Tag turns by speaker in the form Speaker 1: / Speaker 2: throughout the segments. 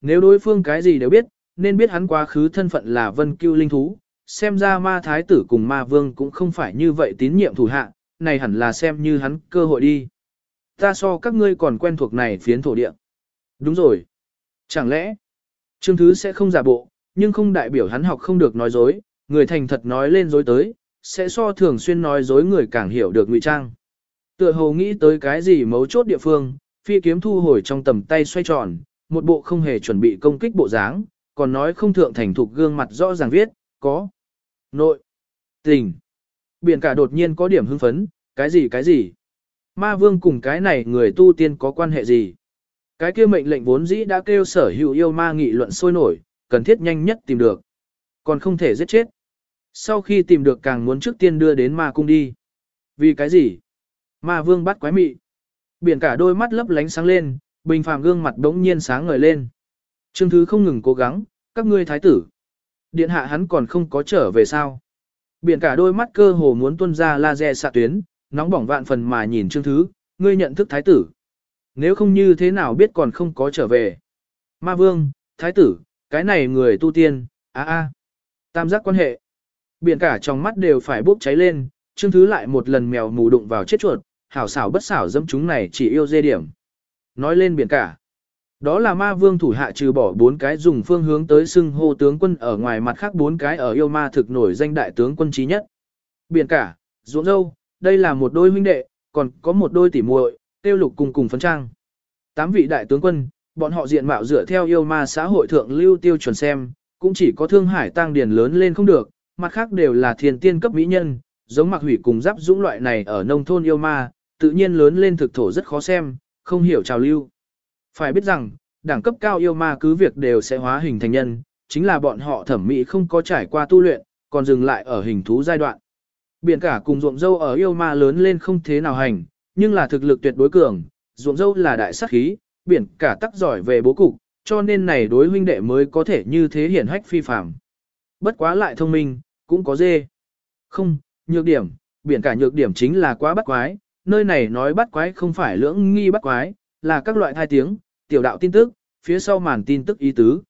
Speaker 1: Nếu đối phương cái gì đều biết, nên biết hắn quá khứ thân phận là vân cưu linh thú, xem ra ma thái tử cùng ma vương cũng không phải như vậy tín nhiệm thủ hạ, này hẳn là xem như hắn cơ hội đi. Ta so các ngươi còn quen thuộc này phiến thổ địa. Đúng rồi. Chẳng lẽ, Trương Thứ sẽ không giả bộ, nhưng không đại biểu hắn học không được nói dối, người thành thật nói lên dối tới, sẽ so thường xuyên nói dối người càng hiểu được ngụy trang. Tựa hồ nghĩ tới cái gì mấu chốt địa phương, phi kiếm thu hồi trong tầm tay xoay tròn, một bộ không hề chuẩn bị công kích bộ dáng, còn nói không thượng thành thục gương mặt rõ ràng viết, có nội tình. Biển cả đột nhiên có điểm hưng phấn, cái gì cái gì? Ma vương cùng cái này người tu tiên có quan hệ gì? Cái kia mệnh lệnh vốn dĩ đã kêu sở hữu yêu ma nghị luận sôi nổi, cần thiết nhanh nhất tìm được. Còn không thể giết chết. Sau khi tìm được càng muốn trước tiên đưa đến ma cung đi. Vì cái gì? Ma vương bắt quái mị. Biển cả đôi mắt lấp lánh sáng lên, bình phàm gương mặt đống nhiên sáng ngời lên. Trương Thứ không ngừng cố gắng, các ngươi thái tử. Điện hạ hắn còn không có trở về sao. Biển cả đôi mắt cơ hồ muốn tuôn ra laser xạ tuyến, nóng bỏng vạn phần mà nhìn Trương Thứ, ngươi nhận thức thái tử. Nếu không như thế nào biết còn không có trở về. Ma vương, thái tử, cái này người tu tiên, a a. Tam giác quan hệ. Biển cả trong mắt đều phải bốc cháy lên, Trương Thứ lại một lần mèo mù đụng vào chết chuột, hảo xảo bất xảo dâm chúng này chỉ yêu dê điểm. Nói lên biển cả. Đó là ma vương thủ hạ trừ bỏ bốn cái dùng phương hướng tới xưng hô tướng quân ở ngoài mặt khác bốn cái ở yêu ma thực nổi danh đại tướng quân trí nhất. Biển cả, ruộng dâu, đây là một đôi huynh đệ, còn có một đôi tỉ muội, tiêu lục cùng cùng phấn trang. Tám vị đại tướng quân, bọn họ diện mạo dựa theo yêu ma xã hội thượng lưu tiêu chuẩn xem, cũng chỉ có thương hải tăng điền lớn lên không được, mặt khác đều là thiền tiên cấp mỹ nhân, giống mặc hủy cùng giáp dũng loại này ở nông thôn yêu ma, tự nhiên lớn lên thực thổ rất khó xem, không hiểu trào lưu. Phải biết rằng, đẳng cấp cao yêu ma cứ việc đều sẽ hóa hình thành nhân, chính là bọn họ thẩm mỹ không có trải qua tu luyện, còn dừng lại ở hình thú giai đoạn. Biển cả cùng ruộng dâu ở yêu ma lớn lên không thế nào hành, nhưng là thực lực tuyệt đối cường, ruộng dâu là đại sát khí, biển cả tắc giỏi về bố cục, cho nên này đối huynh đệ mới có thể như thế hiển hách phi phạm. Bất quá lại thông minh, cũng có dê. Không, nhược điểm, biển cả nhược điểm chính là quá bắt quái, nơi này nói bắt quái không phải lưỡng nghi bắt quái, là các loại thai tiếng, tiểu đạo tin tức, phía sau màn tin tức ý tứ.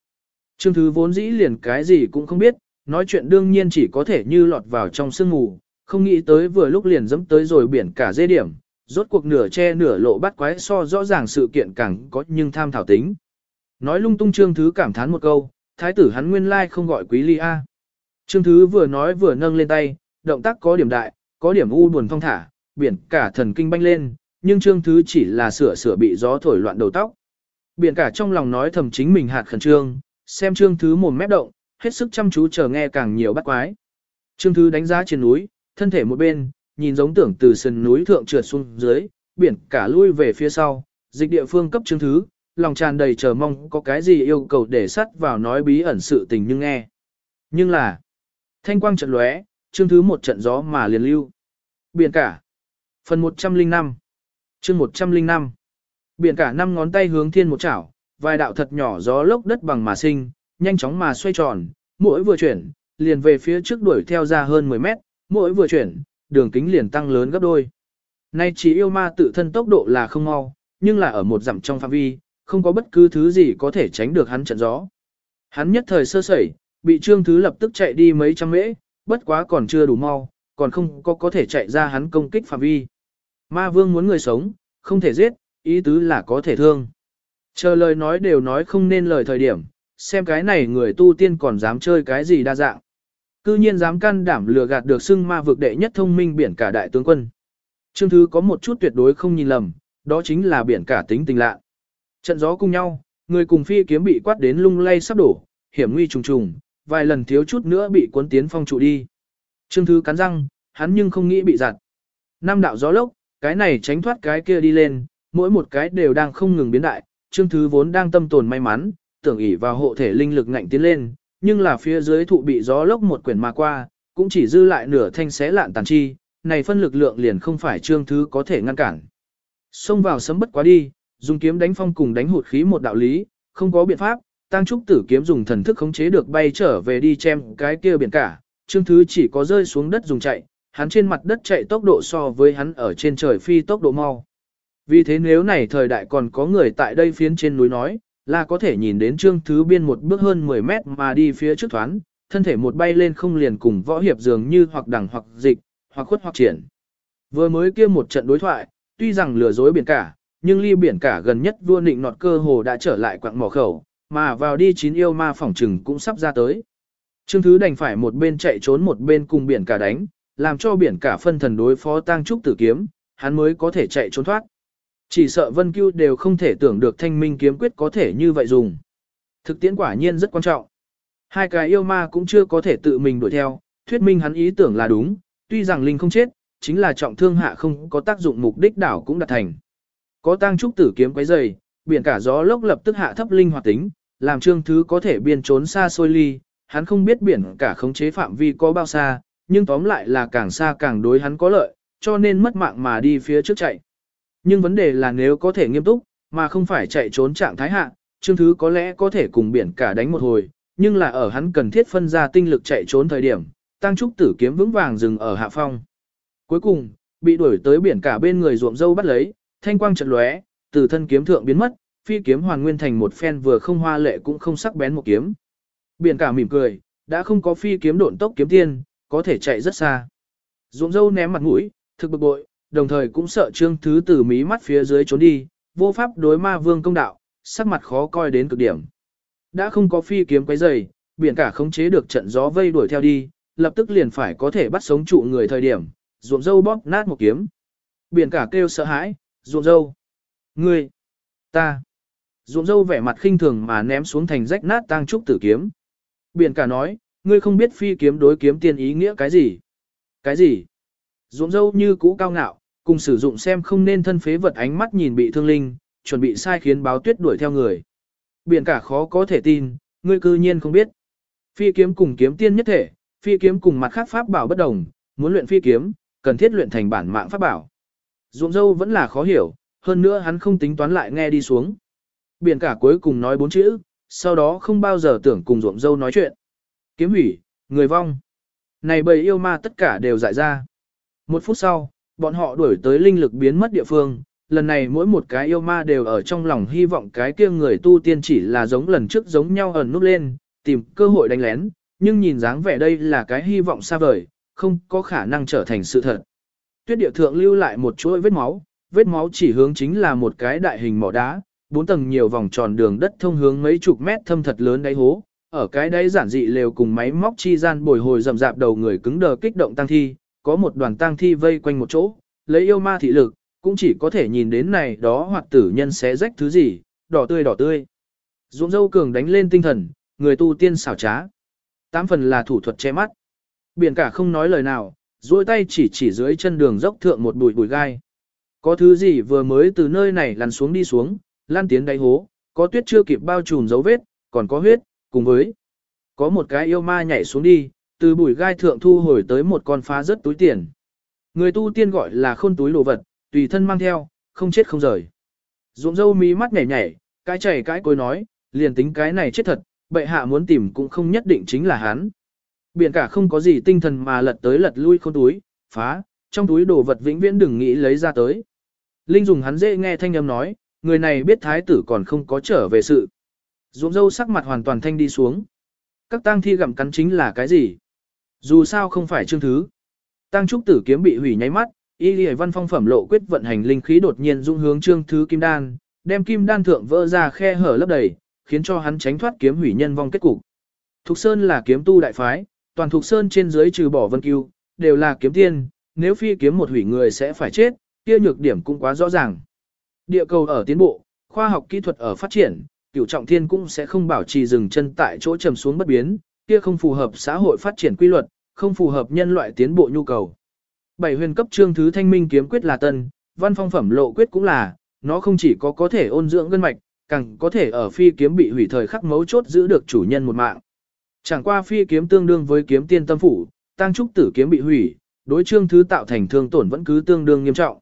Speaker 1: Trương Thứ vốn dĩ liền cái gì cũng không biết, nói chuyện đương nhiên chỉ có thể như lọt vào trong sương ngủ không nghĩ tới vừa lúc liền dẫm tới rồi biển cả dê điểm, rốt cuộc nửa che nửa lộ bắt quái so rõ ràng sự kiện càng có nhưng tham thảo tính. Nói lung tung Trương Thứ cảm thán một câu, thái tử hắn nguyên lai không gọi quý ly A. Trương Thứ vừa nói vừa nâng lên tay, động tác có điểm đại, có điểm u buồn phong thả, biển cả thần kinh banh lên, nhưng Trương Thứ chỉ là sửa sửa bị gió thổi loạn đầu tóc. Biển cả trong lòng nói thầm chính mình hạt khẩn trương, xem Trương Thứ mồm mép động, hết sức chăm chú chờ nghe càng nhiều bắt quái. Trương Thứ đánh giá trên núi, thân thể một bên, nhìn giống tưởng từ sườn núi thượng trượt xuống dưới, biển cả lui về phía sau, dịch địa phương cấp Trương Thứ, lòng tràn đầy chờ mong có cái gì yêu cầu để sắt vào nói bí ẩn sự tình nhưng nghe. Nhưng là, thanh quang trận lóe, Trương Thứ một trận gió mà liền lưu. Biển cả. Phần 105 chương 105 Biển cả năm ngón tay hướng thiên một chảo, vài đạo thật nhỏ gió lốc đất bằng mà sinh, nhanh chóng mà xoay tròn, mỗi vừa chuyển, liền về phía trước đuổi theo ra hơn 10 mét, mỗi vừa chuyển, đường kính liền tăng lớn gấp đôi. Nay chỉ yêu ma tự thân tốc độ là không mau, nhưng là ở một dặm trong phạm vi, không có bất cứ thứ gì có thể tránh được hắn trận gió. Hắn nhất thời sơ sẩy, bị trương thứ lập tức chạy đi mấy trăm mễ, bất quá còn chưa đủ mau, còn không có có thể chạy ra hắn công kích phạm vi. Ma vương muốn người sống, không thể giết, ý tứ là có thể thương. Chờ lời nói đều nói không nên lời thời điểm, xem cái này người tu tiên còn dám chơi cái gì đa dạng. Cư nhiên dám can đảm lừa gạt được xưng ma vực đệ nhất thông minh biển cả đại tướng quân. Trương Thứ có một chút tuyệt đối không nhìn lầm, đó chính là biển cả tính tình lạ. Trận gió cùng nhau, người cùng phi kiếm bị quát đến lung lay sắp đổ, hiểm nguy trùng trùng, vài lần thiếu chút nữa bị cuốn tiến phong trụ đi. Trương Thứ cắn răng, hắn nhưng không nghĩ bị giặt. Năm đạo gió lốc, cái này tránh thoát cái kia đi lên, mỗi một cái đều đang không ngừng biến đại, Trương Thứ vốn đang tâm tồn may mắn, tưởng ỷ vào hộ thể linh lực ngạnh tiến lên, nhưng là phía dưới thụ bị gió lốc một quyển mà qua, cũng chỉ dư lại nửa thanh xé lạn tàn chi, này phân lực lượng liền không phải Trương Thứ có thể ngăn cản. Xông vào sấm bất quá đi, dùng kiếm đánh phong cùng đánh hụt khí một đạo lý, không có biện pháp, tăng trúc tử kiếm dùng thần thức khống chế được bay trở về đi chém cái kia biển cả, Trương Thứ chỉ có rơi xuống đất dùng chạy, hắn trên mặt đất chạy tốc độ so với hắn ở trên trời phi tốc độ mau. Vì thế nếu này thời đại còn có người tại đây phiến trên núi nói, là có thể nhìn đến trương thứ biên một bước hơn 10 mét mà đi phía trước thoán, thân thể một bay lên không liền cùng võ hiệp dường như hoặc đẳng hoặc dịch, hoặc khuất hoặc triển. Vừa mới kia một trận đối thoại, tuy rằng lừa dối biển cả, nhưng ly biển cả gần nhất vua nịnh nọt cơ hồ đã trở lại quạng mỏ khẩu, mà vào đi chín yêu ma phỏng trừng cũng sắp ra tới. Trương Thứ đành phải một bên chạy trốn một bên cùng biển cả đánh, làm cho biển cả phân thần đối phó tang trúc tử kiếm, hắn mới có thể chạy trốn thoát. Chỉ sợ Vân Cưu đều không thể tưởng được thanh minh kiếm quyết có thể như vậy dùng. Thực tiễn quả nhiên rất quan trọng. Hai cái yêu ma cũng chưa có thể tự mình đuổi theo, thuyết minh hắn ý tưởng là đúng, tuy rằng linh không chết, chính là trọng thương hạ không có tác dụng mục đích đảo cũng đạt thành. Có tang trúc tử kiếm quấy dày, biển cả gió lốc lập tức hạ thấp linh hoạt tính, làm trương thứ có thể biên trốn xa xôi ly, hắn không biết biển cả khống chế phạm vi có bao xa, nhưng tóm lại là càng xa càng đối hắn có lợi, cho nên mất mạng mà đi phía trước chạy. Nhưng vấn đề là nếu có thể nghiêm túc, mà không phải chạy trốn trạng thái hạ, Trương Thứ có lẽ có thể cùng biển cả đánh một hồi, nhưng là ở hắn cần thiết phân ra tinh lực chạy trốn thời điểm, tăng trúc tử kiếm vững vàng dừng ở hạ phong. Cuối cùng, bị đuổi tới biển cả bên người ruộng dâu bắt lấy, thanh quang chợt lóe, từ thân kiếm thượng biến mất, phi kiếm hoàn nguyên thành một phen vừa không hoa lệ cũng không sắc bén một kiếm. Biển cả mỉm cười, đã không có phi kiếm độn tốc kiếm tiên, có thể chạy rất xa. Ruộng dâu ném mặt mũi, thực bực bội, đồng thời cũng sợ trương thứ từ mí mắt phía dưới trốn đi, vô pháp đối ma vương công đạo, sắc mặt khó coi đến cực điểm. Đã không có phi kiếm quấy giày, biển cả khống chế được trận gió vây đuổi theo đi, lập tức liền phải có thể bắt sống trụ người thời điểm, ruộng dâu bóp nát một kiếm. Biển cả kêu sợ hãi, ruộng dâu. Ngươi, ta. Ruộng dâu vẻ mặt khinh thường mà ném xuống thành rách nát tang trúc tử kiếm. Biển cả nói, ngươi không biết phi kiếm đối kiếm tiên ý nghĩa cái gì. Cái gì? Ruộng dâu như cũ cao ngạo, cùng sử dụng xem không nên thân phế vật ánh mắt nhìn bị thương linh, chuẩn bị sai khiến báo tuyết đuổi theo người. Biển cả khó có thể tin, ngươi cư nhiên không biết. Phi kiếm cùng kiếm tiên nhất thể, phi kiếm cùng mặt khác pháp bảo bất đồng, muốn luyện phi kiếm, cần thiết luyện thành bản mạng pháp bảo. Ruộng dâu vẫn là khó hiểu, hơn nữa hắn không tính toán lại nghe đi xuống. Biển cả cuối cùng nói bốn chữ, sau đó không bao giờ tưởng cùng ruộng dâu nói chuyện. Kiếm hủy, người vong. Này bầy yêu ma tất cả đều dại ra. Một phút sau, bọn họ đuổi tới linh lực biến mất địa phương, lần này mỗi một cái yêu ma đều ở trong lòng hy vọng cái kia người tu tiên chỉ là giống lần trước giống nhau ẩn nút lên, tìm cơ hội đánh lén, nhưng nhìn dáng vẻ đây là cái hy vọng xa vời, không có khả năng trở thành sự thật. Tuyết địa thượng lưu lại một chuỗi vết máu, vết máu chỉ hướng chính là một cái đại hình mỏ đá, bốn tầng nhiều vòng tròn đường đất thông hướng mấy chục mét thâm thật lớn đáy hố, ở cái đấy giản dị lều cùng máy móc chi gian bồi hồi rậm rạp đầu người cứng đờ kích động tăng thi, có một đoàn tăng thi vây quanh một chỗ, lấy yêu ma thị lực, cũng chỉ có thể nhìn đến này đó hoặc tử nhân xé rách thứ gì, đỏ tươi đỏ tươi. Dũng dâu cường đánh lên tinh thần, người tu tiên xảo trá. Tám phần là thủ thuật che mắt. Biển cả không nói lời nào, duỗi tay chỉ chỉ dưới chân đường dốc thượng một bụi bụi gai. Có thứ gì vừa mới từ nơi này lăn xuống đi xuống, lan tiến đáy hố, có tuyết chưa kịp bao trùm dấu vết, còn có huyết, cùng với có một cái yêu ma nhảy xuống đi, từ bụi gai thượng thu hồi tới một con phá rất túi tiền. Người tu tiên gọi là khôn túi đồ vật, tùy thân mang theo, không chết không rời. Ruộng dâu mí mắt nhảy nhảy, cái chảy cái cối nói, liền tính cái này chết thật, bệ hạ muốn tìm cũng không nhất định chính là hắn. Biển cả không có gì tinh thần mà lật tới lật lui khôn túi, phá, trong túi đồ vật vĩnh viễn đừng nghĩ lấy ra tới. Linh dùng hắn dễ nghe thanh âm nói, người này biết thái tử còn không có trở về sự. Ruộng dâu sắc mặt hoàn toàn thanh đi xuống. Các tang thi gặm cắn chính là cái gì? Dù sao không phải chương thứ. Tăng trúc tử kiếm bị hủy nháy mắt, y lì văn phong phẩm lộ quyết vận hành linh khí đột nhiên dung hướng trương thứ kim đan, đem kim đan thượng vỡ ra khe hở lấp đầy, khiến cho hắn tránh thoát kiếm hủy nhân vong kết cục. Thục Sơn là kiếm tu đại phái, toàn Thục Sơn trên dưới trừ bỏ vân cưu, đều là kiếm tiên, nếu phi kiếm một hủy người sẽ phải chết, kia nhược điểm cũng quá rõ ràng. Địa cầu ở tiến bộ, khoa học kỹ thuật ở phát triển, cửu trọng thiên cũng sẽ không bảo trì dừng chân tại chỗ trầm xuống bất biến, kia không phù hợp xã hội phát triển quy luật, không phù hợp nhân loại tiến bộ nhu cầu. Bảy huyền cấp trương thứ thanh minh kiếm quyết là tân, văn phong phẩm lộ quyết cũng là, nó không chỉ có có thể ôn dưỡng gân mạch, càng có thể ở phi kiếm bị hủy thời khắc mấu chốt giữ được chủ nhân một mạng. Chẳng qua phi kiếm tương đương với kiếm tiên tâm phủ, tăng trúc tử kiếm bị hủy, đối trương thứ tạo thành thương tổn vẫn cứ tương đương nghiêm trọng.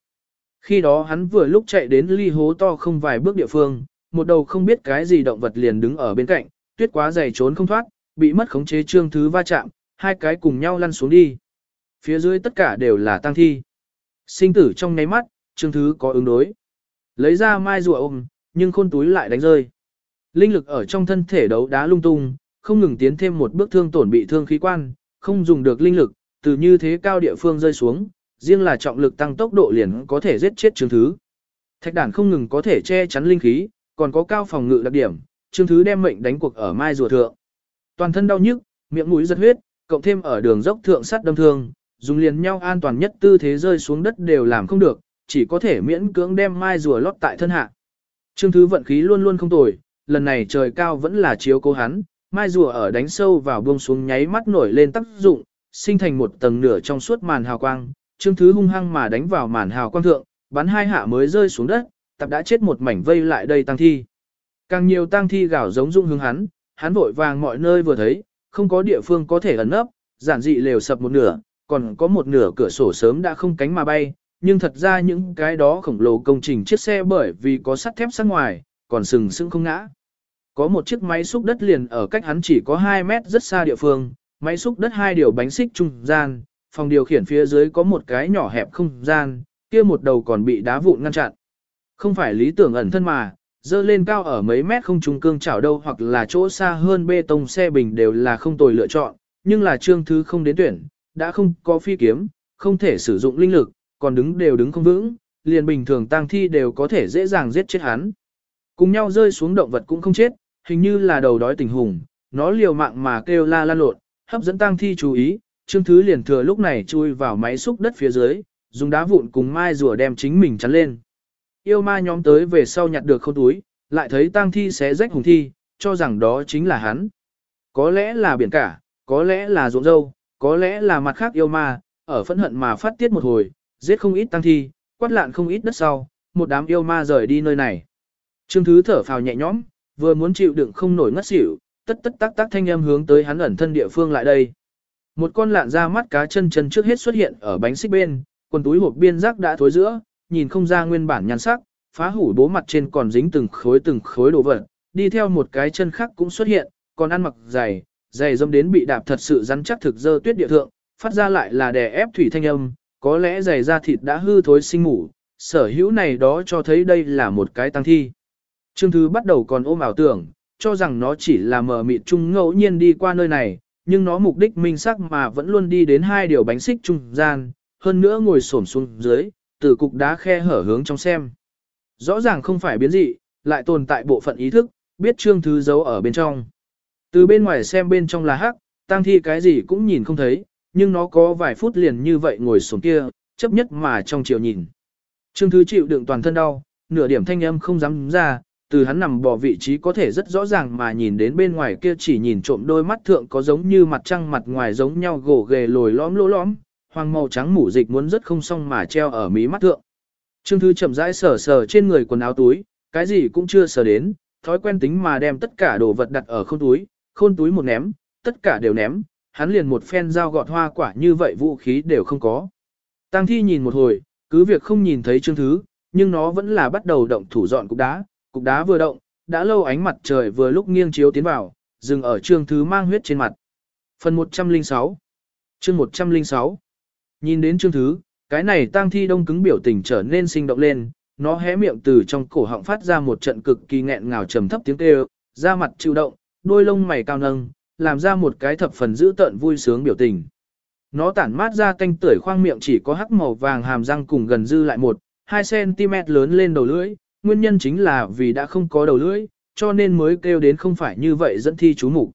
Speaker 1: Khi đó hắn vừa lúc chạy đến ly hố to không vài bước địa phương, một đầu không biết cái gì động vật liền đứng ở bên cạnh, tuyết quá dày trốn không thoát, bị mất khống chế trương thứ va chạm, hai cái cùng nhau lăn xuống đi. Phía dưới tất cả đều là tăng thi. Sinh tử trong nháy mắt, trương thứ có ứng đối. Lấy ra mai rùa ôm, nhưng khôn túi lại đánh rơi. Linh lực ở trong thân thể đấu đá lung tung, không ngừng tiến thêm một bước thương tổn bị thương khí quan, không dùng được linh lực, từ như thế cao địa phương rơi xuống, riêng là trọng lực tăng tốc độ liền có thể giết chết Trương Thứ. Thạch đản không ngừng có thể che chắn linh khí, còn có cao phòng ngự đặc điểm, Trương Thứ đem mệnh đánh cuộc ở mai rùa thượng. Toàn thân đau nhức, miệng mũi giật huyết, cộng thêm ở đường dốc thượng sắt đâm thương, dùng liền nhau an toàn nhất tư thế rơi xuống đất đều làm không được, chỉ có thể miễn cưỡng đem mai rùa lót tại thân hạ. Trương Thứ vận khí luôn luôn không tồi, lần này trời cao vẫn là chiếu cố hắn, mai rùa ở đánh sâu vào buông xuống nháy mắt nổi lên tác dụng, sinh thành một tầng nửa trong suốt màn hào quang, Trương Thứ hung hăng mà đánh vào màn hào quang thượng, bắn hai hạ mới rơi xuống đất, tập đã chết một mảnh vây lại đây tăng thi. Càng nhiều tăng thi gào giống dung hướng hắn, hắn vội vàng mọi nơi vừa thấy, không có địa phương có thể ẩn nấp, giản dị lều sập một nửa, còn có một nửa cửa sổ sớm đã không cánh mà bay, nhưng thật ra những cái đó khổng lồ công trình chiếc xe bởi vì có sắt thép sát ngoài, còn sừng sững không ngã. Có một chiếc máy xúc đất liền ở cách hắn chỉ có 2 mét rất xa địa phương, máy xúc đất hai điều bánh xích trung gian, phòng điều khiển phía dưới có một cái nhỏ hẹp không gian, kia một đầu còn bị đá vụn ngăn chặn. Không phải lý tưởng ẩn thân mà, dơ lên cao ở mấy mét không trung cương chảo đâu hoặc là chỗ xa hơn bê tông xe bình đều là không tồi lựa chọn, nhưng là trương thứ không đến tuyển, đã không có phi kiếm, không thể sử dụng linh lực, còn đứng đều đứng không vững, liền bình thường tang thi đều có thể dễ dàng giết chết hắn. Cùng nhau rơi xuống động vật cũng không chết, hình như là đầu đói tình hùng, nó liều mạng mà kêu la la lộn, hấp dẫn tang thi chú ý, Trương Thứ liền thừa lúc này chui vào máy xúc đất phía dưới, dùng đá vụn cùng mai rùa đem chính mình chắn lên. Yêu ma nhóm tới về sau nhặt được khâu túi, lại thấy tang thi xé rách hùng thi, cho rằng đó chính là hắn. Có lẽ là biển cả, có lẽ là ruộng dâu, có lẽ là mặt khác yêu ma, ở phẫn hận mà phát tiết một hồi, giết không ít tăng thi, quát lạn không ít đất sau, một đám yêu ma rời đi nơi này. Trương Thứ thở phào nhẹ nhõm, vừa muốn chịu đựng không nổi ngất xỉu, tất tất tác tác thanh âm hướng tới hắn ẩn thân địa phương lại đây. Một con lạn ra mắt cá chân chân trước hết xuất hiện ở bánh xích bên, quần túi hộp biên rác đã thối giữa, nhìn không ra nguyên bản nhan sắc, phá hủ bố mặt trên còn dính từng khối từng khối đồ vật, đi theo một cái chân khác cũng xuất hiện, còn ăn mặc dày, dày dâm đến bị đạp thật sự rắn chắc thực dơ tuyết địa thượng, phát ra lại là đè ép thủy thanh âm, có lẽ dày da thịt đã hư thối sinh ngủ, sở hữu này đó cho thấy đây là một cái tăng thi. Trương Thứ bắt đầu còn ôm ảo tưởng, cho rằng nó chỉ là mờ mịt chung ngẫu nhiên đi qua nơi này, nhưng nó mục đích minh sắc mà vẫn luôn đi đến hai điều bánh xích trung gian, hơn nữa ngồi xổm xuống dưới, từ cục đá khe hở hướng trong xem. Rõ ràng không phải biến dị, lại tồn tại bộ phận ý thức, biết Trương Thứ giấu ở bên trong. Từ bên ngoài xem bên trong là hắc, tăng thi cái gì cũng nhìn không thấy, nhưng nó có vài phút liền như vậy ngồi xuống kia, chấp nhất mà trong chiều nhìn. Trương Thứ chịu đựng toàn thân đau, nửa điểm thanh âm không dám ra, từ hắn nằm bò vị trí có thể rất rõ ràng mà nhìn đến bên ngoài kia chỉ nhìn trộm đôi mắt thượng có giống như mặt trăng mặt ngoài giống nhau gỗ ghề lồi lõm lỗ lõm, hoàng màu trắng mủ dịch muốn rất không xong mà treo ở mí mắt thượng. Trương Thứ chậm rãi sờ sờ trên người quần áo túi, cái gì cũng chưa sờ đến, thói quen tính mà đem tất cả đồ vật đặt ở khôn túi, khôn túi một ném, tất cả đều ném, hắn liền một phen dao gọt hoa quả như vậy vũ khí đều không có. Tăng thi nhìn một hồi, cứ việc không nhìn thấy Trương Thứ, nhưng nó vẫn là bắt đầu động thủ dọn cục đá, cục đá vừa động, đã lâu ánh mặt trời vừa lúc nghiêng chiếu tiến vào, dừng ở Trương Thứ mang huyết trên mặt. Phần 106 Chương 106 Nhìn đến Trương Thứ, cái này tang thi đông cứng biểu tình trở nên sinh động lên, nó hé miệng từ trong cổ họng phát ra một trận cực kỳ nghẹn ngào trầm thấp tiếng kêu, da mặt chịu động, đôi lông mày cao nâng, làm ra một cái thập phần dữ tợn vui sướng biểu tình. Nó tản mát ra tanh tưởi khoang miệng chỉ có hắc màu vàng hàm răng cùng gần dư lại một, 2 cm lớn lên đầu lưỡi, nguyên nhân chính là vì đã không có đầu lưỡi, cho nên mới kêu đến không phải như vậy dẫn thi chú mục.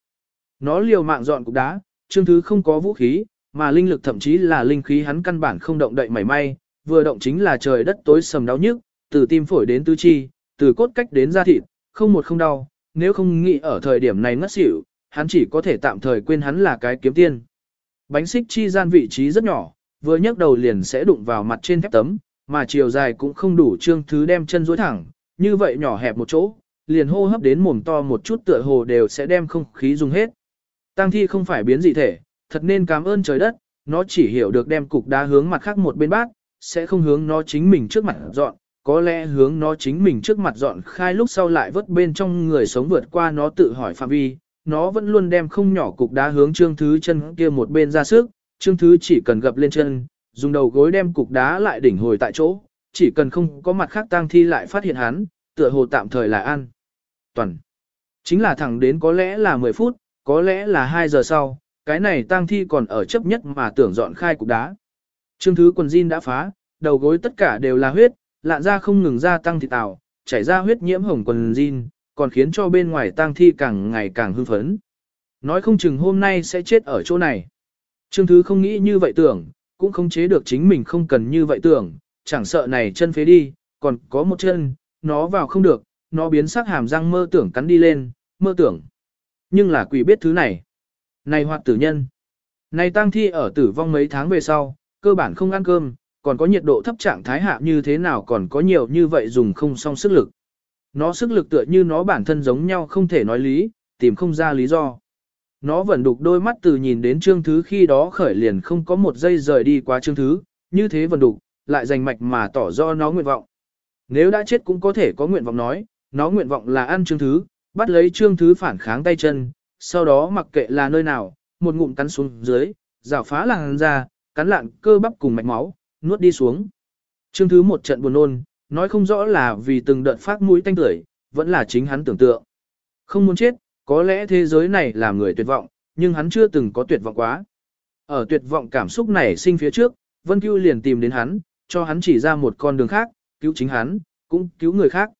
Speaker 1: Nó liều mạng dọn cục đá, chương thứ không có vũ khí, mà linh lực thậm chí là linh khí hắn căn bản không động đậy mảy may, vừa động chính là trời đất tối sầm đau nhức, từ tim phổi đến tứ chi, từ cốt cách đến da thịt, không một không đau, nếu không nghĩ ở thời điểm này ngất xỉu, hắn chỉ có thể tạm thời quên hắn là cái kiếm tiên. Bánh xích chi gian vị trí rất nhỏ, vừa nhấc đầu liền sẽ đụng vào mặt trên thép tấm, mà chiều dài cũng không đủ trương thứ đem chân duỗi thẳng, như vậy nhỏ hẹp một chỗ, liền hô hấp đến mồm to một chút tựa hồ đều sẽ đem không khí dùng hết. Tăng thi không phải biến dị thể, thật nên cảm ơn trời đất, nó chỉ hiểu được đem cục đá hướng mặt khác một bên bác, sẽ không hướng nó chính mình trước mặt dọn, có lẽ hướng nó chính mình trước mặt dọn khai lúc sau lại vớt bên trong người sống vượt qua nó tự hỏi phạm vi, nó vẫn luôn đem không nhỏ cục đá hướng trương thứ chân kia một bên ra sức, trương thứ chỉ cần gập lên chân, dùng đầu gối đem cục đá lại đỉnh hồi tại chỗ, chỉ cần không có mặt khác tang thi lại phát hiện hắn, tựa hồ tạm thời là an. Toàn. Chính là thẳng đến có lẽ là 10 phút, có lẽ là 2 giờ sau, cái này tang thi còn ở chấp nhất mà tưởng dọn khai cục đá. Trương thứ quần jean đã phá, đầu gối tất cả đều là huyết, lạn ra không ngừng ra tăng thịt tào, chảy ra huyết nhiễm hồng quần jean, còn khiến cho bên ngoài tang thi càng ngày càng hưng phấn. Nói không chừng hôm nay sẽ chết ở chỗ này. Trương Thứ không nghĩ như vậy tưởng, cũng không chế được chính mình không cần như vậy tưởng, chẳng sợ này chân phế đi, còn có một chân, nó vào không được, nó biến sắc hàm răng mơ tưởng cắn đi lên, mơ tưởng. Nhưng là quỷ biết thứ này. Này hoạt tử nhân. Này tang thi ở tử vong mấy tháng về sau, cơ bản không ăn cơm, còn có nhiệt độ thấp trạng thái hạ như thế nào còn có nhiều như vậy dùng không song sức lực. Nó sức lực tựa như nó bản thân giống nhau không thể nói lý, tìm không ra lý do. Nó vẫn đục đôi mắt từ nhìn đến trương thứ khi đó khởi liền không có một giây rời đi qua trương thứ, như thế vẫn đục, lại dành mạch mà tỏ do nó nguyện vọng. Nếu đã chết cũng có thể có nguyện vọng nói, nó nguyện vọng là ăn trương thứ, bắt lấy trương thứ phản kháng tay chân, sau đó mặc kệ là nơi nào, một ngụm cắn xuống dưới, rào phá làn ra, cắn lạn cơ bắp cùng mạch máu, nuốt đi xuống. Trương thứ một trận buồn nôn, nói không rõ là vì từng đợt phát mũi tanh tưởi, vẫn là chính hắn tưởng tượng. Không muốn chết, có lẽ thế giới này là người tuyệt vọng, nhưng hắn chưa từng có tuyệt vọng quá. Ở tuyệt vọng cảm xúc này sinh phía trước, Vân Cưu liền tìm đến hắn, cho hắn chỉ ra một con đường khác, cứu chính hắn, cũng cứu người khác.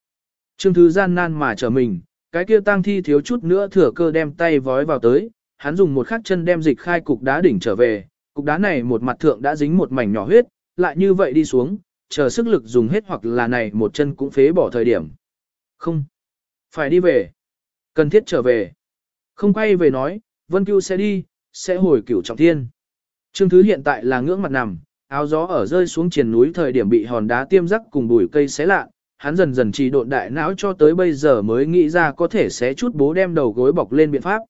Speaker 1: Trương Thứ gian nan mà trở mình, cái kia tang thi thiếu chút nữa thừa cơ đem tay vói vào tới, hắn dùng một khắc chân đem dịch khai cục đá đỉnh trở về, cục đá này một mặt thượng đã dính một mảnh nhỏ huyết, lại như vậy đi xuống, chờ sức lực dùng hết hoặc là này một chân cũng phế bỏ thời điểm. Không, phải đi về, cần thiết trở về. Không quay về nói, Vân Cưu sẽ đi, sẽ hồi cửu trọng thiên. Trương Thứ hiện tại là ngưỡng mặt nằm, áo gió ở rơi xuống triền núi thời điểm bị hòn đá tiêm rắc cùng bụi cây xé lạ, hắn dần dần trì độn đại não cho tới bây giờ mới nghĩ ra có thể xé chút bố đem đầu gối bọc lên biện pháp.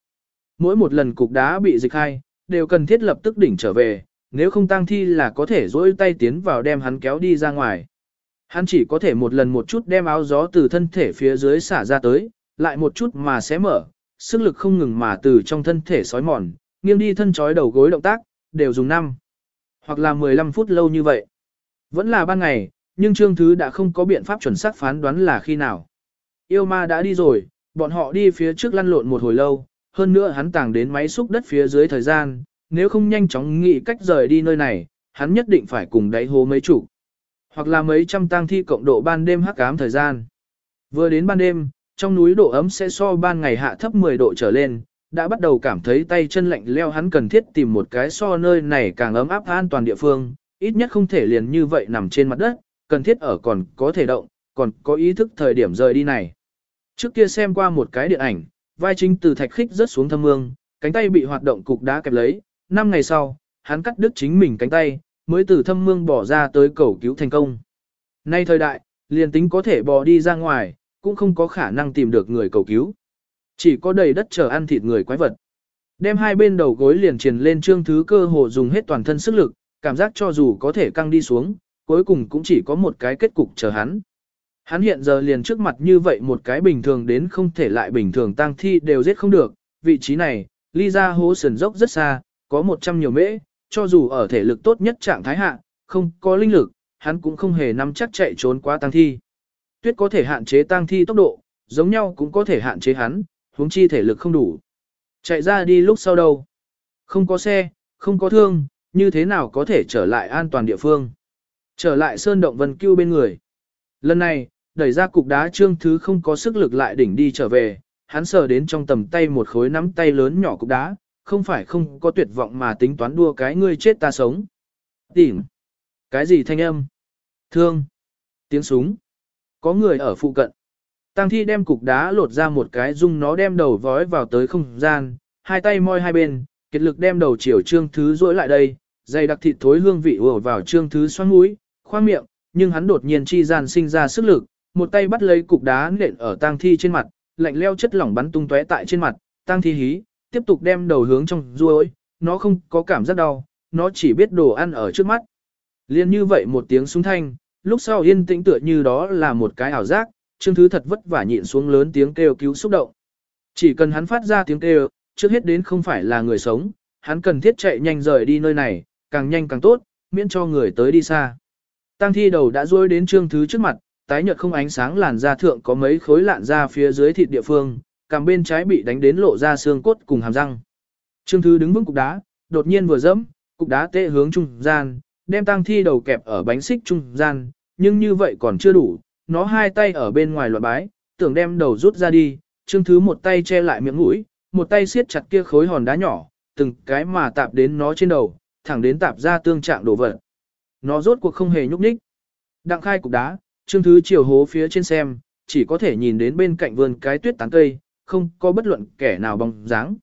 Speaker 1: Mỗi một lần cục đá bị dịch hai, đều cần thiết lập tức đỉnh trở về, nếu không tăng thi là có thể dỗi tay tiến vào đem hắn kéo đi ra ngoài. Hắn chỉ có thể một lần một chút đem áo gió từ thân thể phía dưới xả ra tới, lại một chút mà xé mở, sức lực không ngừng mà từ trong thân thể sói mòn, nghiêng đi thân chói đầu gối động tác, đều dùng 5 hoặc là 15 phút lâu như vậy. Vẫn là ban ngày, nhưng Trương Thứ đã không có biện pháp chuẩn xác phán đoán là khi nào. Yêu ma đã đi rồi, bọn họ đi phía trước lăn lộn một hồi lâu, hơn nữa hắn tàng đến máy xúc đất phía dưới thời gian, nếu không nhanh chóng nghĩ cách rời đi nơi này, hắn nhất định phải cùng đáy hố mấy chủ. Hoặc là mấy trăm tang thi cộng độ ban đêm hắc ám thời gian. Vừa đến ban đêm, trong núi độ ấm sẽ so ban ngày hạ thấp 10 độ trở lên, đã bắt đầu cảm thấy tay chân lạnh leo hắn cần thiết tìm một cái so nơi này càng ấm áp an toàn địa phương, ít nhất không thể liền như vậy nằm trên mặt đất, cần thiết ở còn có thể động, còn có ý thức thời điểm rời đi này. Trước kia xem qua một cái điện ảnh, vai chính từ thạch khích rớt xuống thâm mương, cánh tay bị hoạt động cục đá kẹp lấy, năm ngày sau, hắn cắt đứt chính mình cánh tay, mới từ thâm mương bỏ ra tới cầu cứu thành công. Nay thời đại, liền tính có thể bò đi ra ngoài, cũng không có khả năng tìm được người cầu cứu. Chỉ có đầy đất chờ ăn thịt người quái vật. Đem hai bên đầu gối liền truyền lên trương thứ cơ hồ dùng hết toàn thân sức lực, cảm giác cho dù có thể căng đi xuống, cuối cùng cũng chỉ có một cái kết cục chờ hắn. Hắn hiện giờ liền trước mặt như vậy một cái bình thường đến không thể lại bình thường tang thi đều giết không được, vị trí này, ly ra hố sườn dốc rất xa, có 100 nhiều mễ, cho dù ở thể lực tốt nhất trạng thái hạ, không có linh lực, hắn cũng không hề nắm chắc chạy trốn qua tang thi. Tuyết có thể hạn chế tang thi tốc độ, giống nhau cũng có thể hạn chế hắn, huống chi thể lực không đủ. Chạy ra đi lúc sau đâu? Không có xe, không có thương, như thế nào có thể trở lại an toàn địa phương? Trở lại sơn động vân cưu bên người. Lần này, đẩy ra cục đá trương thứ không có sức lực lại đỉnh đi trở về, hắn sờ đến trong tầm tay một khối nắm tay lớn nhỏ cục đá, không phải không có tuyệt vọng mà tính toán đua cái ngươi chết ta sống. Tìm. Cái gì thanh âm? Thương. Tiếng súng. Có người ở phụ cận. Tăng thi đem cục đá lột ra một cái dung nó đem đầu vói vào tới không gian, hai tay moi hai bên, kết lực đem đầu chiều trương thứ rỗi lại đây, dày đặc thịt thối hương vị ùa vào trương thứ xoắn mũi, khoang miệng, nhưng hắn đột nhiên chi gian sinh ra sức lực, một tay bắt lấy cục đá nện ở tang thi trên mặt, lạnh leo chất lỏng bắn tung tóe tại trên mặt, tang thi hí, tiếp tục đem đầu hướng trong ruôi, nó không có cảm giác đau, nó chỉ biết đồ ăn ở trước mắt. Liên như vậy một tiếng súng thanh, lúc sau yên tĩnh tựa như đó là một cái ảo giác, Trương Thứ thật vất vả nhịn xuống lớn tiếng kêu cứu xúc động. Chỉ cần hắn phát ra tiếng kêu, trước hết đến không phải là người sống, hắn cần thiết chạy nhanh rời đi nơi này, càng nhanh càng tốt, miễn cho người tới đi xa. Tăng thi đầu đã rôi đến Trương Thứ trước mặt, tái nhợt không ánh sáng làn da thượng có mấy khối lạn da phía dưới thịt địa phương, cằm bên trái bị đánh đến lộ ra xương cốt cùng hàm răng. Trương Thứ đứng vững cục đá, đột nhiên vừa dẫm, cục đá tệ hướng trung gian, đem tang thi đầu kẹp ở bánh xích trung gian, nhưng như vậy còn chưa đủ, nó hai tay ở bên ngoài loạn bái, tưởng đem đầu rút ra đi, Trương Thứ một tay che lại miệng mũi, một tay siết chặt kia khối hòn đá nhỏ, từng cái mà tạp đến nó trên đầu, thẳng đến tạp ra tương trạng đổ vật. Nó rốt cuộc không hề nhúc nhích. Đặng khai cục đá, Trương Thứ chiều hố phía trên xem, chỉ có thể nhìn đến bên cạnh vườn cái tuyết tán cây, không có bất luận kẻ nào bóng dáng.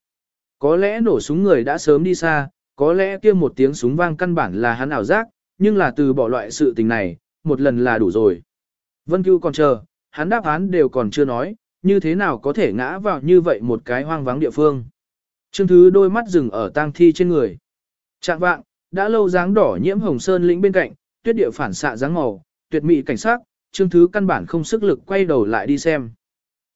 Speaker 1: Có lẽ nổ súng người đã sớm đi xa, có lẽ kia một tiếng súng vang căn bản là hắn ảo giác, nhưng là từ bỏ loại sự tình này, một lần là đủ rồi. Vân Cưu còn chờ, hắn đáp án đều còn chưa nói, như thế nào có thể ngã vào như vậy một cái hoang vắng địa phương. Trương Thứ đôi mắt dừng ở tang thi trên người. Trạng vạng, đã lâu dáng đỏ nhiễm hồng sơn lĩnh bên cạnh, tuyết địa phản xạ dáng màu, tuyệt mỹ cảnh sắc Trương Thứ căn bản không sức lực quay đầu lại đi xem.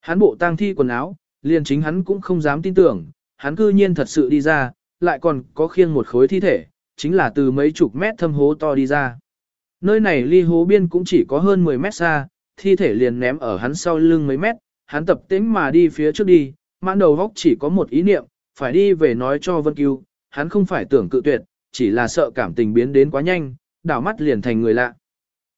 Speaker 1: Hắn bộ tang thi quần áo, liền chính hắn cũng không dám tin tưởng, hắn cư nhiên thật sự đi ra, lại còn có khiêng một khối thi thể, chính là từ mấy chục mét thâm hố to đi ra. Nơi này ly hố biên cũng chỉ có hơn 10 mét xa, thi thể liền ném ở hắn sau lưng mấy mét, hắn tập tĩnh mà đi phía trước đi, mãn đầu góc chỉ có một ý niệm, phải đi về nói cho Vân Cưu, hắn không phải tưởng cự tuyệt, chỉ là sợ cảm tình biến đến quá nhanh, đảo mắt liền thành người lạ.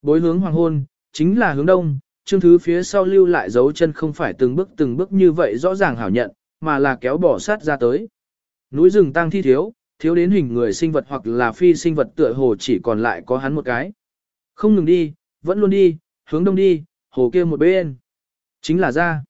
Speaker 1: Bối hướng hoàng hôn, chính là hướng đông, chương thứ phía sau lưu lại dấu chân không phải từng bước từng bước như vậy rõ ràng hảo nhận, mà là kéo bỏ sát ra tới. Núi rừng tăng thi thiếu, thiếu đến hình người sinh vật hoặc là phi sinh vật tựa hồ chỉ còn lại có hắn một cái. Không ngừng đi, vẫn luôn đi, hướng đông đi, hồ kia một bên. Chính là ra.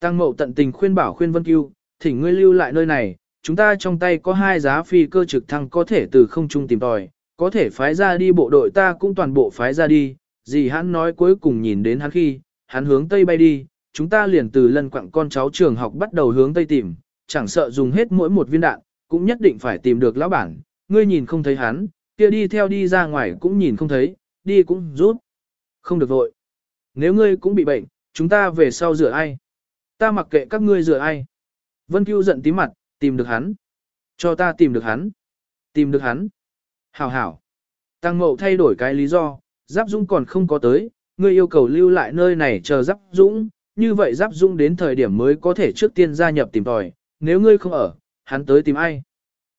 Speaker 1: Tăng mậu tận tình khuyên bảo khuyên Vân Cưu, thỉnh ngươi lưu lại nơi này, chúng ta trong tay có hai giá phi cơ trực thăng có thể từ không trung tìm tòi, có thể phái ra đi bộ đội ta cũng toàn bộ phái ra đi, gì hắn nói cuối cùng nhìn đến hắn khi, hắn hướng tây bay đi, chúng ta liền từ lần quặng con cháu trường học bắt đầu hướng tây tìm, chẳng sợ dùng hết mỗi một viên đạn, cũng nhất định phải tìm được lão bản, ngươi nhìn không thấy hắn, kia đi theo đi ra ngoài cũng nhìn không thấy, đi cũng rút. Không được vội. Nếu ngươi cũng bị bệnh, chúng ta về sau rửa ai? Ta mặc kệ các ngươi rửa ai? Vân Cưu giận tí mặt, tìm được hắn. Cho ta tìm được hắn. Tìm được hắn. Hảo hảo. Tăng mậu thay đổi cái lý do, Giáp Dũng còn không có tới, ngươi yêu cầu lưu lại nơi này chờ Giáp Dũng, như vậy Giáp Dũng đến thời điểm mới có thể trước tiên gia nhập tìm tòi, nếu ngươi không ở, hắn tới tìm ai?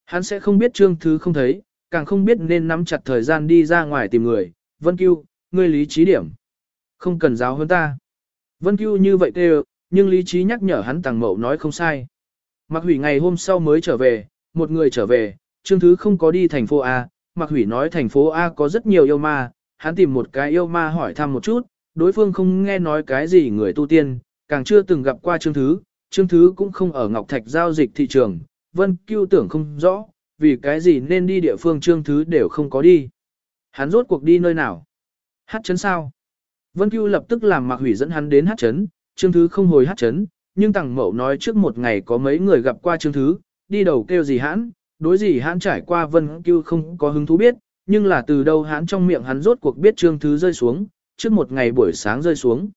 Speaker 1: Hắn sẽ không biết trương thứ không thấy, càng không biết nên nắm chặt thời gian đi ra ngoài tìm người, Vân Cưu, ngươi lý trí điểm. Không cần giáo hơn ta. Vân Cưu như vậy kêu, nhưng lý trí nhắc nhở hắn tăng mậu nói không sai. Mạc Hủy ngày hôm sau mới trở về, một người trở về, Trương Thứ không có đi thành phố A, Mạc Hủy nói thành phố A có rất nhiều yêu ma, hắn tìm một cái yêu ma hỏi thăm một chút, đối phương không nghe nói cái gì người tu tiên, càng chưa từng gặp qua Trương Thứ, Trương Thứ cũng không ở Ngọc Thạch giao dịch thị trường, Vân Cưu tưởng không rõ, vì cái gì nên đi địa phương Trương Thứ đều không có đi. Hắn rốt cuộc đi nơi nào? Hát chấn sao? Vân Cưu lập tức làm Mạc Hủy dẫn hắn đến hát chấn, Trương Thứ không hồi hát chấn, nhưng Tằng Mậu nói trước một ngày có mấy người gặp qua Trương Thứ, đi đầu kêu gì hãn, đối gì hãn trải qua Vân Cưu không có hứng thú biết, nhưng là từ đâu hãn trong miệng hắn rốt cuộc biết Trương Thứ rơi xuống, trước một ngày buổi sáng rơi xuống.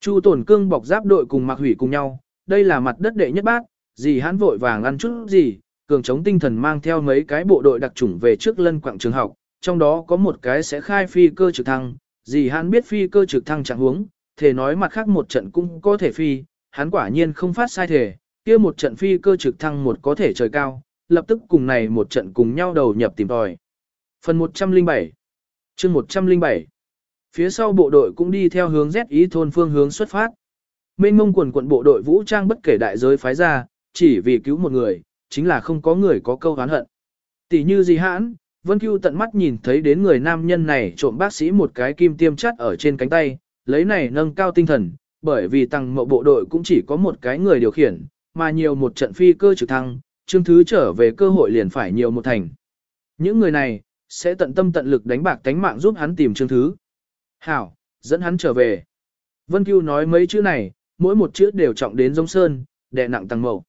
Speaker 1: Chu Tổn Cương bọc giáp đội cùng Mạc Hủy cùng nhau, đây là mặt đất đệ nhất bát, gì hãn vội vàng ăn chút gì, cường chống tinh thần mang theo mấy cái bộ đội đặc chủng về trước lân quảng trường học, trong đó có một cái sẽ khai phi cơ trực thăng, gì hắn biết phi cơ trực thăng chẳng huống, thể nói mặt khác một trận cũng có thể phi, hắn quả nhiên không phát sai thể, kia một trận phi cơ trực thăng một có thể trời cao, lập tức cùng này một trận cùng nhau đầu nhập tìm tòi. Phần 107 chương 107 Phía sau bộ đội cũng đi theo hướng Z ý thôn phương hướng xuất phát. Mênh mông quần quận bộ đội vũ trang bất kể đại giới phái ra, chỉ vì cứu một người, chính là không có người có câu hán hận. Tỷ như gì hãn, Vân Cưu tận mắt nhìn thấy đến người nam nhân này trộm bác sĩ một cái kim tiêm chắt ở trên cánh tay, lấy này nâng cao tinh thần, bởi vì tăng mộ bộ đội cũng chỉ có một cái người điều khiển, mà nhiều một trận phi cơ trực thăng, chương thứ trở về cơ hội liền phải nhiều một thành. Những người này, sẽ tận tâm tận lực đánh bạc tánh mạng giúp hắn tìm chương thứ. Hảo, dẫn hắn trở về. Vân Cưu nói mấy chữ này, mỗi một chữ đều trọng đến giống sơn, đè nặng tăng mậu.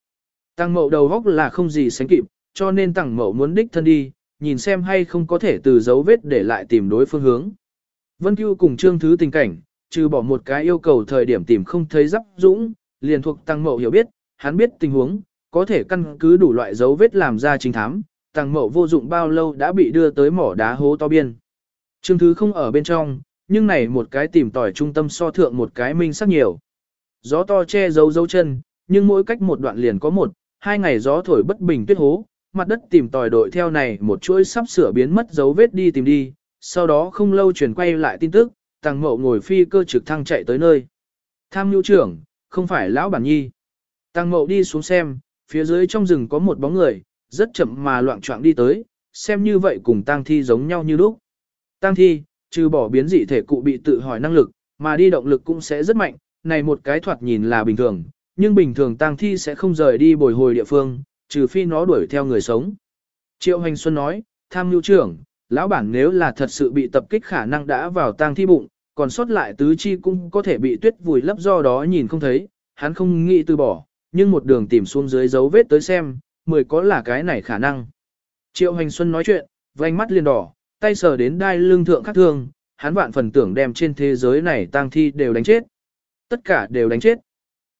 Speaker 1: Tăng mậu đầu góc là không gì sánh kịp, cho nên tăng mậu muốn đích thân đi, nhìn xem hay không có thể từ dấu vết để lại tìm đối phương hướng. Vân Cưu cùng Trương Thứ tình cảnh, trừ bỏ một cái yêu cầu thời điểm tìm không thấy giáp dũng, liền thuộc Tăng Mậu hiểu biết, hắn biết tình huống, có thể căn cứ đủ loại dấu vết làm ra trình thám, Tăng Mậu vô dụng bao lâu đã bị đưa tới mỏ đá hố to biên. Trương Thứ không ở bên trong, nhưng này một cái tìm tỏi trung tâm so thượng một cái minh sắc nhiều. Gió to che dấu dấu chân, nhưng mỗi cách một đoạn liền có một, hai ngày gió thổi bất bình tuyết hố, mặt đất tìm tòi đội theo này một chuỗi sắp sửa biến mất dấu vết đi tìm đi, sau đó không lâu chuyển quay lại tin tức, tàng mậu ngồi phi cơ trực thăng chạy tới nơi. Tham nhu trưởng, không phải lão bản nhi. Tàng mậu đi xuống xem, phía dưới trong rừng có một bóng người, rất chậm mà loạn choạng đi tới, xem như vậy cùng tang thi giống nhau như lúc. Tang thi, trừ bỏ biến dị thể cụ bị tự hỏi năng lực, mà đi động lực cũng sẽ rất mạnh, này một cái thoạt nhìn là bình thường, nhưng bình thường tang thi sẽ không rời đi bồi hồi địa phương, trừ phi nó đuổi theo người sống. Triệu Hành Xuân nói, tham nhu trưởng, lão bản nếu là thật sự bị tập kích khả năng đã vào tang thi bụng, còn sót lại tứ chi cũng có thể bị tuyết vùi lấp do đó nhìn không thấy, hắn không nghĩ từ bỏ, nhưng một đường tìm xuống dưới dấu vết tới xem, mười có là cái này khả năng. Triệu Hành Xuân nói chuyện, vành mắt liền đỏ, tay sờ đến đai lưng thượng khắc thương, hắn vạn phần tưởng đem trên thế giới này tang thi đều đánh chết. Tất cả đều đánh chết.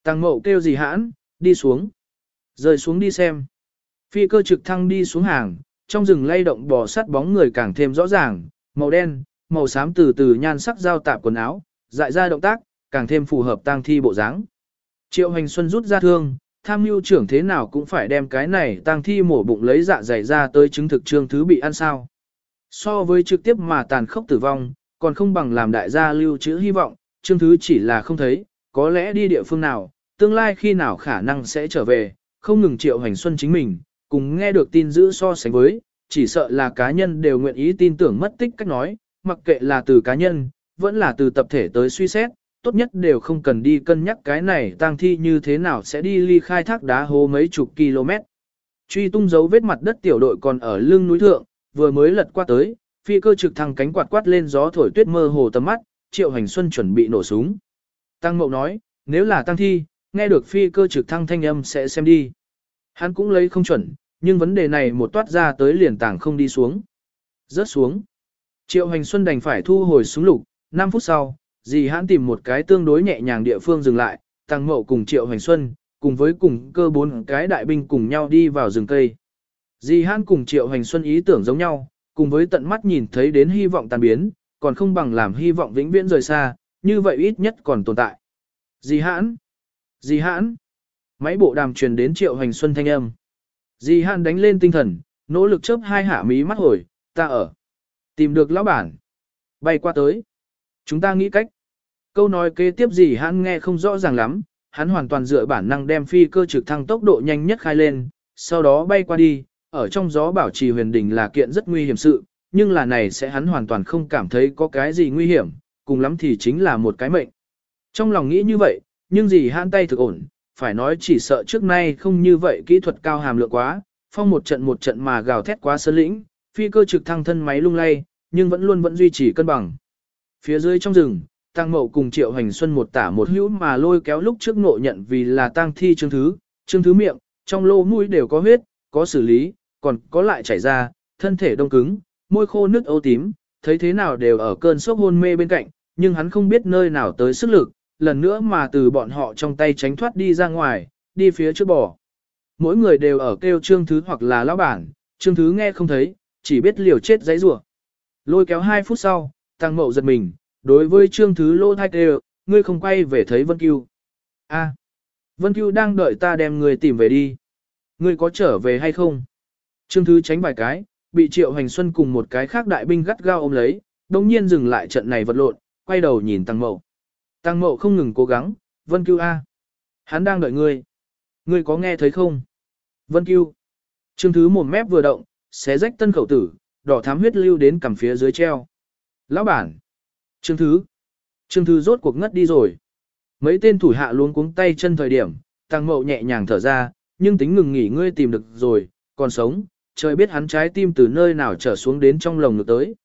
Speaker 1: Tăng mậu kêu gì hãn, đi xuống. Rời xuống đi xem. Phi cơ trực thăng đi xuống hàng, trong rừng lay động bò sắt bóng người càng thêm rõ ràng, màu đen, màu xám từ từ nhan sắc giao tạp quần áo, dại ra động tác, càng thêm phù hợp tang thi bộ dáng. Triệu Hành Xuân rút ra thương, tham mưu trưởng thế nào cũng phải đem cái này tang thi mổ bụng lấy dạ dày ra tới chứng thực trương thứ bị ăn sao. So với trực tiếp mà tàn khốc tử vong, còn không bằng làm đại gia lưu trữ hy vọng, trương thứ chỉ là không thấy, có lẽ đi địa phương nào, tương lai khi nào khả năng sẽ trở về, không ngừng triệu hành xuân chính mình, cùng nghe được tin giữ so sánh với, chỉ sợ là cá nhân đều nguyện ý tin tưởng mất tích cách nói, mặc kệ là từ cá nhân, vẫn là từ tập thể tới suy xét, tốt nhất đều không cần đi cân nhắc cái này tang thi như thế nào sẽ đi ly khai thác đá hố mấy chục km. Truy tung dấu vết mặt đất tiểu đội còn ở lưng núi thượng, vừa mới lật qua tới, phi cơ trực thăng cánh quạt quát lên gió thổi tuyết mơ hồ tầm mắt, triệu hành xuân chuẩn bị nổ súng. Tăng mậu nói, nếu là tăng thi, nghe được phi cơ trực thăng thanh âm sẽ xem đi. Hắn cũng lấy không chuẩn, nhưng vấn đề này một toát ra tới liền tảng không đi xuống. Rớt xuống. Triệu hành xuân đành phải thu hồi súng lục, 5 phút sau, dì hãn tìm một cái tương đối nhẹ nhàng địa phương dừng lại, tăng mậu cùng triệu hành xuân, cùng với cùng cơ bốn cái đại binh cùng nhau đi vào rừng cây. Dì hãn cùng triệu hành xuân ý tưởng giống nhau, cùng với tận mắt nhìn thấy đến hy vọng tàn biến, còn không bằng làm hy vọng vĩnh viễn rời xa, như vậy ít nhất còn tồn tại. Dì hãn! Dì hãn! Máy bộ đàm truyền đến triệu hành xuân thanh âm. Dì hãn đánh lên tinh thần, nỗ lực chớp hai hạ mí mắt hồi, ta ở. Tìm được lão bản. Bay qua tới. Chúng ta nghĩ cách. Câu nói kế tiếp gì hắn nghe không rõ ràng lắm, hắn hoàn toàn dựa bản năng đem phi cơ trực thăng tốc độ nhanh nhất khai lên, sau đó bay qua đi, ở trong gió bảo trì huyền đỉnh là kiện rất nguy hiểm sự, nhưng là này sẽ hắn hoàn toàn không cảm thấy có cái gì nguy hiểm, cùng lắm thì chính là một cái mệnh. Trong lòng nghĩ như vậy, nhưng gì hắn tay thực ổn, phải nói chỉ sợ trước nay không như vậy kỹ thuật cao hàm lượng quá, phong một trận một trận mà gào thét quá sơn lĩnh, phi cơ trực thăng thân máy lung lay, nhưng vẫn luôn vẫn duy trì cân bằng. Phía dưới trong rừng, Tăng Mậu cùng Triệu Hành Xuân một tả một hữu mà lôi kéo lúc trước nộ nhận vì là tang thi chương thứ, chương thứ miệng, trong lô mũi đều có huyết, có xử lý, còn có lại chảy ra, thân thể đông cứng, môi khô nước ấu tím, thấy thế nào đều ở cơn sốc hôn mê bên cạnh, nhưng hắn không biết nơi nào tới sức lực, lần nữa mà từ bọn họ trong tay tránh thoát đi ra ngoài, đi phía trước bò. Mỗi người đều ở kêu trương thứ hoặc là lão bản, trương thứ nghe không thấy, chỉ biết liều chết giấy rủa Lôi kéo hai phút sau, tăng mậu giật mình, đối với trương thứ lô thai đều ngươi không quay về thấy Vân Cưu. A, Vân Cưu đang đợi ta đem người tìm về đi. Ngươi có trở về hay không? Trương thứ tránh vài cái, bị triệu hành xuân cùng một cái khác đại binh gắt gao ôm lấy, đồng nhiên dừng lại trận này vật lộn, quay đầu nhìn tăng mậu. Tăng mậu không ngừng cố gắng, Vân Cưu A. Hắn đang đợi ngươi. Ngươi có nghe thấy không? Vân Cưu. Trương thứ một mép vừa động, xé rách tân khẩu tử, đỏ thám huyết lưu đến cằm phía dưới treo. Lão bản. Trương Thứ. Trương Thứ rốt cuộc ngất đi rồi. Mấy tên thủ hạ luôn cuống tay chân thời điểm, tăng mậu nhẹ nhàng thở ra, nhưng tính ngừng nghỉ ngươi tìm được rồi, còn sống, trời biết hắn trái tim từ nơi nào trở xuống đến trong lồng ngực tới.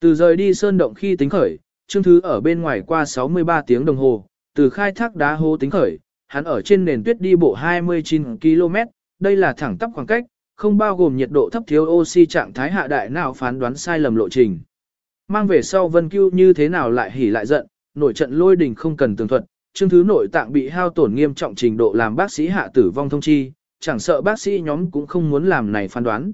Speaker 1: Từ rời đi sơn động khi tính khởi, Trương Thứ ở bên ngoài qua 63 tiếng đồng hồ, từ khai thác đá hô tính khởi, hắn ở trên nền tuyết đi bộ 29 km, đây là thẳng tắp khoảng cách, không bao gồm nhiệt độ thấp thiếu oxy trạng thái hạ đại nào phán đoán sai lầm lộ trình. Mang về sau Vân Cưu như thế nào lại hỉ lại giận, nổi trận lôi đình không cần tường thuật, chương thứ nội tạng bị hao tổn nghiêm trọng trình độ làm bác sĩ hạ tử vong thông chi, chẳng sợ bác sĩ nhóm cũng không muốn làm này phán đoán.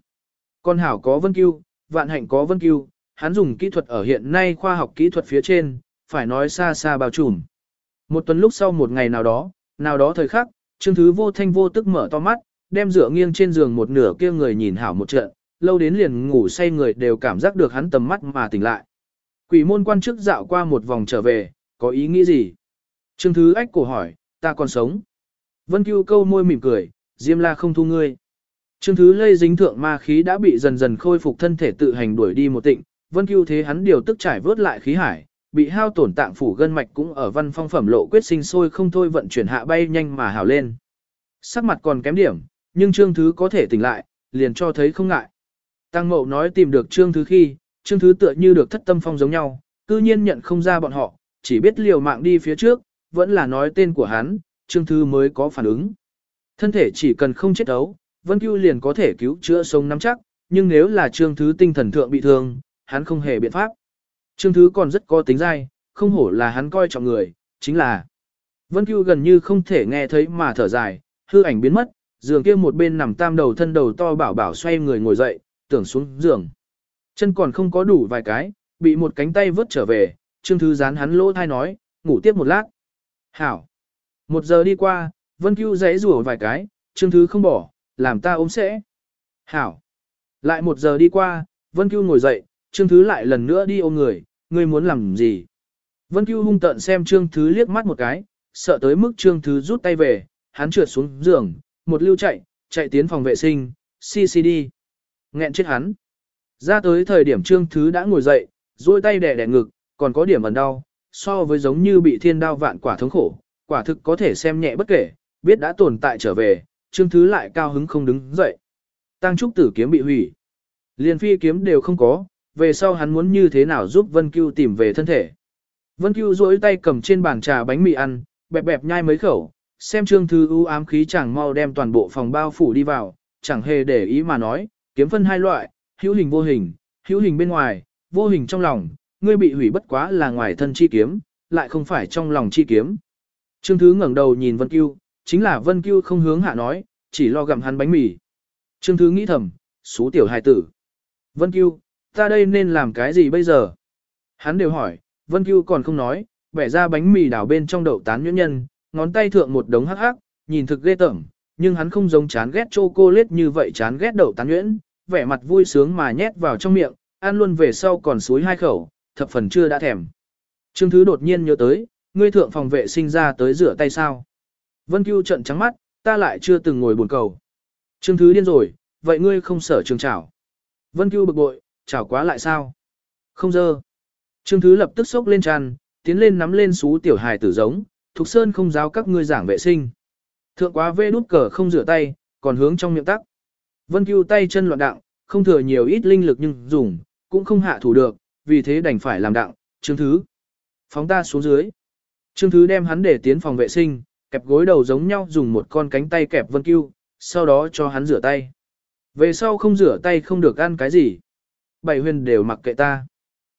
Speaker 1: Con hảo có Vân Cưu, vạn hạnh có Vân Cưu, hắn dùng kỹ thuật ở hiện nay khoa học kỹ thuật phía trên, phải nói xa xa bao trùm. Một tuần lúc sau một ngày nào đó, nào đó thời khắc, Trương Thứ vô thanh vô tức mở to mắt, đem dựa nghiêng trên giường một nửa kia người nhìn hảo một trận, lâu đến liền ngủ say người đều cảm giác được hắn tầm mắt mà tỉnh lại. Quỷ môn quan chức dạo qua một vòng trở về, có ý nghĩ gì? Trương Thứ ách cổ hỏi, ta còn sống. Vân Cưu câu môi mỉm cười, Diêm La không thu ngươi. Trương Thứ lây dính thượng ma khí đã bị dần dần khôi phục thân thể tự hành đuổi đi một tịnh, Vân Cưu thế hắn điều tức trải vớt lại khí hải, bị hao tổn tạng phủ gân mạch cũng ở văn phong phẩm lộ quyết sinh sôi không thôi vận chuyển hạ bay nhanh mà hào lên. Sắc mặt còn kém điểm, nhưng Trương Thứ có thể tỉnh lại, liền cho thấy không ngại. Tăng Mậu nói tìm được Trương Thứ khi, Trương Thứ tựa như được thất tâm phong giống nhau, cư nhiên nhận không ra bọn họ, chỉ biết liều mạng đi phía trước, vẫn là nói tên của hắn, Trương Thứ mới có phản ứng. Thân thể chỉ cần không chết đấu, Vân Cưu liền có thể cứu chữa sống nắm chắc, nhưng nếu là Trương Thứ tinh thần thượng bị thương, hắn không hề biện pháp. Trương Thứ còn rất có tính dai, không hổ là hắn coi trọng người, chính là Vân Cưu gần như không thể nghe thấy mà thở dài, hư ảnh biến mất, giường kia một bên nằm tam đầu thân đầu to bảo bảo xoay người ngồi dậy, tưởng xuống giường. Chân còn không có đủ vài cái, bị một cánh tay vớt trở về, Trương Thứ dán hắn lỗ thai nói, ngủ tiếp một lát. Hảo. Một giờ đi qua, Vân Cưu giấy rủa vài cái, Trương Thứ không bỏ, làm ta ốm sẽ. Hảo. Lại một giờ đi qua, Vân Cưu ngồi dậy, Trương Thứ lại lần nữa đi ôm người, ngươi muốn làm gì? Vân Cưu hung tận xem Trương Thứ liếc mắt một cái, sợ tới mức Trương Thứ rút tay về, hắn trượt xuống giường, một lưu chạy, chạy tiến phòng vệ sinh, CCD. Nghẹn chết hắn. Ra tới thời điểm Trương Thứ đã ngồi dậy, duỗi tay đè đè ngực, còn có điểm ẩn đau, so với giống như bị thiên đao vạn quả thống khổ, quả thực có thể xem nhẹ bất kể, biết đã tồn tại trở về, Trương Thứ lại cao hứng không đứng dậy. Tăng trúc tử kiếm bị hủy. Liên phi kiếm đều không có, về sau hắn muốn như thế nào giúp Vân Cưu tìm về thân thể. Vân Cưu duỗi tay cầm trên bàn trà bánh mì ăn, bẹp bẹp nhai mấy khẩu, xem Trương Thư ưu ám khí chẳng mau đem toàn bộ phòng bao phủ đi vào, chẳng hề để ý mà nói, kiếm phân hai loại, hữu hình vô hình, hữu hình bên ngoài, vô hình trong lòng, ngươi bị hủy bất quá là ngoài thân chi kiếm, lại không phải trong lòng chi kiếm. Trương Thứ ngẩng đầu nhìn Vân Cưu, chính là Vân Cưu không hướng hạ nói, chỉ lo gặm hắn bánh mì. Trương Thứ nghĩ thầm, xú tiểu hài tử. Vân Cưu, ta đây nên làm cái gì bây giờ? Hắn đều hỏi, Vân Cưu còn không nói, bẻ ra bánh mì đảo bên trong đậu tán nhuyễn nhân, ngón tay thượng một đống hắc hắc, nhìn thực ghê tởm, nhưng hắn không giống chán ghét chocolate như vậy chán ghét đậu tán nhuyễn, vẻ mặt vui sướng mà nhét vào trong miệng, ăn luôn về sau còn suối hai khẩu, thập phần chưa đã thèm. Trương Thứ đột nhiên nhớ tới, ngươi thượng phòng vệ sinh ra tới rửa tay sao? Vân Cưu trận trắng mắt, ta lại chưa từng ngồi buồn cầu. Trương Thứ điên rồi, vậy ngươi không sở trường chảo. Vân Cưu bực bội, chảo quá lại sao? Không dơ. Trương Thứ lập tức sốc lên tràn, tiến lên nắm lên xú tiểu hài tử giống, Thục Sơn không giáo các ngươi giảng vệ sinh. Thượng quá vê đút cờ không rửa tay, còn hướng trong miệng tắc. Vân Cưu tay chân loạn đặng, không thừa nhiều ít linh lực nhưng dùng, cũng không hạ thủ được, vì thế đành phải làm đặng, Trương Thứ. Phóng ta xuống dưới. Trương Thứ đem hắn để tiến phòng vệ sinh, kẹp gối đầu giống nhau dùng một con cánh tay kẹp Vân Cưu, sau đó cho hắn rửa tay. Về sau không rửa tay không được ăn cái gì. Bảy huyền đều mặc kệ ta.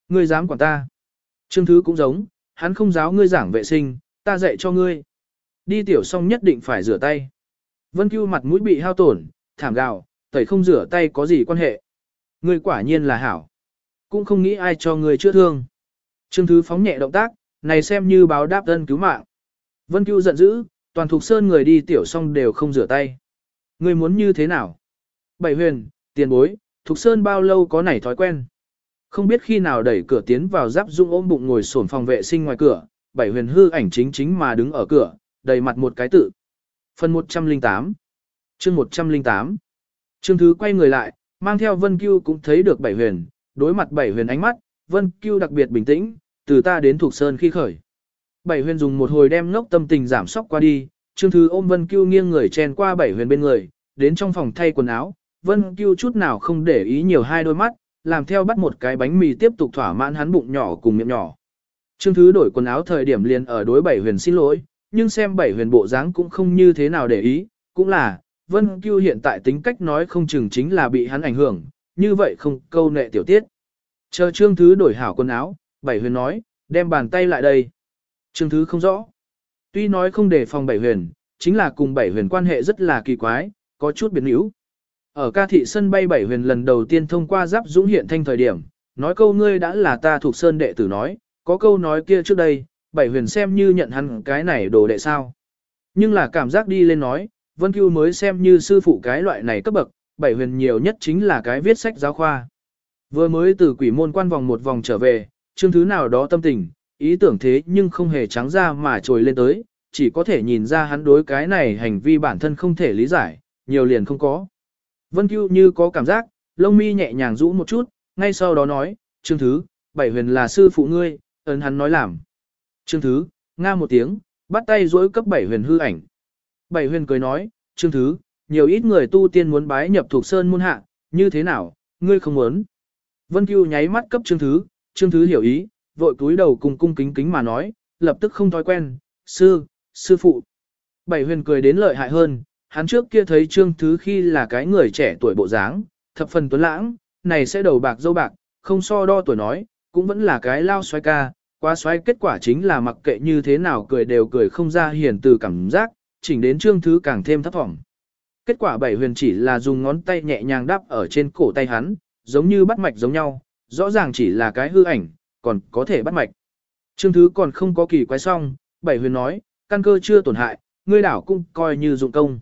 Speaker 1: Ngươi dám quản ta. Trương Thứ cũng giống, hắn không giáo ngươi giảng vệ sinh, ta dạy cho ngươi. Đi tiểu xong nhất định phải rửa tay. Vân Cưu mặt mũi bị hao tổn, thảm gạo, tẩy không rửa tay có gì quan hệ. Ngươi quả nhiên là hảo. Cũng không nghĩ ai cho ngươi chữa thương. Trương Thứ phóng nhẹ động tác, này xem như báo đáp ân cứu mạng. Vân Cưu giận dữ, toàn thuộc sơn người đi tiểu xong đều không rửa tay. Ngươi muốn như thế nào? Bảy huyền, tiền bối, thuộc sơn bao lâu có nảy thói quen? Không biết khi nào đẩy cửa tiến vào giáp dung ôm bụng ngồi sổn phòng vệ sinh ngoài cửa, bảy huyền hư ảnh chính chính mà đứng ở cửa, đầy mặt một cái tự. Phần 108 chương 108 Trương Thứ quay người lại, mang theo Vân Cưu cũng thấy được bảy huyền, đối mặt bảy huyền ánh mắt, Vân Cưu đặc biệt bình tĩnh, từ ta đến thuộc sơn khi khởi. Bảy huyền dùng một hồi đem ngốc tâm tình giảm sóc qua đi, Trương Thứ ôm Vân Cưu nghiêng người chen qua bảy huyền bên người, đến trong phòng thay quần áo, Vân Cưu chút nào không để ý nhiều hai đôi mắt, làm theo bắt một cái bánh mì tiếp tục thỏa mãn hắn bụng nhỏ cùng miệng nhỏ. Trương Thứ đổi quần áo thời điểm liền ở đối bảy huyền xin lỗi, nhưng xem bảy huyền bộ dáng cũng không như thế nào để ý, cũng là, Vân Cưu hiện tại tính cách nói không chừng chính là bị hắn ảnh hưởng, như vậy không câu nệ tiểu tiết. Chờ Trương Thứ đổi hảo quần áo, bảy huyền nói, đem bàn tay lại đây. Trương Thứ không rõ. Tuy nói không để phòng bảy huyền, chính là cùng bảy huyền quan hệ rất là kỳ quái, có chút biến yếu. Ở ca thị sân bay bảy huyền lần đầu tiên thông qua giáp dũng hiện thanh thời điểm, nói câu ngươi đã là ta thuộc sơn đệ tử nói, có câu nói kia trước đây, bảy huyền xem như nhận hắn cái này đồ đệ sao. Nhưng là cảm giác đi lên nói, Vân Cưu mới xem như sư phụ cái loại này cấp bậc, bảy huyền nhiều nhất chính là cái viết sách giáo khoa. Vừa mới từ quỷ môn quan vòng một vòng trở về, chương thứ nào đó tâm tình, ý tưởng thế nhưng không hề trắng ra mà trồi lên tới, chỉ có thể nhìn ra hắn đối cái này hành vi bản thân không thể lý giải, nhiều liền không có. Vân Cưu như có cảm giác, lông mi nhẹ nhàng rũ một chút, ngay sau đó nói, chương Thứ, Bảy Huyền là sư phụ ngươi, ấn hắn nói làm. Trương Thứ, nga một tiếng, bắt tay dối cấp Bảy Huyền hư ảnh. Bảy Huyền cười nói, Trương Thứ, nhiều ít người tu tiên muốn bái nhập thuộc sơn môn hạ, như thế nào, ngươi không muốn. Vân Cưu nháy mắt cấp Trương Thứ, Trương Thứ hiểu ý, vội cúi đầu cùng cung kính kính mà nói, lập tức không thói quen, sư, sư phụ. Bảy huyền cười đến lợi hại hơn, hắn trước kia thấy Trương Thứ khi là cái người trẻ tuổi bộ dáng, thập phần tuấn lãng, này sẽ đầu bạc dâu bạc, không so đo tuổi nói, cũng vẫn là cái lao xoay ca, quá xoay kết quả chính là mặc kệ như thế nào cười đều cười không ra hiền từ cảm giác, chỉnh đến Trương Thứ càng thêm thấp vọng. Kết quả bảy huyền chỉ là dùng ngón tay nhẹ nhàng đắp ở trên cổ tay hắn, giống như bắt mạch giống nhau, rõ ràng chỉ là cái hư ảnh, còn có thể bắt mạch. Trương Thứ còn không có kỳ quái xong, bảy huyền nói, căn cơ chưa tổn hại, ngươi đảo cũng coi như dụng công.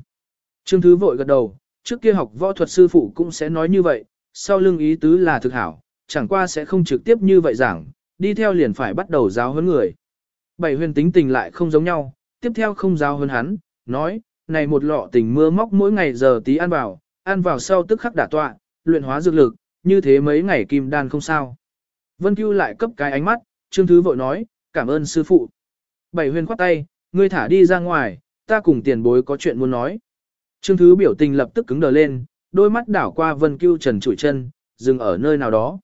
Speaker 1: Trương Thứ vội gật đầu, trước kia học võ thuật sư phụ cũng sẽ nói như vậy, sau lưng ý tứ là thực hảo, chẳng qua sẽ không trực tiếp như vậy giảng, đi theo liền phải bắt đầu giáo huấn người. Bảy huyền tính tình lại không giống nhau, tiếp theo không giáo huấn hắn, nói, này một lọ tình mưa móc mỗi ngày giờ tí ăn vào, ăn vào sau tức khắc đả tọa, luyện hóa dược lực, như thế mấy ngày kim đan không sao. Vân Cưu lại cấp cái ánh mắt, Trương Thứ vội nói, cảm ơn sư phụ. Bảy huyền khoát tay, ngươi thả đi ra ngoài, ta cùng tiền bối có chuyện muốn nói. Trương Thứ biểu tình lập tức cứng đờ lên, đôi mắt đảo qua Vân Cưu trần trụi chân, dừng ở nơi nào đó.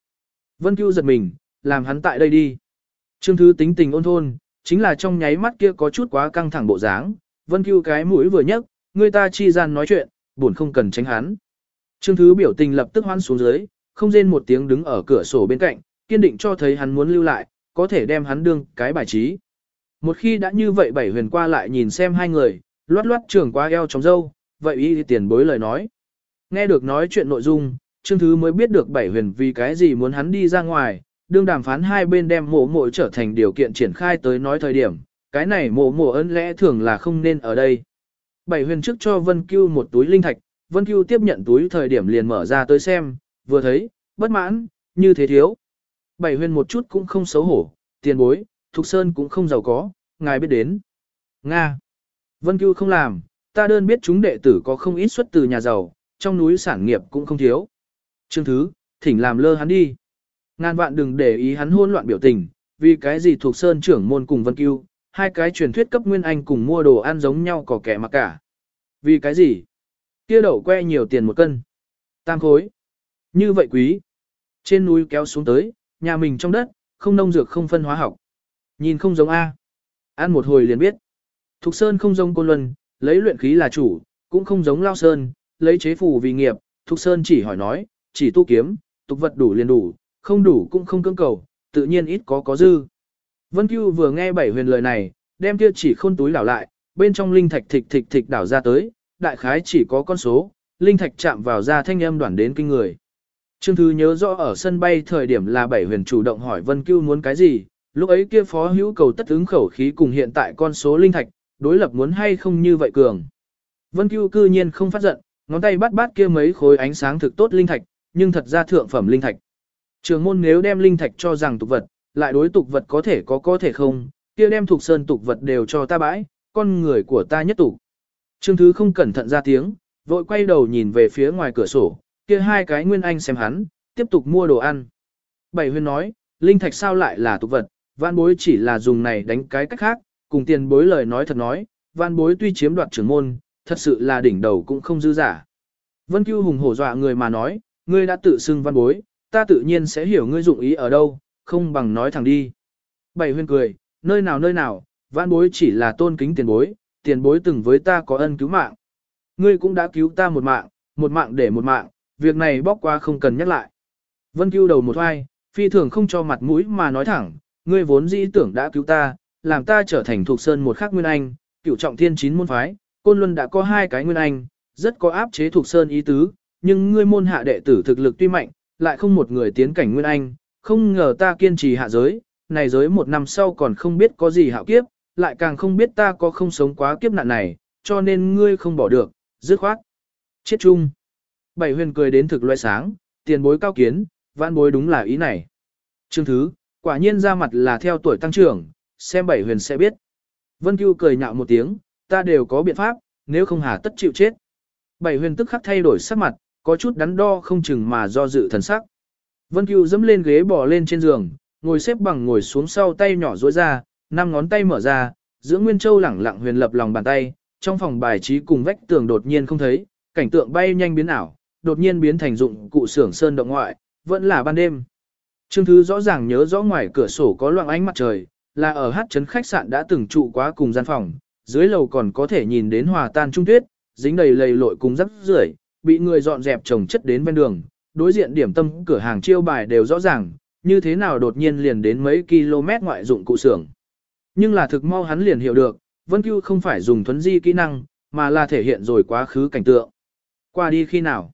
Speaker 1: Vân Cưu giật mình, làm hắn tại đây đi. Trương Thứ tính tình ôn thôn, chính là trong nháy mắt kia có chút quá căng thẳng bộ dáng. Vân Cưu cái mũi vừa nhấc, người ta chi gian nói chuyện, buồn không cần tránh hắn. Trương Thứ biểu tình lập tức hoan xuống dưới, không rên một tiếng đứng ở cửa sổ bên cạnh, kiên định cho thấy hắn muốn lưu lại, có thể đem hắn đương cái bài trí. Một khi đã như vậy bảy huyền qua lại nhìn xem hai người, loát loát trưởng qua eo trong dâu, vậy ý tiền bối lời nói. Nghe được nói chuyện nội dung, Trương Thứ mới biết được bảy huyền vì cái gì muốn hắn đi ra ngoài, đương đàm phán hai bên đem mộ mộ trở thành điều kiện triển khai tới nói thời điểm, cái này mộ mộ ấn lẽ thường là không nên ở đây. Bảy huyền trước cho Vân Cưu một túi linh thạch, Vân Cưu tiếp nhận túi thời điểm liền mở ra tới xem, vừa thấy, bất mãn, như thế thiếu. Bảy huyền một chút cũng không xấu hổ, tiền bối, Thục Sơn cũng không giàu có, ngài biết đến. Nga. Vân Cưu không làm, ta đơn biết chúng đệ tử có không ít xuất từ nhà giàu, trong núi sản nghiệp cũng không thiếu. Trương Thứ, thỉnh làm lơ hắn đi. Ngàn vạn đừng để ý hắn hôn loạn biểu tình, vì cái gì thuộc Sơn trưởng môn cùng Vân Cưu, hai cái truyền thuyết cấp nguyên anh cùng mua đồ ăn giống nhau có kẻ mà cả. Vì cái gì? Kia đậu que nhiều tiền một cân. Tam khối. Như vậy quý. Trên núi kéo xuống tới, nhà mình trong đất, không nông dược không phân hóa học. Nhìn không giống A. Ăn một hồi liền biết. Thục Sơn không giống Côn Luân, lấy luyện khí là chủ, cũng không giống Lao Sơn, lấy chế phù vì nghiệp. Thục Sơn chỉ hỏi nói, chỉ tu kiếm, tục vật đủ liền đủ, không đủ cũng không cưỡng cầu, tự nhiên ít có có dư. Vân Cưu vừa nghe bảy huyền lời này, đem kia chỉ khôn túi đảo lại, bên trong linh thạch thịch thịch thịch đảo ra tới, đại khái chỉ có con số, linh thạch chạm vào ra thanh âm đoạn đến kinh người. Trương Thư nhớ rõ ở sân bay thời điểm là bảy huyền chủ động hỏi Vân Cưu muốn cái gì, lúc ấy kia phó hữu cầu tất ứng khẩu khí cùng hiện tại con số linh thạch, đối lập muốn hay không như vậy cường. Vân Cưu cư nhiên không phát giận, ngón tay bắt bắt kia mấy khối ánh sáng thực tốt linh thạch, nhưng thật ra thượng phẩm linh thạch. Trường môn nếu đem linh thạch cho rằng tục vật, lại đối tục vật có thể có có thể không, kia đem thuộc sơn tục vật đều cho ta bãi, con người của ta nhất tục. Trương Thứ không cẩn thận ra tiếng, vội quay đầu nhìn về phía ngoài cửa sổ, kia hai cái nguyên anh xem hắn, tiếp tục mua đồ ăn. Bảy huyên nói, linh thạch sao lại là tục vật, văn bối chỉ là dùng này đánh cái cách khác, cùng tiền bối lời nói thật nói, văn bối tuy chiếm đoạt trưởng môn, thật sự là đỉnh đầu cũng không dư giả. Vân Cưu hùng hổ dọa người mà nói, ngươi đã tự xưng văn bối, ta tự nhiên sẽ hiểu ngươi dụng ý ở đâu, không bằng nói thẳng đi. Bảy Huyên cười, nơi nào nơi nào, văn bối chỉ là tôn kính tiền bối, tiền bối từng với ta có ân cứu mạng. Ngươi cũng đã cứu ta một mạng, một mạng để một mạng, việc này bóc qua không cần nhắc lại. Vân Cưu đầu một hoai, phi thường không cho mặt mũi mà nói thẳng, ngươi vốn dĩ tưởng đã cứu ta, làm ta trở thành thuộc sơn một khắc nguyên anh, cửu trọng thiên chín môn phái, côn luân đã có hai cái nguyên anh, rất có áp chế thuộc sơn ý tứ, nhưng ngươi môn hạ đệ tử thực lực tuy mạnh, lại không một người tiến cảnh nguyên anh, không ngờ ta kiên trì hạ giới, này giới một năm sau còn không biết có gì hạo kiếp, lại càng không biết ta có không sống quá kiếp nạn này, cho nên ngươi không bỏ được, dứt khoát. Chết chung. Bảy huyền cười đến thực loại sáng, tiền bối cao kiến, vãn bối đúng là ý này. Trương Thứ, quả nhiên ra mặt là theo tuổi tăng trưởng, xem bảy huyền sẽ biết. Vân Cưu cười nhạo một tiếng, ta đều có biện pháp, nếu không hà tất chịu chết. Bảy huyền tức khắc thay đổi sắc mặt, có chút đắn đo không chừng mà do dự thần sắc. Vân Cưu dẫm lên ghế bò lên trên giường, ngồi xếp bằng ngồi xuống sau tay nhỏ duỗi ra, năm ngón tay mở ra, giữa Nguyên Châu lẳng lặng huyền lập lòng bàn tay, trong phòng bài trí cùng vách tường đột nhiên không thấy, cảnh tượng bay nhanh biến ảo, đột nhiên biến thành dụng cụ xưởng sơn động ngoại, vẫn là ban đêm. Trương Thứ rõ ràng nhớ rõ ngoài cửa sổ có loạng ánh mặt trời, là ở hát trấn khách sạn đã từng trụ quá cùng gian phòng, dưới lầu còn có thể nhìn đến hòa tan trung tuyết, dính đầy lầy lội cùng rắc rưởi, bị người dọn dẹp trồng chất đến bên đường, đối diện điểm tâm cửa hàng chiêu bài đều rõ ràng, như thế nào đột nhiên liền đến mấy km ngoại dụng cụ xưởng. Nhưng là thực mau hắn liền hiểu được, Vân Cưu không phải dùng thuấn di kỹ năng, mà là thể hiện rồi quá khứ cảnh tượng. Qua đi khi nào?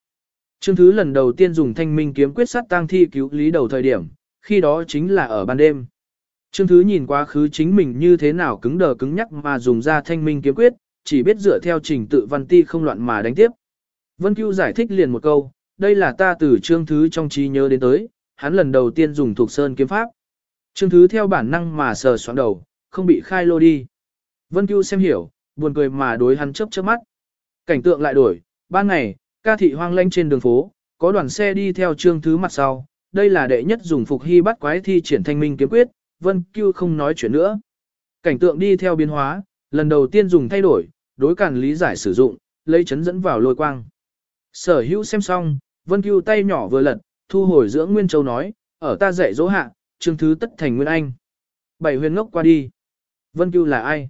Speaker 1: Trương Thứ lần đầu tiên dùng thanh minh kiếm quyết sát tang thi cứu lý đầu thời điểm, khi đó chính là ở ban đêm. Trương Thứ nhìn quá khứ chính mình như thế nào cứng đờ cứng nhắc mà dùng ra thanh minh kiếm quyết, chỉ biết dựa theo trình tự văn ti không loạn mà đánh tiếp. Vân Cưu giải thích liền một câu, đây là ta từ Trương Thứ trong trí nhớ đến tới, hắn lần đầu tiên dùng thuộc sơn kiếm pháp. Trương Thứ theo bản năng mà sờ soạn đầu, không bị khai lô đi. Vân Cưu xem hiểu, buồn cười mà đối hắn chớp chớp mắt. Cảnh tượng lại đổi, ban ngày, ca thị hoang lanh trên đường phố, có đoàn xe đi theo Trương Thứ mặt sau, đây là đệ nhất dùng phục hy bắt quái thi triển thanh minh kiếm quyết, Vân Cưu không nói chuyện nữa. Cảnh tượng đi theo biến hóa, lần đầu tiên dùng thay đổi, đối cản lý giải sử dụng, lấy chấn dẫn vào lôi quang. Sở hữu xem xong, Vân Cưu tay nhỏ vừa lật, thu hồi dưỡng Nguyên Châu nói, ở ta dạy dỗ hạ, chương thứ tất thành Nguyên Anh. Bảy huyền ngốc qua đi. Vân Cưu là ai?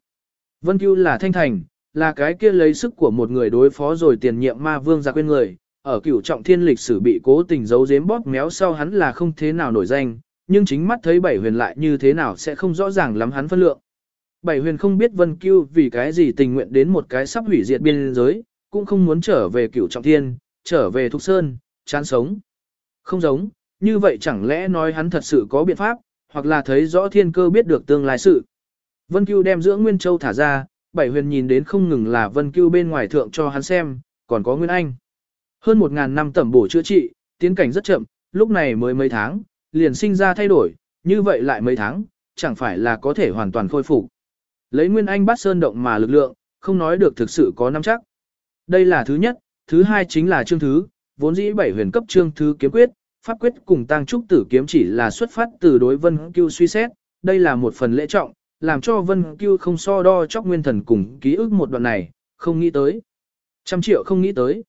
Speaker 1: Vân Cưu là Thanh Thành, là cái kia lấy sức của một người đối phó rồi tiền nhiệm ma vương ra quên người. Ở cửu trọng thiên lịch sử bị cố tình giấu giếm bóp méo sau hắn là không thế nào nổi danh, nhưng chính mắt thấy bảy huyền lại như thế nào sẽ không rõ ràng lắm hắn phân lượng. Bảy huyền không biết Vân Cưu vì cái gì tình nguyện đến một cái sắp hủy diệt biên giới, cũng không muốn trở về cửu trọng thiên, trở về Thục Sơn, chán sống. Không giống, như vậy chẳng lẽ nói hắn thật sự có biện pháp, hoặc là thấy rõ thiên cơ biết được tương lai sự. Vân Cưu đem giữa Nguyên Châu thả ra, bảy huyền nhìn đến không ngừng là Vân Cưu bên ngoài thượng cho hắn xem, còn có Nguyên Anh. Hơn một ngàn năm tẩm bổ chữa trị, tiến cảnh rất chậm, lúc này mới mấy tháng, liền sinh ra thay đổi, như vậy lại mấy tháng, chẳng phải là có thể hoàn toàn khôi phục. Lấy Nguyên Anh bắt sơn động mà lực lượng, không nói được thực sự có nắm chắc. Đây là thứ nhất, thứ hai chính là chương thứ, vốn dĩ bảy huyền cấp chương thứ kiếm quyết, pháp quyết cùng tăng trúc tử kiếm chỉ là xuất phát từ đối vân cưu suy xét, đây là một phần lễ trọng, làm cho vân cưu không so đo chóc nguyên thần cùng ký ức một đoạn này, không nghĩ tới. Trăm triệu không nghĩ tới.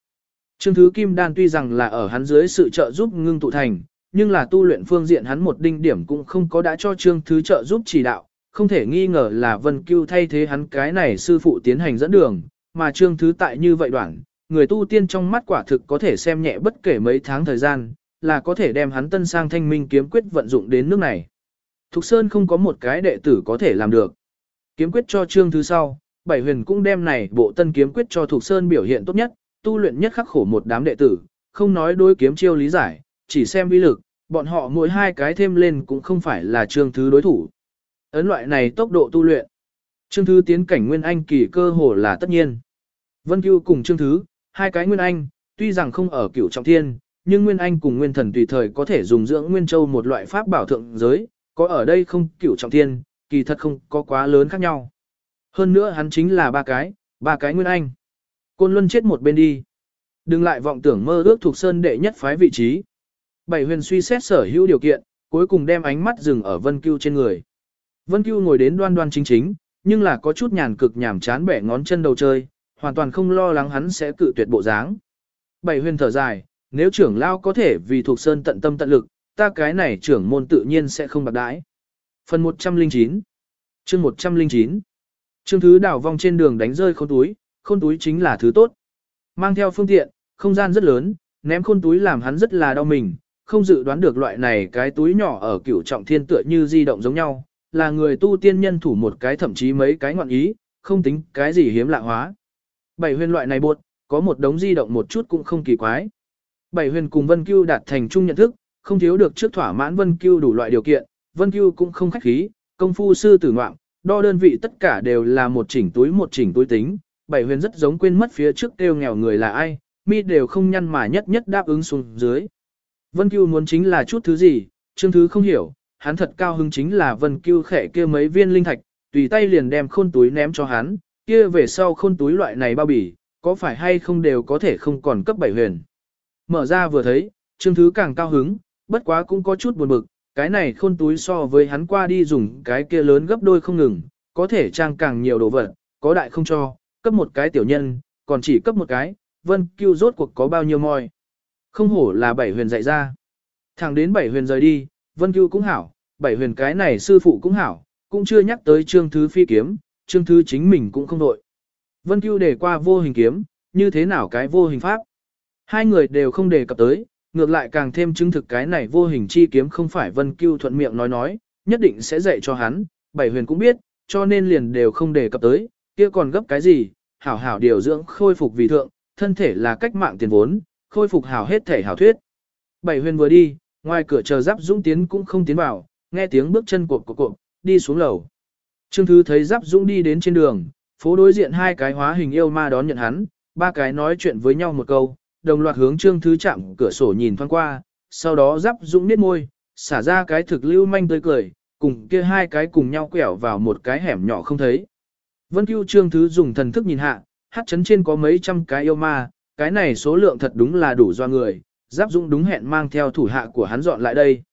Speaker 1: Chương thứ kim đan tuy rằng là ở hắn dưới sự trợ giúp ngưng tụ thành, nhưng là tu luyện phương diện hắn một đinh điểm cũng không có đã cho chương thứ trợ giúp chỉ đạo, không thể nghi ngờ là vân cưu thay thế hắn cái này sư phụ tiến hành dẫn đường, mà trương thứ tại như vậy đoạn, người tu tiên trong mắt quả thực có thể xem nhẹ bất kể mấy tháng thời gian, là có thể đem hắn tân sang thanh minh kiếm quyết vận dụng đến nước này. Thục Sơn không có một cái đệ tử có thể làm được. Kiếm quyết cho trương thứ sau, bảy huyền cũng đem này bộ tân kiếm quyết cho Thục Sơn biểu hiện tốt nhất, tu luyện nhất khắc khổ một đám đệ tử, không nói đối kiếm chiêu lý giải, chỉ xem vi lực, bọn họ mỗi hai cái thêm lên cũng không phải là trương thứ đối thủ. Ấn loại này tốc độ tu luyện. Trương thứ tiến cảnh nguyên anh kỳ cơ hồ là tất nhiên. Vân Cưu cùng trương thứ, hai cái nguyên anh, tuy rằng không ở cửu trọng thiên, nhưng nguyên anh cùng nguyên thần tùy thời có thể dùng dưỡng nguyên châu một loại pháp bảo thượng giới, có ở đây không cửu trọng thiên, kỳ thật không có quá lớn khác nhau. Hơn nữa hắn chính là ba cái, ba cái nguyên anh. Côn Luân chết một bên đi. Đừng lại vọng tưởng mơ ước thuộc sơn đệ nhất phái vị trí. Bảy huyền suy xét sở hữu điều kiện, cuối cùng đem ánh mắt dừng ở Vân Cưu trên người. Vân Cưu ngồi đến đoan đoan chính chính, nhưng là có chút nhàn cực nhảm chán bẻ ngón chân đầu chơi, hoàn toàn không lo lắng hắn sẽ cự tuyệt bộ dáng. Bảy huyền thở dài, nếu trưởng lao có thể vì thuộc sơn tận tâm tận lực, ta cái này trưởng môn tự nhiên sẽ không bạc đãi. Phần 109 chương 109 Trương thứ đảo vong trên đường đánh rơi khôn túi, khôn túi chính là thứ tốt. Mang theo phương tiện, không gian rất lớn, ném khôn túi làm hắn rất là đau mình, không dự đoán được loại này cái túi nhỏ ở cửu trọng thiên tựa như di động giống nhau, là người tu tiên nhân thủ một cái thậm chí mấy cái ngọn ý, không tính cái gì hiếm lạ hóa. Bảy huyền loại này buộc, có một đống di động một chút cũng không kỳ quái. Bảy huyền cùng Vân Cưu đạt thành chung nhận thức, không thiếu được trước thỏa mãn Vân Cưu đủ loại điều kiện, Vân Cưu cũng không khách khí, công phu sư tử ngoạm, đo đơn vị tất cả đều là một chỉnh túi một chỉnh túi tính, bảy huyền rất giống quên mất phía trước kêu nghèo người là ai, mi đều không nhăn mà nhất nhất đáp ứng xuống dưới. Vân Cưu muốn chính là chút thứ gì, Trương Thứ không hiểu, hắn thật cao hứng chính là Vân Cưu khẽ kia mấy viên linh thạch, tùy tay liền đem khôn túi ném cho hắn, kia về sau khôn túi loại này bao bì, có phải hay không đều có thể không còn cấp bảy huyền. Mở ra vừa thấy, Trương Thứ càng cao hứng, bất quá cũng có chút buồn bực, cái này khôn túi so với hắn qua đi dùng cái kia lớn gấp đôi không ngừng, có thể trang càng nhiều đồ vật, có đại không cho, cấp một cái tiểu nhân, còn chỉ cấp một cái, Vân Cưu rốt cuộc có bao nhiêu môi. Không hổ là bảy huyền dạy ra. Thẳng đến bảy huyền rời đi, Vân Cưu cũng hảo, bảy huyền cái này sư phụ cũng hảo, cũng chưa nhắc tới trương thứ phi kiếm, trương thứ chính mình cũng không đội. Vân Cưu để qua vô hình kiếm, như thế nào cái vô hình pháp. Hai người đều không đề cập tới, ngược lại càng thêm chứng thực cái này vô hình chi kiếm không phải Vân Cưu thuận miệng nói nói, nhất định sẽ dạy cho hắn, bảy huyền cũng biết, cho nên liền đều không đề cập tới, kia còn gấp cái gì, hảo hảo điều dưỡng khôi phục vì thượng, thân thể là cách mạng tiền vốn, khôi phục hảo hết thể hảo thuyết. Bảy huyền vừa đi, ngoài cửa chờ giáp dũng tiến cũng không tiến vào, nghe tiếng bước chân cộp cộp cộp, đi xuống lầu. Trương Thứ thấy giáp dũng đi đến trên đường, phố đối diện hai cái hóa hình yêu ma đón nhận hắn, ba cái nói chuyện với nhau một câu, đồng loạt hướng Trương Thứ chạm cửa sổ nhìn thoáng qua, sau đó giáp dũng niết môi, xả ra cái thực lưu manh tươi cười, cùng kia hai cái cùng nhau quẹo vào một cái hẻm nhỏ không thấy. Vân Cưu Trương Thứ dùng thần thức nhìn hạ, hát chấn trên có mấy trăm cái yêu ma, cái này số lượng thật đúng là đủ do người, Giáp Dũng đúng hẹn mang theo thủ hạ của hắn dọn lại đây.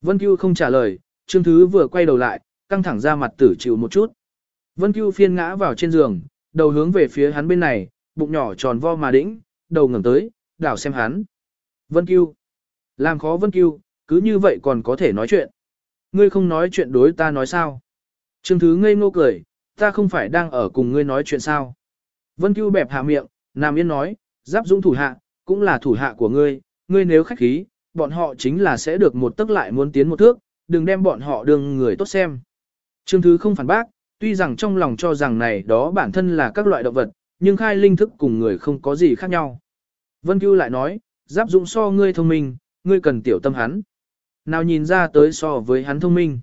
Speaker 1: Vân Cưu không trả lời, Trương Thứ vừa quay đầu lại, căng thẳng ra mặt tử chịu một chút. Vân Cưu phiên ngã vào trên giường, đầu hướng về phía hắn bên này, bụng nhỏ tròn vo mà đĩnh, đầu ngẩng tới, đảo xem hắn. Vân Cưu. Làm khó Vân Cưu, cứ như vậy còn có thể nói chuyện. Ngươi không nói chuyện đối ta nói sao? Trương Thứ ngây ngô cười, ta không phải đang ở cùng ngươi nói chuyện sao? Vân Cưu bẹp hạ miệng, Nam Yên nói, giáp dũng thủ hạ, cũng là thủ hạ của ngươi, ngươi nếu khách khí, bọn họ chính là sẽ được một tức lại muốn tiến một thước, đừng đem bọn họ đương người tốt xem. Trương Thứ không phản bác, tuy rằng trong lòng cho rằng này đó bản thân là các loại động vật, nhưng khai linh thức cùng người không có gì khác nhau. Vân Cưu lại nói, giáp Dụng so ngươi thông minh, ngươi cần tiểu tâm hắn. Nào nhìn ra tới so với hắn thông minh.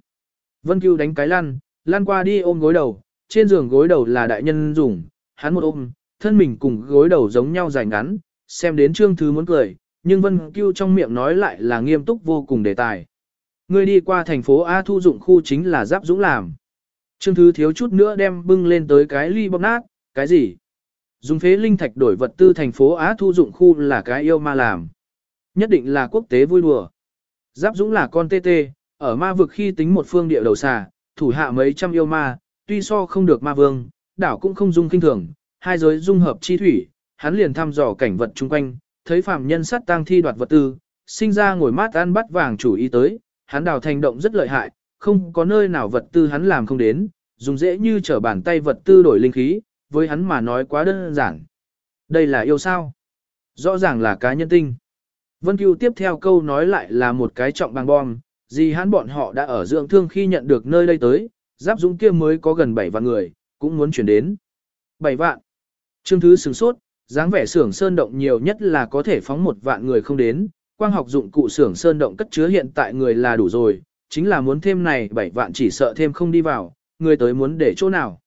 Speaker 1: Vân Cưu đánh cái lăn, lăn qua đi ôm gối đầu, trên giường gối đầu là đại nhân dùng, hắn một ôm, thân mình cùng gối đầu giống nhau dài ngắn, xem đến trương thứ muốn cười, nhưng Vân Cưu trong miệng nói lại là nghiêm túc vô cùng đề tài. Ngươi đi qua thành phố A thu dụng khu chính là giáp dũng làm. Trương thứ thiếu chút nữa đem bưng lên tới cái ly bóp nát, cái gì? Dùng phế linh thạch đổi vật tư thành phố Á thu dụng khu là cái yêu ma làm. Nhất định là quốc tế vui đùa. Giáp dũng là con tê tê, ở ma vực khi tính một phương địa đầu xà, thủ hạ mấy trăm yêu ma, tuy so không được ma vương, đảo cũng không dung kinh thường, hai giới dung hợp chi thủy, hắn liền thăm dò cảnh vật chung quanh, thấy phàm nhân sát tang thi đoạt vật tư, sinh ra ngồi mát ăn bắt vàng chủ ý tới, hắn đào thành động rất lợi hại, không có nơi nào vật tư hắn làm không đến, dùng dễ như trở bàn tay vật tư đổi linh khí, với hắn mà nói quá đơn giản. Đây là yêu sao? Rõ ràng là cá nhân tinh. Vân Cưu tiếp theo câu nói lại là một cái trọng bằng bom, gì hắn bọn họ đã ở dưỡng thương khi nhận được nơi đây tới, giáp dũng kia mới có gần 7 vạn người, cũng muốn chuyển đến. 7 vạn. Trương Thứ sửng sốt, dáng vẻ xưởng sơn động nhiều nhất là có thể phóng một vạn người không đến, quang học dụng cụ xưởng sơn động cất chứa hiện tại người là đủ rồi, chính là muốn thêm này 7 vạn chỉ sợ thêm không đi vào, người tới muốn để chỗ nào.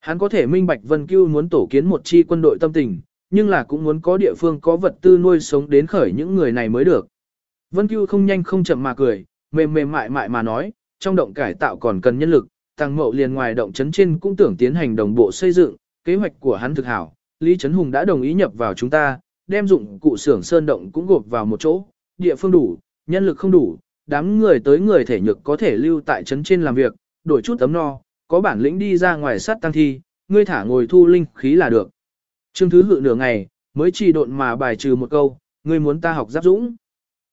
Speaker 1: Hắn có thể minh bạch Vân Cưu muốn tổ kiến một chi quân đội tâm tình, nhưng là cũng muốn có địa phương có vật tư nuôi sống đến khởi những người này mới được. Vân Cưu không nhanh không chậm mà cười, mềm mềm mại mại mà nói, trong động cải tạo còn cần nhân lực, tăng mậu liền ngoài động chấn trên cũng tưởng tiến hành đồng bộ xây dựng, kế hoạch của hắn thực hảo, Lý Trấn Hùng đã đồng ý nhập vào chúng ta, đem dụng cụ xưởng sơn động cũng gộp vào một chỗ, địa phương đủ, nhân lực không đủ, đám người tới người thể nhược có thể lưu tại trấn trên làm việc, đổi chút tấm no, có bản lĩnh đi ra ngoài sát tăng thi, ngươi thả ngồi thu linh khí là được. Trương Thứ Hự nửa ngày, mới chỉ độn mà bài trừ một câu, ngươi muốn ta học giáp dũng.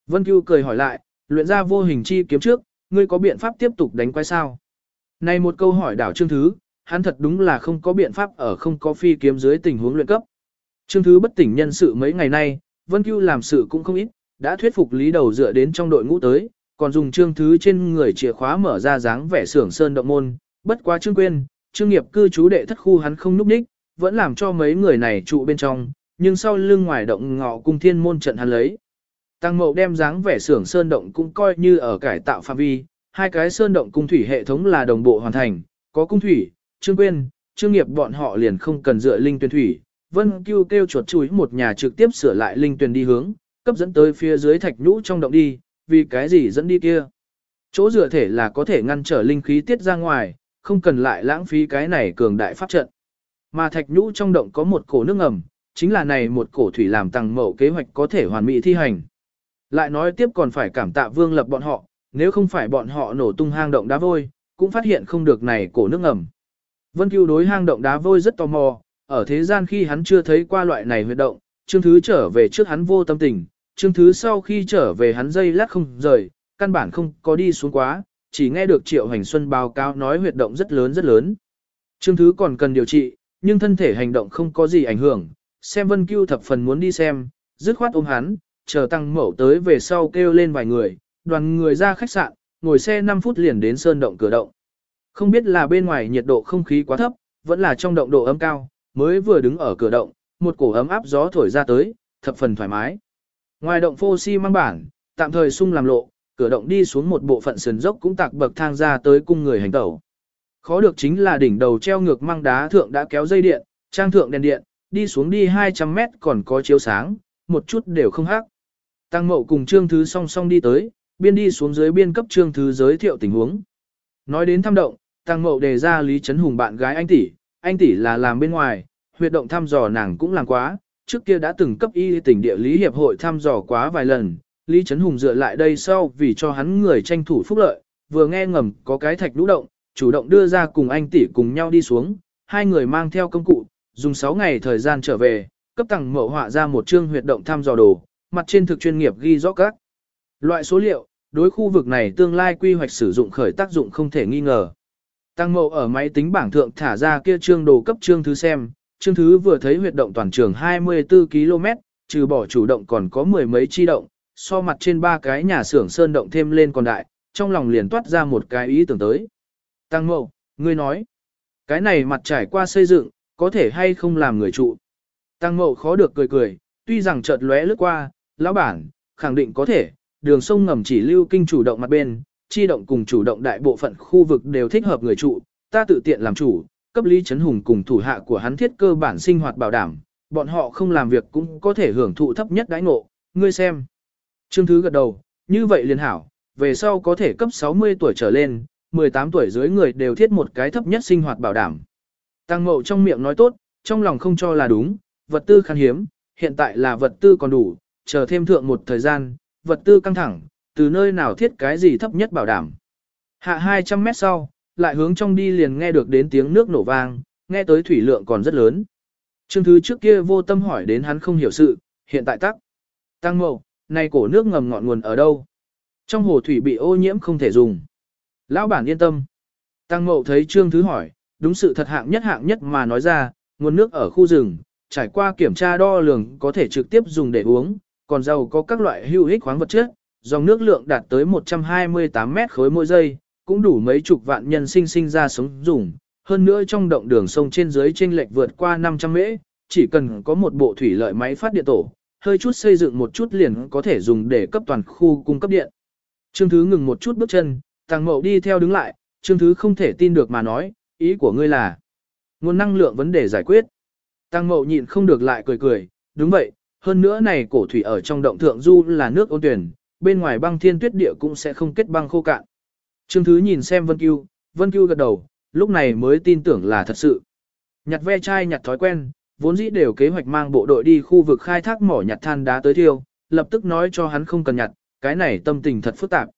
Speaker 1: Vân Cưu cười hỏi lại, luyện ra vô hình chi kiếm trước, ngươi có biện pháp tiếp tục đánh quái sao? Này một câu hỏi đảo Trương Thứ, hắn thật đúng là không có biện pháp ở không có phi kiếm dưới tình huống luyện cấp. Trương Thứ bất tỉnh nhân sự mấy ngày nay, Vân Cưu làm sự cũng không ít, đã thuyết phục Lý Đầu dựa đến trong đội ngũ tới, còn dùng Trương Thứ trên người chìa khóa mở ra dáng vẻ xưởng sơn động môn, bất quá Trương Quyên, Trương Nghiệp cư trú đệ thất khu hắn không núp đích, vẫn làm cho mấy người này trụ bên trong, nhưng sau lưng ngoài động ngọ cung thiên môn trận hắn lấy. Tăng mậu đem dáng vẻ xưởng sơn động cũng coi như ở cải tạo phạm vi, hai cái sơn động cung thủy hệ thống là đồng bộ hoàn thành, Có cung thủy, trương quên, trương nghiệp bọn họ liền không cần dựa linh tuyển thủy, vân kêu kêu chuột chuối một nhà trực tiếp sửa lại linh tuyển đi hướng, cấp dẫn tới phía dưới thạch nhũ trong động đi, vì cái gì dẫn đi kia. Chỗ dựa thể là có thể ngăn trở linh khí tiết ra ngoài, không cần lại lãng phí cái này cường đại pháp trận. Mà thạch nhũ trong động có một cổ nước ngầm, chính là này một cổ thủy làm tăng mậu kế hoạch có thể hoàn mỹ thi hành. Lại nói tiếp còn phải cảm tạ vương lập bọn họ, nếu không phải bọn họ nổ tung hang động đá vôi, cũng phát hiện không được này cổ nước ngầm. Vân Cưu đối hang động đá vôi rất tò mò, ở thế gian khi hắn chưa thấy qua loại này huyệt động, Trương Thứ trở về trước hắn vô tâm tình, Trương Thứ sau khi trở về hắn dây lát không rời, căn bản không có đi xuống quá, chỉ nghe được Triệu Hành Xuân báo cáo nói huyệt động rất lớn rất lớn. Trương Thứ còn cần điều trị, nhưng thân thể hành động không có gì ảnh hưởng, xem Vân Cưu thập phần muốn đi xem, dứt khoát ôm hắn, chờ tăng mẫu tới về sau kêu lên vài người, đoàn người ra khách sạn, ngồi xe 5 phút liền đến sơn động cửa động. Không biết là bên ngoài nhiệt độ không khí quá thấp, vẫn là trong động độ ấm cao, mới vừa đứng ở cửa động, một cổ ấm áp gió thổi ra tới, thập phần thoải mái. Ngoài động phô xi si mang bản, tạm thời sung làm lộ, cửa động đi xuống một bộ phận sườn dốc cũng tạc bậc thang ra tới cung người hành tẩu. Khó được chính là đỉnh đầu treo ngược mang đá thượng đã kéo dây điện, trang thượng đèn điện, đi xuống đi 200 mét còn có chiếu sáng, một chút đều không hắc. Tăng mậu cùng trương thứ song song đi tới, biên đi xuống dưới biên cấp trương thứ giới thiệu tình huống. Nói đến thăm động, tăng mậu đề ra Lý Trấn Hùng bạn gái anh tỷ, anh tỷ là làm bên ngoài, huyệt động thăm dò nàng cũng làm quá, trước kia đã từng cấp y tỉnh địa lý hiệp hội thăm dò quá vài lần, Lý Trấn Hùng dựa lại đây sau vì cho hắn người tranh thủ phúc lợi, vừa nghe ngầm có cái thạch lũ động, chủ động đưa ra cùng anh tỷ cùng nhau đi xuống, hai người mang theo công cụ, dùng 6 ngày thời gian trở về, cấp tặng mậu họa ra một chương huyệt động thăm dò đồ, mặt trên thực chuyên nghiệp ghi rõ các loại số liệu, đối khu vực này tương lai quy hoạch sử dụng khởi tác dụng không thể nghi ngờ. Tăng mậu ở máy tính bảng thượng thả ra kia chương đồ cấp chương thứ xem, chương thứ vừa thấy huyệt động toàn trường 24 km, trừ bỏ chủ động còn có mười mấy chi động, so mặt trên ba cái nhà xưởng sơn động thêm lên còn đại, trong lòng liền toát ra một cái ý tưởng tới. Tăng mậu, ngươi nói, cái này mặt trải qua xây dựng, có thể hay không làm người trụ. Tăng mậu khó được cười cười, tuy rằng chợt lóe lướt qua, lão bản, khẳng định có thể, đường sông ngầm chỉ lưu kinh chủ động mặt bên, chi động cùng chủ động đại bộ phận khu vực đều thích hợp người trụ, ta tự tiện làm chủ, cấp Lý Trấn Hùng cùng thủ hạ của hắn thiết cơ bản sinh hoạt bảo đảm, bọn họ không làm việc cũng có thể hưởng thụ thấp nhất đãi ngộ, ngươi xem. Trương Thứ gật đầu, như vậy liền hảo, về sau có thể cấp 60 tuổi trở lên, 18 tuổi dưới người đều thiết một cái thấp nhất sinh hoạt bảo đảm. Tăng mậu trong miệng nói tốt, trong lòng không cho là đúng, vật tư khan hiếm, hiện tại là vật tư còn đủ, chờ thêm thượng một thời gian, vật tư căng thẳng, từ nơi nào thiết cái gì thấp nhất bảo đảm. Hạ 200 mét sau, lại hướng trong đi liền nghe được đến tiếng nước nổ vang, nghe tới thủy lượng còn rất lớn. Trương Thứ trước kia vô tâm hỏi đến hắn không hiểu sự, hiện tại tắc. Tăng mậu, này cổ nước ngầm ngọn nguồn ở đâu? Trong hồ thủy bị ô nhiễm không thể dùng. Lão bản yên tâm. Tăng mậu thấy Trương Thứ hỏi, đúng sự thật hạng nhất hạng nhất mà nói ra, nguồn nước ở khu rừng, trải qua kiểm tra đo lường có thể trực tiếp dùng để uống, còn giàu có các loại hữu ích khoáng vật chất, dòng nước lượng đạt tới 128 mét khối mỗi giây, cũng đủ mấy chục vạn nhân sinh sinh ra sống dùng. Hơn nữa trong động đường sông trên dưới chênh lệch vượt qua 500 mễ, chỉ cần có một bộ thủy lợi máy phát điện tổ, hơi chút xây dựng một chút liền có thể dùng để cấp toàn khu cung cấp điện. Trương Thứ ngừng một chút bước chân, Tăng Mậu đi theo đứng lại, Trương Thứ không thể tin được mà nói, ý của ngươi là nguồn năng lượng vấn đề giải quyết. Tăng Mậu nhịn không được lại cười cười, đúng vậy, hơn nữa này cổ thủy ở trong động thượng du là nước ôn tuyển, bên ngoài băng thiên tuyết địa cũng sẽ không kết băng khô cạn. Trương Thứ nhìn xem Vân Cưu, Vân Cưu gật đầu, lúc này mới tin tưởng là thật sự. Nhặt ve chai nhặt thói quen, vốn dĩ đều kế hoạch mang bộ đội đi khu vực khai thác mỏ nhặt than đá tới thiêu, lập tức nói cho hắn không cần nhặt, cái này tâm tình thật phức tạp.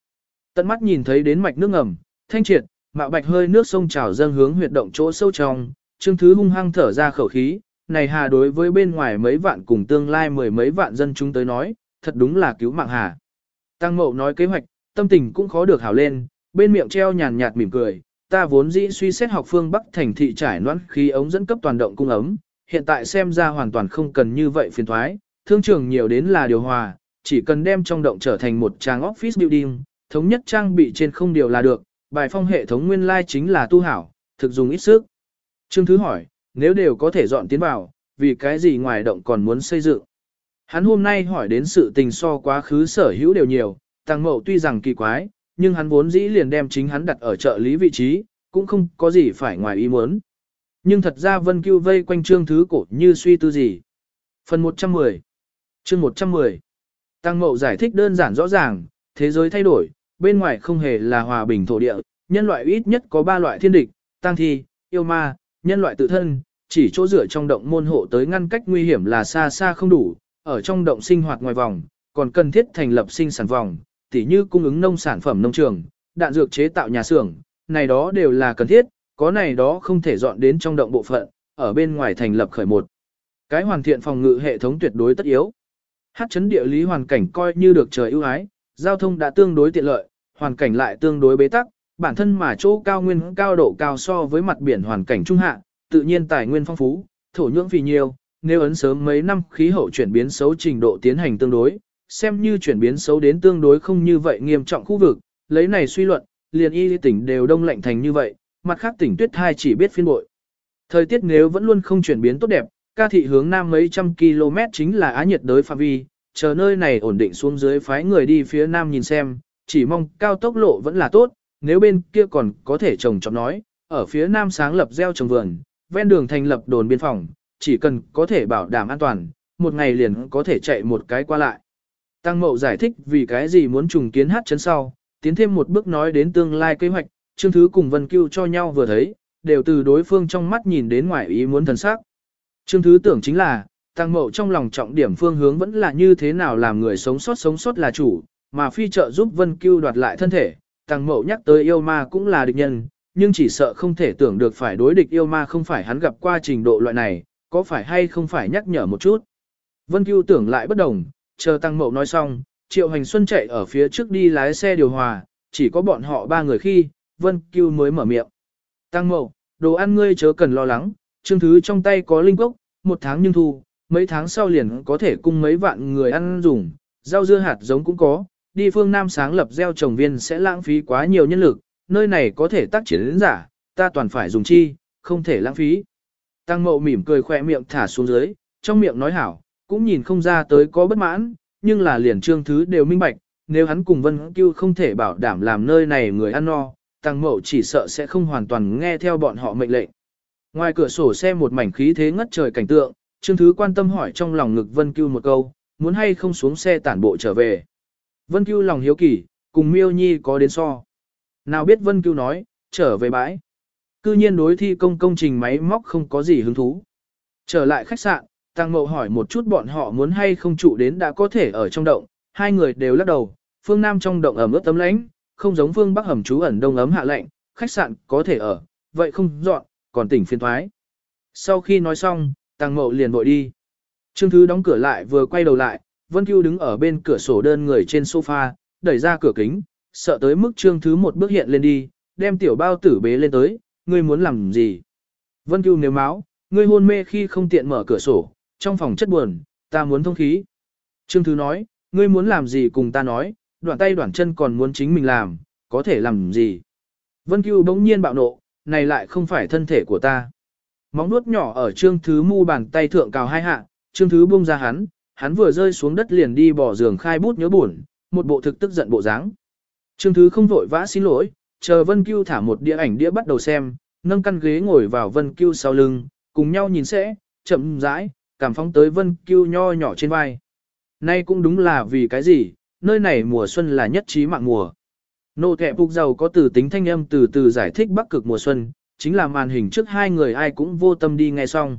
Speaker 1: Tận mắt nhìn thấy đến mạch nước ngầm, thanh triệt, mạo bạch hơi nước sông trào dâng hướng huyệt động chỗ sâu trong, Trương Thứ hung hăng thở ra khẩu khí, này hà đối với bên ngoài mấy vạn cùng tương lai mười mấy vạn dân chúng tới nói, thật đúng là cứu mạng hà. Tăng Mậu nói kế hoạch, tâm tình cũng khó được hảo lên, bên miệng treo nhàn nhạt mỉm cười, ta vốn dĩ suy xét học phương Bắc thành thị trải noãn khí ống dẫn cấp toàn động cung ấm, hiện tại xem ra hoàn toàn không cần như vậy phiền thoái, thương trường nhiều đến là điều hòa, chỉ cần đem trong động trở thành một trang office building, thống nhất trang bị trên không điều là được, bài phong hệ thống nguyên lai like chính là tu hảo, thực dùng ít sức. Trương Thứ hỏi, nếu đều có thể dọn tiến vào, vì cái gì ngoài động còn muốn xây dựng. Hắn hôm nay hỏi đến sự tình so quá khứ sở hữu đều nhiều, tăng mậu tuy rằng kỳ quái, nhưng hắn vốn dĩ liền đem chính hắn đặt ở trợ lý vị trí, cũng không có gì phải ngoài ý muốn. Nhưng thật ra Vân Cưu vây quanh Trương Thứ cổ như suy tư gì. Phần 110 chương 110 Tăng Mậu giải thích đơn giản rõ ràng, thế giới thay đổi, bên ngoài không hề là hòa bình thổ địa, nhân loại ít nhất có 3 loại thiên địch, tăng thi, yêu ma, nhân loại tự thân, chỉ chỗ dựa trong động môn hộ tới ngăn cách nguy hiểm là xa xa không đủ, ở trong động sinh hoạt ngoài vòng, còn cần thiết thành lập sinh sản vòng, tỉ như cung ứng nông sản phẩm nông trường, đạn dược chế tạo nhà xưởng, này đó đều là cần thiết, có này đó không thể dọn đến trong động bộ phận, ở bên ngoài thành lập khởi một. Cái hoàn thiện phòng ngự hệ thống tuyệt đối tất yếu. Hát chấn địa lý hoàn cảnh coi như được trời ưu ái, giao thông đã tương đối tiện lợi, hoàn cảnh lại tương đối bế tắc, bản thân mà chỗ cao nguyên cao độ cao so với mặt biển hoàn cảnh trung hạ, tự nhiên tài nguyên phong phú, thổ nhưỡng vì nhiều, nếu ấn sớm mấy năm khí hậu chuyển biến xấu trình độ tiến hành tương đối, xem như chuyển biến xấu đến tương đối không như vậy nghiêm trọng khu vực, lấy này suy luận, liền y tỉnh đều đông lạnh thành như vậy, mặt khác tỉnh tuyết thai chỉ biết phiên bội. Thời tiết nếu vẫn luôn không chuyển biến tốt đẹp, ca thị hướng nam mấy trăm km chính là á nhiệt đới phạm vi, chờ nơi này ổn định xuống dưới phái người đi phía nam nhìn xem, chỉ mong cao tốc lộ vẫn là tốt, nếu bên kia còn có thể trồng trọt nói, ở phía nam sáng lập gieo trồng vườn, ven đường thành lập đồn biên phòng, chỉ cần có thể bảo đảm an toàn, một ngày liền có thể chạy một cái qua lại. Tăng Mậu giải thích vì cái gì muốn trùng kiến hát chấn sau, tiến thêm một bước nói đến tương lai kế hoạch, Trương Thứ cùng Vân Cưu cho nhau vừa thấy, đều từ đối phương trong mắt nhìn đến ngoài ý muốn thần sắc. Trương Thứ tưởng chính là, Tăng Mậu trong lòng trọng điểm phương hướng vẫn là như thế nào làm người sống sót sống sót là chủ, mà phi trợ giúp Vân Cưu đoạt lại thân thể. Tăng Mậu nhắc tới yêu ma cũng là địch nhân, nhưng chỉ sợ không thể tưởng được phải đối địch yêu ma không phải hắn gặp qua trình độ loại này, có phải hay không phải nhắc nhở một chút. Vân Cưu tưởng lại bất đồng, chờ Tăng Mậu nói xong, Triệu Hành Xuân chạy ở phía trước đi lái xe điều hòa, chỉ có bọn họ ba người khi, Vân Cưu mới mở miệng. Tăng Mậu, đồ ăn ngươi chớ cần lo lắng, chương thứ trong tay có linh cốc, một tháng nhưng thu, mấy tháng sau liền có thể cung mấy vạn người ăn dùng, rau dưa hạt giống cũng có, đi phương Nam sáng lập gieo trồng viên sẽ lãng phí quá nhiều nhân lực, nơi này có thể tác triển giả, ta toàn phải dùng chi, không thể lãng phí. Tăng mậu mỉm cười khỏe miệng thả xuống dưới, trong miệng nói hảo, cũng nhìn không ra tới có bất mãn, nhưng là liền trương thứ đều minh bạch, nếu hắn cùng Vân Cưu không thể bảo đảm làm nơi này người ăn no, tăng mậu chỉ sợ sẽ không hoàn toàn nghe theo bọn họ mệnh lệnh. Ngoài cửa sổ xe một mảnh khí thế ngất trời cảnh tượng, trương thứ quan tâm hỏi trong lòng ngực Vân Cưu một câu, muốn hay không xuống xe tản bộ trở về. Vân Cưu lòng hiếu kỳ, cùng miêu nhi có đến so. Nào biết Vân Cưu nói, trở về bãi. Cư nhiên đối thi công công trình máy móc không có gì hứng thú. Trở lại khách sạn, Tăng Mậu hỏi một chút bọn họ muốn hay không trụ đến đã có thể ở trong động, hai người đều lắc đầu, phương Nam trong động ẩm ướt tấm lánh, không giống phương Bắc hầm trú ẩn đông ấm hạ lạnh, khách sạn có thể ở, vậy không dọn, còn tỉnh phiên thoái. Sau khi nói xong, Tăng Mậu liền vội đi. Trương Thứ đóng cửa lại vừa quay đầu lại, Vân Cưu đứng ở bên cửa sổ đơn người trên sofa, đẩy ra cửa kính, sợ tới mức Trương Thứ một bước hiện lên đi, đem tiểu bao tử bế lên tới, ngươi muốn làm gì? Vân Cưu nếu máu, ngươi hôn mê khi không tiện mở cửa sổ, trong phòng chất buồn, ta muốn thông khí. Trương Thứ nói, ngươi muốn làm gì cùng ta nói, đoạn tay đoạn chân còn muốn chính mình làm, có thể làm gì? Vân Cưu bỗng nhiên bạo nộ, này lại không phải thân thể của ta. Móng nuốt nhỏ ở Trương Thứ mu bàn tay thượng cào hai hạ, Trương Thứ buông ra hắn, hắn vừa rơi xuống đất liền đi bỏ giường khai bút nhớ buồn, một bộ thực tức giận bộ dáng. Trương Thứ không vội vã xin lỗi, chờ Vân Cưu thả một đĩa ảnh đĩa bắt đầu xem, nâng căn ghế ngồi vào Vân Cưu sau lưng, cùng nhau nhìn sẽ, chậm rãi, cảm phóng tới Vân Cưu nho nhỏ trên vai. Nay cũng đúng là vì cái gì, nơi này mùa xuân là nhất trí mạng mùa. Nô kẹ phục giàu có từ tính thanh âm từ từ giải thích bắc cực mùa xuân, chính là màn hình trước hai người ai cũng vô tâm đi nghe xong.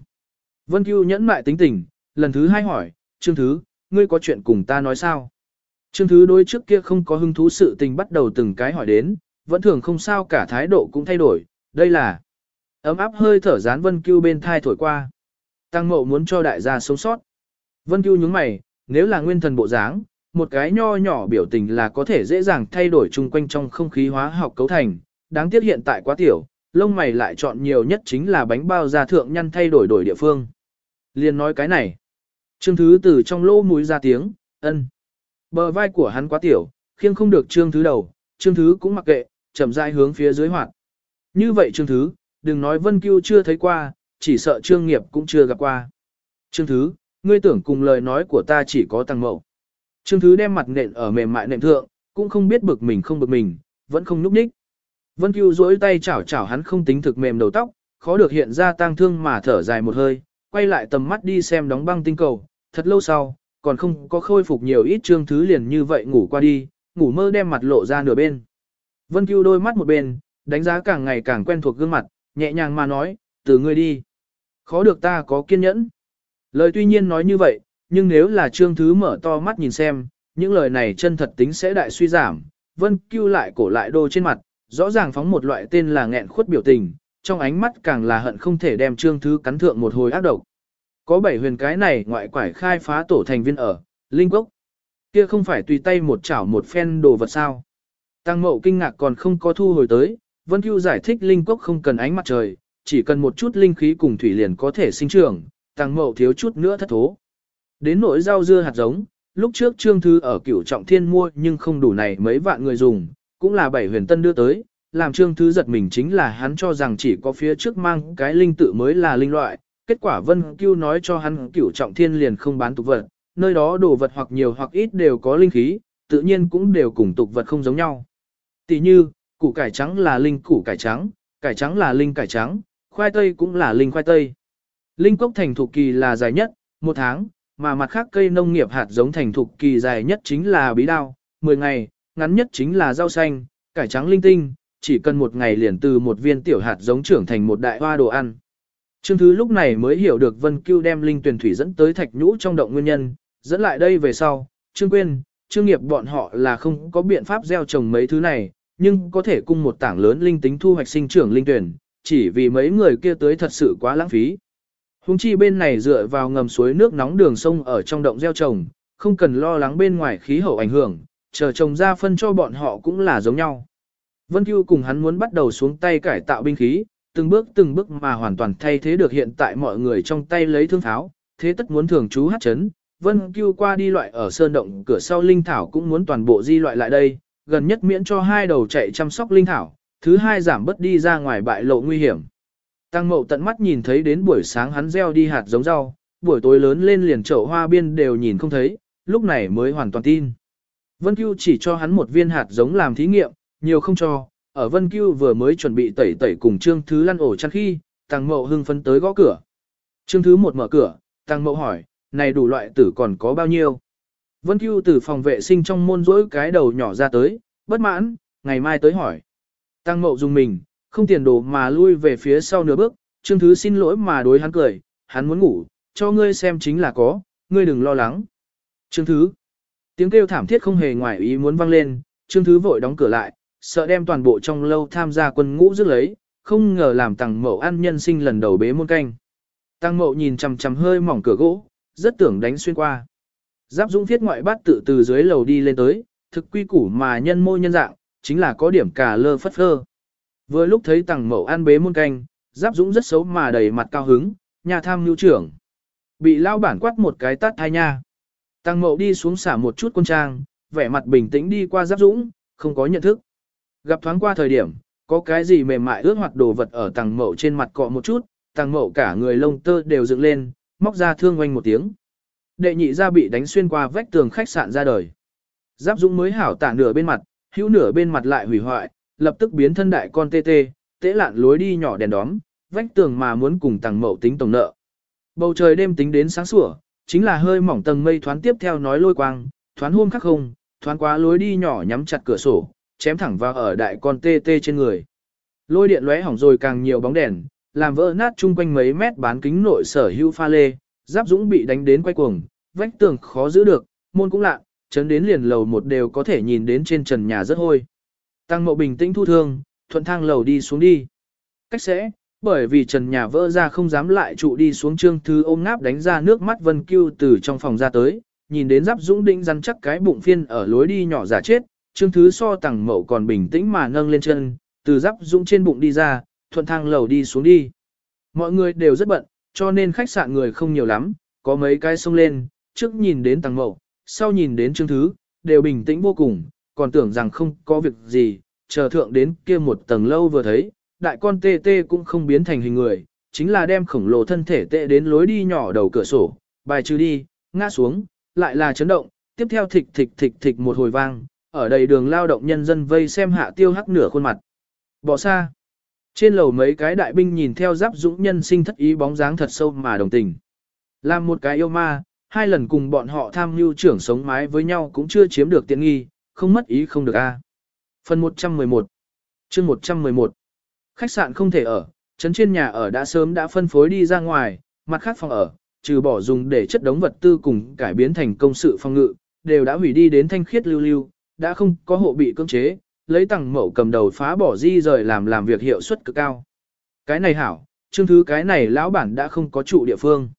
Speaker 1: Vân Cưu nhẫn mại tính tình, lần thứ hai hỏi, Trương Thứ, ngươi có chuyện cùng ta nói sao? Trương Thứ đối trước kia không có hứng thú sự tình bắt đầu từng cái hỏi đến, vẫn thường không sao cả thái độ cũng thay đổi, đây là ấm áp hơi thở dán Vân Cưu bên thai thổi qua. Tăng mộ muốn cho đại gia sống sót. Vân Cưu nhướng mày, nếu là nguyên thần bộ dáng, một cái nho nhỏ biểu tình là có thể dễ dàng thay đổi chung quanh trong không khí hóa học cấu thành, đáng tiếc hiện tại quá tiểu, lông mày lại chọn nhiều nhất chính là bánh bao gia thượng nhăn thay đổi đổi địa phương. Liên nói cái này. Trương Thứ từ trong lỗ mũi ra tiếng, ân. Bờ vai của hắn quá tiểu, khiêng không được Trương Thứ đầu, Trương Thứ cũng mặc kệ, chậm rãi hướng phía dưới hoạt. Như vậy Trương Thứ, đừng nói Vân Cưu chưa thấy qua, chỉ sợ Trương Nghiệp cũng chưa gặp qua. Trương Thứ, ngươi tưởng cùng lời nói của ta chỉ có tăng mậu. Trương Thứ đem mặt nện ở mềm mại nệm thượng, cũng không biết bực mình không bực mình, vẫn không núp ních. Vân Cưu duỗi tay chảo chảo hắn không tính thực mềm đầu tóc, khó được hiện ra tang thương mà thở dài một hơi, quay lại tầm mắt đi xem đóng băng tinh cầu, thật lâu sau, còn không có khôi phục nhiều ít trương thứ liền như vậy ngủ qua đi, ngủ mơ đem mặt lộ ra nửa bên. Vân Cưu đôi mắt một bên, đánh giá càng ngày càng quen thuộc gương mặt, nhẹ nhàng mà nói, từ ngươi đi. Khó được ta có kiên nhẫn. Lời tuy nhiên nói như vậy, nhưng nếu là trương thứ mở to mắt nhìn xem, những lời này chân thật tính sẽ đại suy giảm. Vân Cưu lại cổ lại đô trên mặt, rõ ràng phóng một loại tên là nghẹn khuất biểu tình, trong ánh mắt càng là hận không thể đem trương thứ cắn thượng một hồi ác độc. Có bảy huyền cái này ngoại quải khai phá tổ thành viên ở, Linh Quốc. Kia không phải tùy tay một chảo một phen đồ vật sao. Tăng mậu kinh ngạc còn không có thu hồi tới, Vân Cưu giải thích Linh Quốc không cần ánh mặt trời, chỉ cần một chút linh khí cùng thủy liền có thể sinh trưởng, tăng mậu thiếu chút nữa thất thố. Đến nỗi rau dưa hạt giống, lúc trước trương thư ở cửu trọng thiên mua nhưng không đủ này mấy vạn người dùng, cũng là bảy huyền tân đưa tới, làm trương thư giật mình chính là hắn cho rằng chỉ có phía trước mang cái linh tự mới là linh loại, kết quả vân cưu nói cho hắn cửu trọng thiên liền không bán tục vật, nơi đó đồ vật hoặc nhiều hoặc ít đều có linh khí, tự nhiên cũng đều cùng tục vật không giống nhau. Tỷ như, củ cải trắng là linh củ cải trắng, cải trắng là linh cải trắng, khoai tây cũng là linh khoai tây. Linh cốc thành thục kỳ là dài nhất, một tháng, mà mặt khác cây nông nghiệp hạt giống thành thục kỳ dài nhất chính là bí đao, 10 ngày, ngắn nhất chính là rau xanh, cải trắng linh tinh, chỉ cần một ngày liền từ một viên tiểu hạt giống trưởng thành một đại hoa đồ ăn. Trương Thứ lúc này mới hiểu được Vân Cưu đem linh tuyển thủy dẫn tới thạch nhũ trong động nguyên nhân, dẫn lại đây về sau, Trương Quyên, Trương Nghiệp bọn họ là không có biện pháp gieo trồng mấy thứ này, nhưng có thể cung một tảng lớn linh tính thu hoạch sinh trưởng linh tuyển, chỉ vì mấy người kia tới thật sự quá lãng phí. Hùng chi bên này dựa vào ngầm suối nước nóng đường sông ở trong động gieo trồng, không cần lo lắng bên ngoài khí hậu ảnh hưởng, chờ trồng ra phân cho bọn họ cũng là giống nhau. Vân Cưu cùng hắn muốn bắt đầu xuống tay cải tạo binh khí, từng bước từng bước mà hoàn toàn thay thế được hiện tại mọi người trong tay lấy thương tháo, thế tất muốn thường chú hát chấn. Vân Cưu qua đi loại ở sơn động cửa sau linh thảo cũng muốn toàn bộ di loại lại đây, gần nhất miễn cho hai đầu chạy chăm sóc linh thảo, thứ hai giảm bớt đi ra ngoài bại lộ nguy hiểm. Tăng mậu tận mắt nhìn thấy đến buổi sáng hắn gieo đi hạt giống rau, buổi tối lớn lên liền chậu hoa biên đều nhìn không thấy, lúc này mới hoàn toàn tin. Vân Cưu chỉ cho hắn một viên hạt giống làm thí nghiệm, nhiều không cho, ở Vân Cưu vừa mới chuẩn bị tẩy tẩy cùng Trương Thứ lăn ổ chăn khi, Tăng Mậu hưng phấn tới gõ cửa. Trương Thứ một mở cửa, Tăng Mậu hỏi, này đủ loại tử còn có bao nhiêu? Vân Cưu từ phòng vệ sinh trong môn rỗi cái đầu nhỏ ra tới, bất mãn, ngày mai tới hỏi. Tăng Mậu dùng mình, không tiền đồ mà lui về phía sau nửa bước, Trương Thứ xin lỗi mà đối hắn cười, hắn muốn ngủ, cho ngươi xem chính là có, ngươi đừng lo lắng. Trương Thứ, tiếng kêu thảm thiết không hề ngoài ý muốn vang lên, Trương Thứ vội đóng cửa lại, sợ đem toàn bộ trong lâu tham gia quân ngũ giữ lấy, không ngờ làm Tăng Mậu ăn nhân sinh lần đầu bế môn canh. Tăng Mậu nhìn chằm chằm hơi mỏng cửa gỗ, rất tưởng đánh xuyên qua. Giáp Dũng thiết ngoại bát tự từ dưới lầu đi lên tới, thực quy củ mà nhân môi nhân dạng, chính là có điểm cả lơ phất phơ. Vừa lúc thấy tàng mậu an bế muôn canh, Giáp Dũng rất xấu mà đầy mặt cao hứng, nhà tham nhu trưởng. Bị lao bản quát một cái tát hai nha. Tăng mậu đi xuống xả một chút quân trang, vẻ mặt bình tĩnh đi qua Giáp Dũng, không có nhận thức. Gặp thoáng qua thời điểm, có cái gì mềm mại ướt hoặc đồ vật ở tàng mậu trên mặt cọ một chút, tàng mậu cả người lông tơ đều dựng lên, móc ra thương oanh một tiếng. Đệ nhị ra bị đánh xuyên qua vách tường khách sạn ra đời. Giáp Dũng mới hảo tả nửa bên mặt, hữu nửa bên mặt lại hủy hoại, lập tức biến thân đại con tê tê, tễ lạn lối đi nhỏ đèn đóm, vách tường mà muốn cùng tàng mậu tính tổng nợ. Bầu trời đêm tính đến sáng sủa, chính là hơi mỏng tầng mây thoáng tiếp theo nói lôi quang, thoáng hôm khắc không, thoáng quá lối đi nhỏ nhắm chặt cửa sổ, chém thẳng vào ở đại con tê tê trên người. Lôi điện lóe hỏng rồi càng nhiều bóng đèn, làm vỡ nát chung quanh mấy mét bán kính nội sở hữu pha lê, giáp dũng bị đánh đến quay cuồng, vách tường khó giữ được, môn cũng lạ, chấn đến liền lầu một đều có thể nhìn đến trên trần nhà rất hôi. Tăng mộ bình tĩnh thu thương, thuận thang lầu đi xuống đi. Cách sẽ, bởi vì trần nhà vỡ ra không dám lại trụ đi xuống trương thư ôm ngáp đánh ra nước mắt vân cưu từ trong phòng ra tới, nhìn đến giáp dũng đinh rắn chắc cái bụng phiên ở lối đi nhỏ giả chết, trương thứ so Tăng mậu còn bình tĩnh mà nâng lên chân, từ giáp dũng trên bụng đi ra, thuận thang lầu đi xuống đi. Mọi người đều rất bận, cho nên khách sạn người không nhiều lắm, có mấy cái xông lên, trước nhìn đến tàng mậu, sau nhìn đến chương thứ, đều bình tĩnh vô cùng, còn tưởng rằng không có việc gì, chờ thượng đến kia một tầng lâu vừa thấy, đại con tê tê cũng không biến thành hình người, chính là đem khổng lồ thân thể tệ đến lối đi nhỏ đầu cửa sổ, bài trừ đi, ngã xuống, lại là chấn động, tiếp theo thịch thịch thịch thịch một hồi vang, ở đầy đường lao động nhân dân vây xem hạ tiêu hắc nửa khuôn mặt. Bỏ xa. Trên lầu mấy cái đại binh nhìn theo giáp dũng nhân sinh thất ý bóng dáng thật sâu mà đồng tình. Làm một cái yêu ma, hai lần cùng bọn họ tham mưu trưởng sống mái với nhau cũng chưa chiếm được tiện nghi, không mất ý không được a. Phần 111 chương 111 Khách sạn không thể ở, trấn trên nhà ở đã sớm đã phân phối đi ra ngoài, mặt khác phòng ở, trừ bỏ dùng để chất đống vật tư cùng cải biến thành công sự phòng ngự, đều đã hủy đi đến thanh khiết lưu lưu, đã không có hộ bị cưỡng chế, lấy tặng mẫu cầm đầu phá bỏ di rời làm làm việc hiệu suất cực cao. Cái này hảo, chương thứ cái này lão bản đã không có trụ địa phương.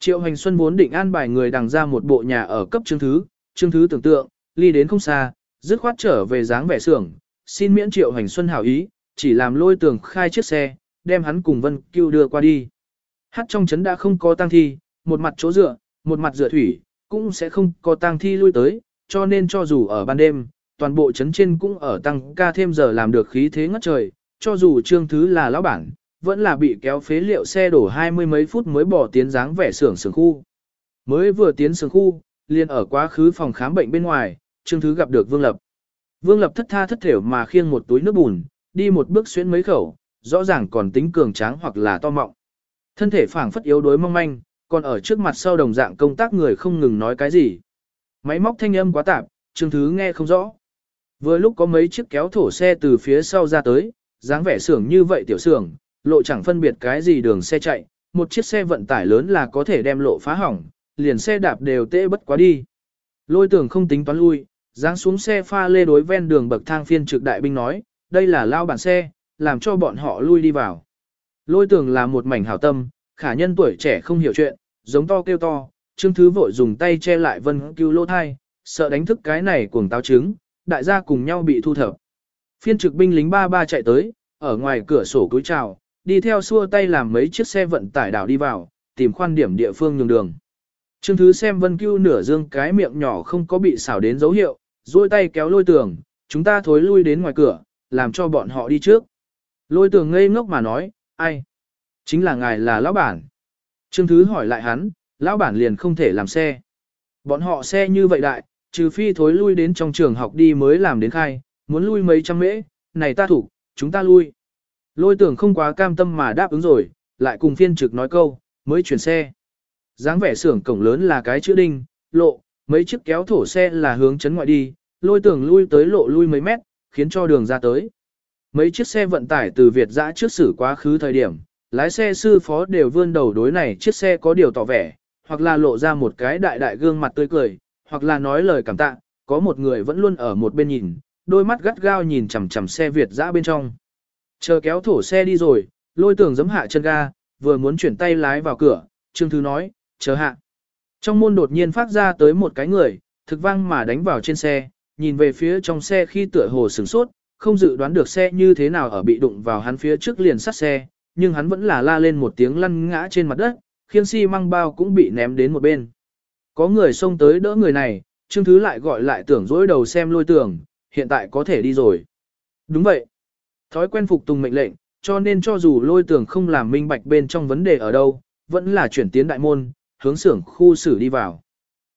Speaker 1: Triệu Hành Xuân vốn định an bài người đằng ra một bộ nhà ở cấp chương thứ, chương thứ tưởng tượng, ly đến không xa, dứt khoát trở về dáng vẻ xưởng, xin miễn Triệu Hành Xuân hảo ý, chỉ làm lôi tường khai chiếc xe, đem hắn cùng Vân Cưu đưa qua đi. Hát trong trấn đã không có tang thi, một mặt chỗ dựa, một mặt dựa thủy, cũng sẽ không có tang thi lui tới, cho nên cho dù ở ban đêm, toàn bộ chấn trên cũng ở tăng ca thêm giờ làm được khí thế ngất trời, cho dù trương thứ là lão bản, vẫn là bị kéo phế liệu xe đổ hai mươi mấy phút mới bỏ tiến dáng vẻ xưởng xưởng khu. Mới vừa tiến xưởng khu, liền ở quá khứ phòng khám bệnh bên ngoài, trương thứ gặp được Vương Lập. Vương Lập thất tha thất thểu mà khiêng một túi nước bùn, đi một bước xuyên mấy khẩu, rõ ràng còn tính cường tráng hoặc là to mọng. Thân thể phảng phất yếu đuối mong manh, còn ở trước mặt sau đồng dạng công tác người không ngừng nói cái gì. Máy móc thanh âm quá tạp, Trương Thứ nghe không rõ. Vừa lúc có mấy chiếc kéo thổ xe từ phía sau ra tới, dáng vẻ xưởng như vậy tiểu xưởng, lộ chẳng phân biệt cái gì đường xe chạy, một chiếc xe vận tải lớn là có thể đem lộ phá hỏng, liền xe đạp đều tê bất quá đi. Lôi tưởng không tính toán lui, dáng xuống xe pha lê đối ven đường bậc thang phiên trực đại binh nói, đây là lao bản xe, làm cho bọn họ lui đi vào. Lôi tưởng là một mảnh hảo tâm, khả nhân tuổi trẻ không hiểu chuyện, giống to kêu to, Trương Thứ vội dùng tay che lại Vân cứu lô thai, sợ đánh thức cái này cuồng táo trứng, đại gia cùng nhau bị thu thập. Phiên trực binh lính ba ba chạy tới, ở ngoài cửa sổ cúi chào, đi theo xua tay làm mấy chiếc xe vận tải đảo đi vào, tìm khoan điểm địa phương nhường đường. Trương Thứ xem Vân Cưu nửa dương cái miệng nhỏ không có bị xảo đến dấu hiệu, duỗi tay kéo lôi tường, chúng ta thối lui đến ngoài cửa, làm cho bọn họ đi trước. Lôi tường ngây ngốc mà nói, ai? Chính là ngài là lão bản. Trương Thứ hỏi lại hắn, lão bản liền không thể làm xe. Bọn họ xe như vậy đại, trừ phi thối lui đến trong trường học đi mới làm đến khai, muốn lui mấy trăm mễ, này ta thủ, chúng ta lui. Lôi tưởng không quá cam tâm mà đáp ứng rồi, lại cùng phiên trực nói câu, mới chuyển xe. dáng vẻ xưởng cổng lớn là cái chữ đinh, lộ, mấy chiếc kéo thổ xe là hướng chấn ngoại đi, lôi tưởng lui tới lộ lui mấy mét, khiến cho đường ra tới. Mấy chiếc xe vận tải từ Việt dã trước xử quá khứ thời điểm, lái xe sư phó đều vươn đầu đối này chiếc xe có điều tỏ vẻ, hoặc là lộ ra một cái đại đại gương mặt tươi cười, hoặc là nói lời cảm tạ, có một người vẫn luôn ở một bên nhìn, đôi mắt gắt gao nhìn chằm chằm xe Việt dã bên trong. Chờ kéo thổ xe đi rồi, lôi tường giấm hạ chân ga, vừa muốn chuyển tay lái vào cửa, Trương Thứ nói, chờ hạ. Trong môn đột nhiên phát ra tới một cái người, thực vang mà đánh vào trên xe, nhìn về phía trong xe khi tựa hồ sửng sốt, không dự đoán được xe như thế nào ở bị đụng vào hắn phía trước liền sát xe, nhưng hắn vẫn là la lên một tiếng lăn ngã trên mặt đất, khiên xi si măng bao cũng bị ném đến một bên. Có người xông tới đỡ người này, Trương Thứ lại gọi lại tưởng dối đầu xem lôi tưởng, hiện tại có thể đi rồi. Đúng vậy. Thói quen phục tùng mệnh lệnh, cho nên cho dù lôi tưởng không làm minh bạch bên trong vấn đề ở đâu, vẫn là chuyển tiến đại môn, hướng xưởng khu xử đi vào.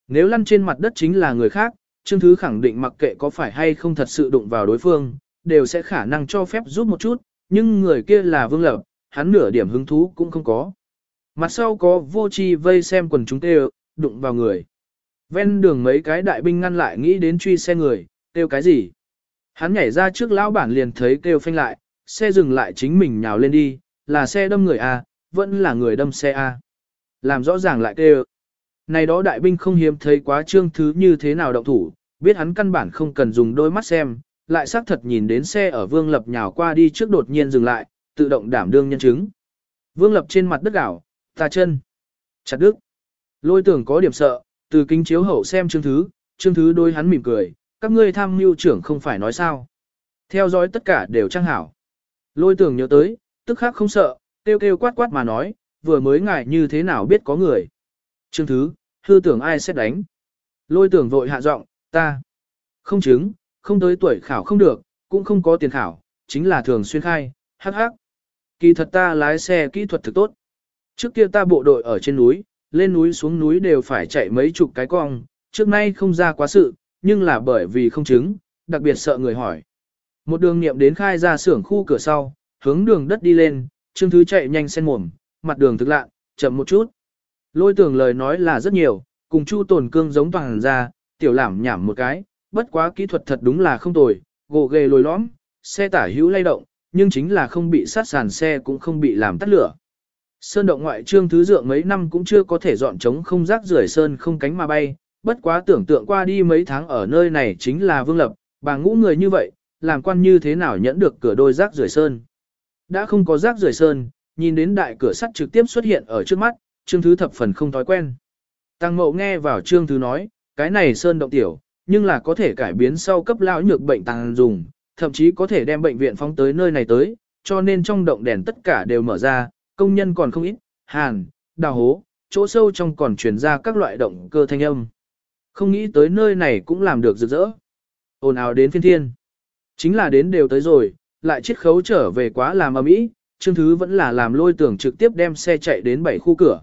Speaker 1: Nếu lăn trên mặt đất chính là người khác, Trương Thứ khẳng định mặc kệ có phải hay không thật sự đụng vào đối phương, đều sẽ khả năng cho phép giúp một chút, nhưng người kia là Vương Lập, hắn nửa điểm hứng thú cũng không có. Mặt sau có vô chi vây xem quần chúng tê đụng vào người. Ven đường mấy cái đại binh ngăn lại nghĩ đến truy xe người, kêu cái gì? Hắn nhảy ra trước lão bản liền thấy kêu phanh lại, xe dừng lại chính mình nhào lên đi, là xe đâm người A, vẫn là người đâm xe A. Làm rõ ràng lại kêu. Này đó đại binh không hiếm thấy quá trương thứ như thế nào động thủ, biết hắn căn bản không cần dùng đôi mắt xem, lại xác thật nhìn đến xe ở vương lập nhào qua đi trước đột nhiên dừng lại, tự động đảm đương nhân chứng. Vương lập trên mặt đất đảo, tà chân, chặt đứt. Lôi tưởng có điểm sợ, từ kính chiếu hậu xem chương thứ, chương thứ đôi hắn mỉm cười, các ngươi tham mưu trưởng không phải nói sao. Theo dõi tất cả đều trang hảo. Lôi tưởng nhớ tới, tức khắc không sợ, kêu kêu quát quát mà nói, vừa mới ngại như thế nào biết có người. Chương thứ, hư tưởng ai sẽ đánh. Lôi tưởng vội hạ giọng, ta. Không chứng, không tới tuổi khảo không được, cũng không có tiền khảo, chính là thường xuyên khai, hắc hắc. Kỳ thật ta lái xe kỹ thuật thực tốt. Trước kia ta bộ đội ở trên núi, lên núi xuống núi đều phải chạy mấy chục cái cong, trước nay không ra quá sự, nhưng là bởi vì không chứng, đặc biệt sợ người hỏi. Một đường niệm đến khai ra xưởng khu cửa sau, hướng đường đất đi lên, Trương Thứ chạy nhanh sen mồm, mặt đường thực lạ, chậm một chút. Lôi tưởng lời nói là rất nhiều, cùng Chu Tồn Cương giống toàn ra, tiểu lảm nhảm một cái, bất quá kỹ thuật thật đúng là không tồi, gồ ghề lồi lõm, xe tả hữu lay động, nhưng chính là không bị sát sàn xe cũng không bị làm tắt lửa. Sơn động ngoại trương thứ dượng mấy năm cũng chưa có thể dọn trống không rác rưởi sơn không cánh mà bay, bất quá tưởng tượng qua đi mấy tháng ở nơi này chính là vương lập, bà ngũ người như vậy, làm quan như thế nào nhẫn được cửa đôi rác rưởi sơn. Đã không có rác rưởi sơn, nhìn đến đại cửa sắt trực tiếp xuất hiện ở trước mắt, trương thứ thập phần không thói quen. Tăng mậu nghe vào trương thứ nói, cái này sơn động tiểu, nhưng là có thể cải biến sau cấp lão nhược bệnh tàng dùng, thậm chí có thể đem bệnh viện phóng tới nơi này tới, cho nên trong động đèn tất cả đều mở ra, công nhân còn không ít, hàn, đào hố, chỗ sâu trong còn truyền ra các loại động cơ thanh âm. Không nghĩ tới nơi này cũng làm được rực rỡ. Ồn ào đến phiên thiên. Chính là đến đều tới rồi, lại chiết khấu trở về quá làm ầm ĩ, Trương Thứ vẫn là làm lôi tưởng trực tiếp đem xe chạy đến bảy khu cửa.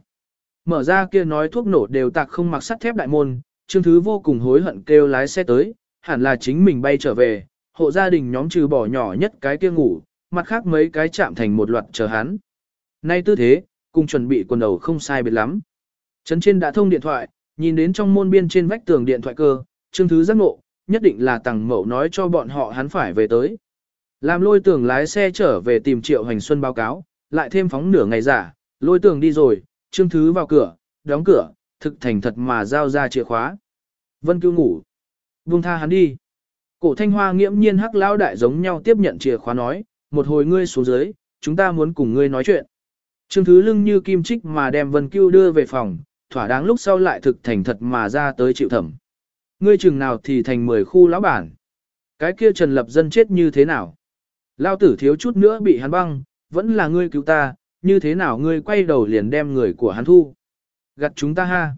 Speaker 1: Mở ra kia nói thuốc nổ đều tạc không mặc sắt thép đại môn, Trương Thứ vô cùng hối hận kêu lái xe tới, hẳn là chính mình bay trở về, hộ gia đình nhóm trừ bỏ nhỏ nhất cái kia ngủ, mặt khác mấy cái chạm thành một loạt chờ hắn. Nay tư thế, cùng chuẩn bị quần đầu không sai biệt lắm. Trấn trên đã thông điện thoại, nhìn đến trong môn biên trên vách tường điện thoại cơ, Trương Thứ giác ngộ, nhất định là tàng mẫu nói cho bọn họ hắn phải về tới. Làm lôi tường lái xe trở về tìm Triệu Hành Xuân báo cáo, lại thêm phóng nửa ngày giả, lôi tường đi rồi, Trương Thứ vào cửa, đóng cửa, thực thành thật mà giao ra chìa khóa. Vân cứu ngủ. Buông tha hắn đi. Cổ thanh hoa nghiễm nhiên hắc lão đại giống nhau tiếp nhận chìa khóa nói, một hồi ngươi xuống dưới, chúng ta muốn cùng ngươi nói chuyện. Trương Thứ lưng như kim trích mà đem Vân Cưu đưa về phòng, thỏa đáng lúc sau lại thực thành thật mà ra tới chịu thẩm. Ngươi chừng nào thì thành 10 khu lão bản. Cái kia Trần Lập Dân chết như thế nào? Lao tử thiếu chút nữa bị hắn băng, vẫn là ngươi cứu ta, như thế nào ngươi quay đầu liền đem người của hắn thu. Gặt chúng ta ha.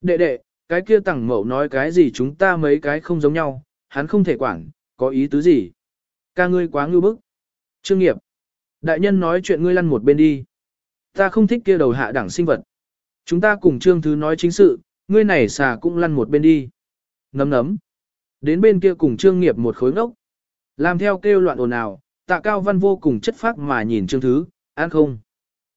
Speaker 1: Đệ đệ, cái kia tẳng mậu nói cái gì chúng ta mấy cái không giống nhau, hắn không thể quản, có ý tứ gì. Ca ngươi quá ngưu bức. Trương nghiệp. Đại nhân nói chuyện ngươi lăn một bên đi. Ta không thích kia đầu hạ đẳng sinh vật. Chúng ta cùng trương thứ nói chính sự, ngươi này xà cũng lăn một bên đi. Nấm nấm. Đến bên kia cùng trương nghiệp một khối ngốc. Làm theo kêu loạn ồn ào, tạ cao văn vô cùng chất phác mà nhìn trương thứ, ăn không.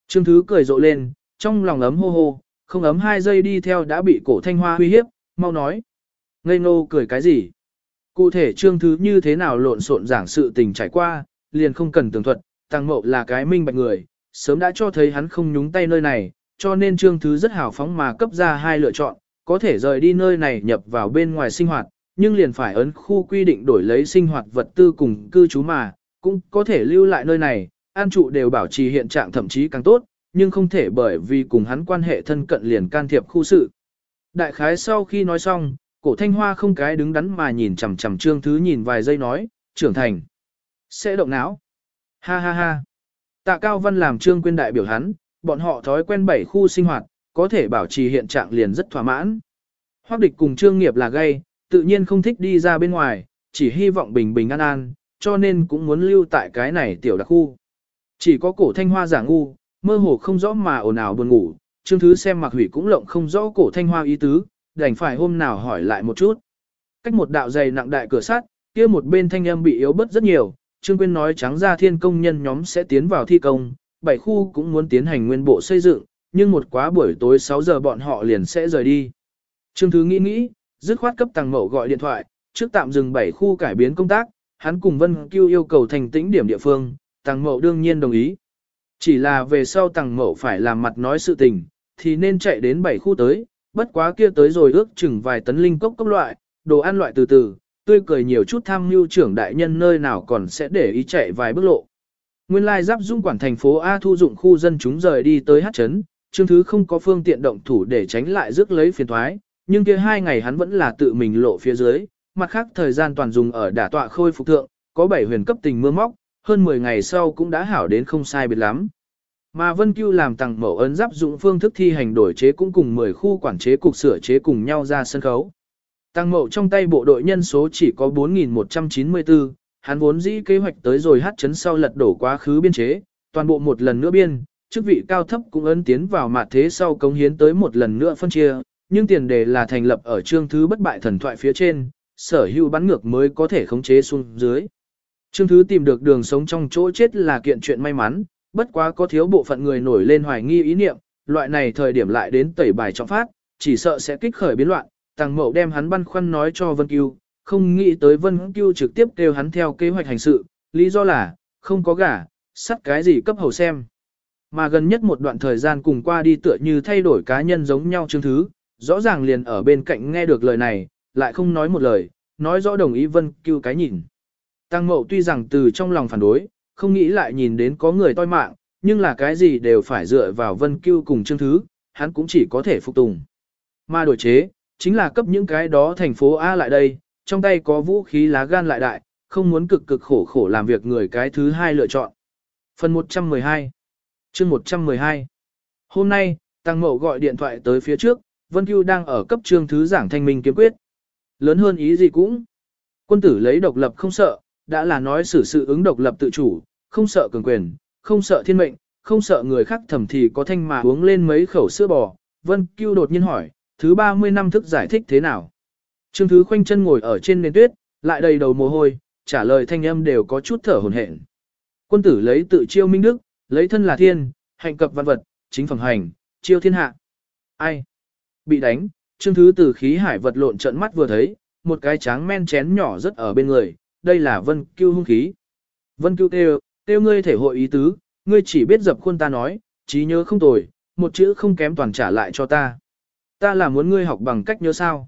Speaker 1: Trương thứ cười rộ lên, trong lòng ấm hô hô, không ấm hai giây đi theo đã bị cổ thanh hoa uy hiếp, mau nói. Ngây ngô cười cái gì? Cụ thể trương thứ như thế nào lộn xộn giảng sự tình trải qua, liền không cần tường thuật, tăng mậu là cái minh bạch người, sớm đã cho thấy hắn không nhúng tay nơi này, cho nên trương thứ rất hào phóng mà cấp ra hai lựa chọn, có thể rời đi nơi này nhập vào bên ngoài sinh hoạt, nhưng liền phải ấn khu quy định đổi lấy sinh hoạt vật tư cùng cư trú mà, cũng có thể lưu lại nơi này, an trụ đều bảo trì hiện trạng thậm chí càng tốt, nhưng không thể bởi vì cùng hắn quan hệ thân cận liền can thiệp khu sự. Đại khái sau khi nói xong, cổ thanh hoa không cái đứng đắn mà nhìn chằm chằm trương thứ nhìn vài giây nói, trưởng thành. Sẽ động não. Ha ha ha. Tạ Cao Văn làm trương quyên đại biểu hắn, bọn họ thói quen bảy khu sinh hoạt, có thể bảo trì hiện trạng liền rất thỏa mãn. Hoắc địch cùng trương nghiệp là gay, tự nhiên không thích đi ra bên ngoài, chỉ hy vọng bình bình an an, cho nên cũng muốn lưu tại cái này tiểu đặc khu. Chỉ có cổ thanh hoa giả ngu, mơ hồ không rõ mà ồn ào buồn ngủ, trương thứ xem mặc hủy cũng lộng không rõ cổ thanh hoa ý tứ, đành phải hôm nào hỏi lại một chút. Cách một đạo dày nặng đại cửa sắt, kia một bên thanh âm bị yếu bớt rất nhiều, Trương Quyên nói trắng ra thiên công nhân nhóm sẽ tiến vào thi công, bảy khu cũng muốn tiến hành nguyên bộ xây dựng, nhưng một quá buổi tối 6 giờ bọn họ liền sẽ rời đi. Trương Thứ nghĩ nghĩ, dứt khoát cấp Tăng Mậu gọi điện thoại, trước tạm dừng bảy khu cải biến công tác, hắn cùng Vân Cưu yêu cầu thành tĩnh điểm địa phương, Tăng Mậu đương nhiên đồng ý. Chỉ là về sau Tăng Mậu phải làm mặt nói sự tình, thì nên chạy đến bảy khu tới, bất quá kia tới rồi ước chừng vài tấn linh cốc cấp loại, đồ ăn loại từ từ, tươi cười nhiều chút tham mưu trưởng đại nhân nơi nào còn sẽ để ý chạy vài bước lộ. Nguyên lai giáp dung quản thành phố A thu dụng khu dân chúng rời đi tới hát chấn, chương thứ không có phương tiện động thủ để tránh lại rước lấy phiền thoái, nhưng kia hai ngày hắn vẫn là tự mình lộ phía dưới, mặt khác thời gian toàn dùng ở đả tọa khôi phục thượng, có bảy huyền cấp tình mưa móc, hơn 10 ngày sau cũng đã hảo đến không sai biệt lắm. Mà Vân Cưu làm tặng mẫu ấn giáp dụng phương thức thi hành đổi chế cũng cùng 10 khu quản chế cục sửa chế cùng nhau ra sân khấu. Tăng mậu trong tay bộ đội nhân số chỉ có 4.194, hắn vốn dĩ kế hoạch tới rồi hát chấn sau lật đổ quá khứ biên chế, toàn bộ một lần nữa biên, chức vị cao thấp cũng ấn tiến vào mặt thế sau cống hiến tới một lần nữa phân chia, nhưng tiền đề là thành lập ở chương thứ bất bại thần thoại phía trên, sở hữu bắn ngược mới có thể khống chế xuống dưới. Chương Thứ tìm được đường sống trong chỗ chết là kiện chuyện may mắn, bất quá có thiếu bộ phận người nổi lên hoài nghi ý niệm, loại này thời điểm lại đến tẩy bài trọng phát, chỉ sợ sẽ kích khởi biến loạn, Tăng Mậu đem hắn băn khoăn nói cho Vân Cưu, không nghĩ tới Vân Cưu trực tiếp kêu hắn theo kế hoạch hành sự, lý do là, không có gả, sắt cái gì cấp hầu xem. Mà gần nhất một đoạn thời gian cùng qua đi tựa như thay đổi cá nhân giống nhau chương thứ, rõ ràng liền ở bên cạnh nghe được lời này, lại không nói một lời, nói rõ đồng ý Vân Cưu cái nhìn. Tăng Mậu tuy rằng từ trong lòng phản đối, không nghĩ lại nhìn đến có người toi mạng, nhưng là cái gì đều phải dựa vào Vân Cưu cùng chương thứ, hắn cũng chỉ có thể phục tùng. Mà đổi chế, chính là cấp những cái đó thành phố A lại đây, trong tay có vũ khí lá gan lại đại, không muốn cực cực khổ khổ làm việc người cái thứ hai lựa chọn. Phần 112 chương 112 Hôm nay, Tăng Mậu gọi điện thoại tới phía trước, Vân Cưu đang ở cấp trương thứ giảng thanh minh kiếm quyết. Lớn hơn ý gì cũng. Quân tử lấy độc lập không sợ, đã là nói xử sự ứng độc lập tự chủ, không sợ cường quyền, không sợ thiên mệnh, không sợ người khác thầm thì có thanh mà uống lên mấy khẩu sữa bò. Vân Cưu đột nhiên hỏi, thứ 30 năm thức giải thích thế nào? Trương Thứ khoanh chân ngồi ở trên nền tuyết, lại đầy đầu mồ hôi, trả lời thanh âm đều có chút thở hổn hển. Quân tử lấy tự chiêu minh đức, lấy thân là thiên, hạnh cập văn vật, chính phẩm hành, chiêu thiên hạ. Ai? Bị đánh, Trương Thứ từ khí hải vật lộn trận mắt vừa thấy, một cái tráng men chén nhỏ rất ở bên người, đây là Vân Cưu hung khí. Vân Cưu kêu, kêu ngươi thể hội ý tứ, ngươi chỉ biết dập khuôn ta nói, trí nhớ không tồi, một chữ không kém toàn trả lại cho ta. Ta là muốn ngươi học bằng cách nhớ sao.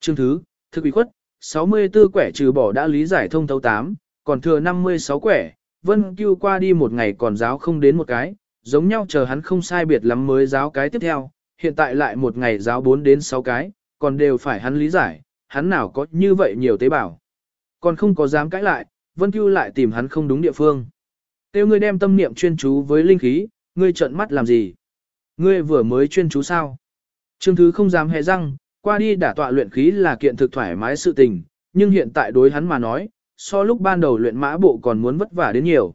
Speaker 1: Chương thứ, thực ủy khuất, 64 quẻ trừ bỏ đã lý giải thông thấu 8, còn thừa 56 quẻ, Vân Cưu qua đi một ngày còn giáo không đến một cái, giống nhau chờ hắn không sai biệt lắm mới giáo cái tiếp theo, hiện tại lại một ngày giáo 4 đến 6 cái, còn đều phải hắn lý giải, hắn nào có như vậy nhiều tế bào. Còn không có dám cãi lại, Vân Cưu lại tìm hắn không đúng địa phương. Tiêu ngươi đem tâm niệm chuyên chú với linh khí, ngươi trợn mắt làm gì? Ngươi vừa mới chuyên chú sao? Trương Thứ không dám hề răng, qua đi đả tọa luyện khí là kiện thực thoải mái sự tình, nhưng hiện tại đối hắn mà nói, so lúc ban đầu luyện mã bộ còn muốn vất vả đến nhiều.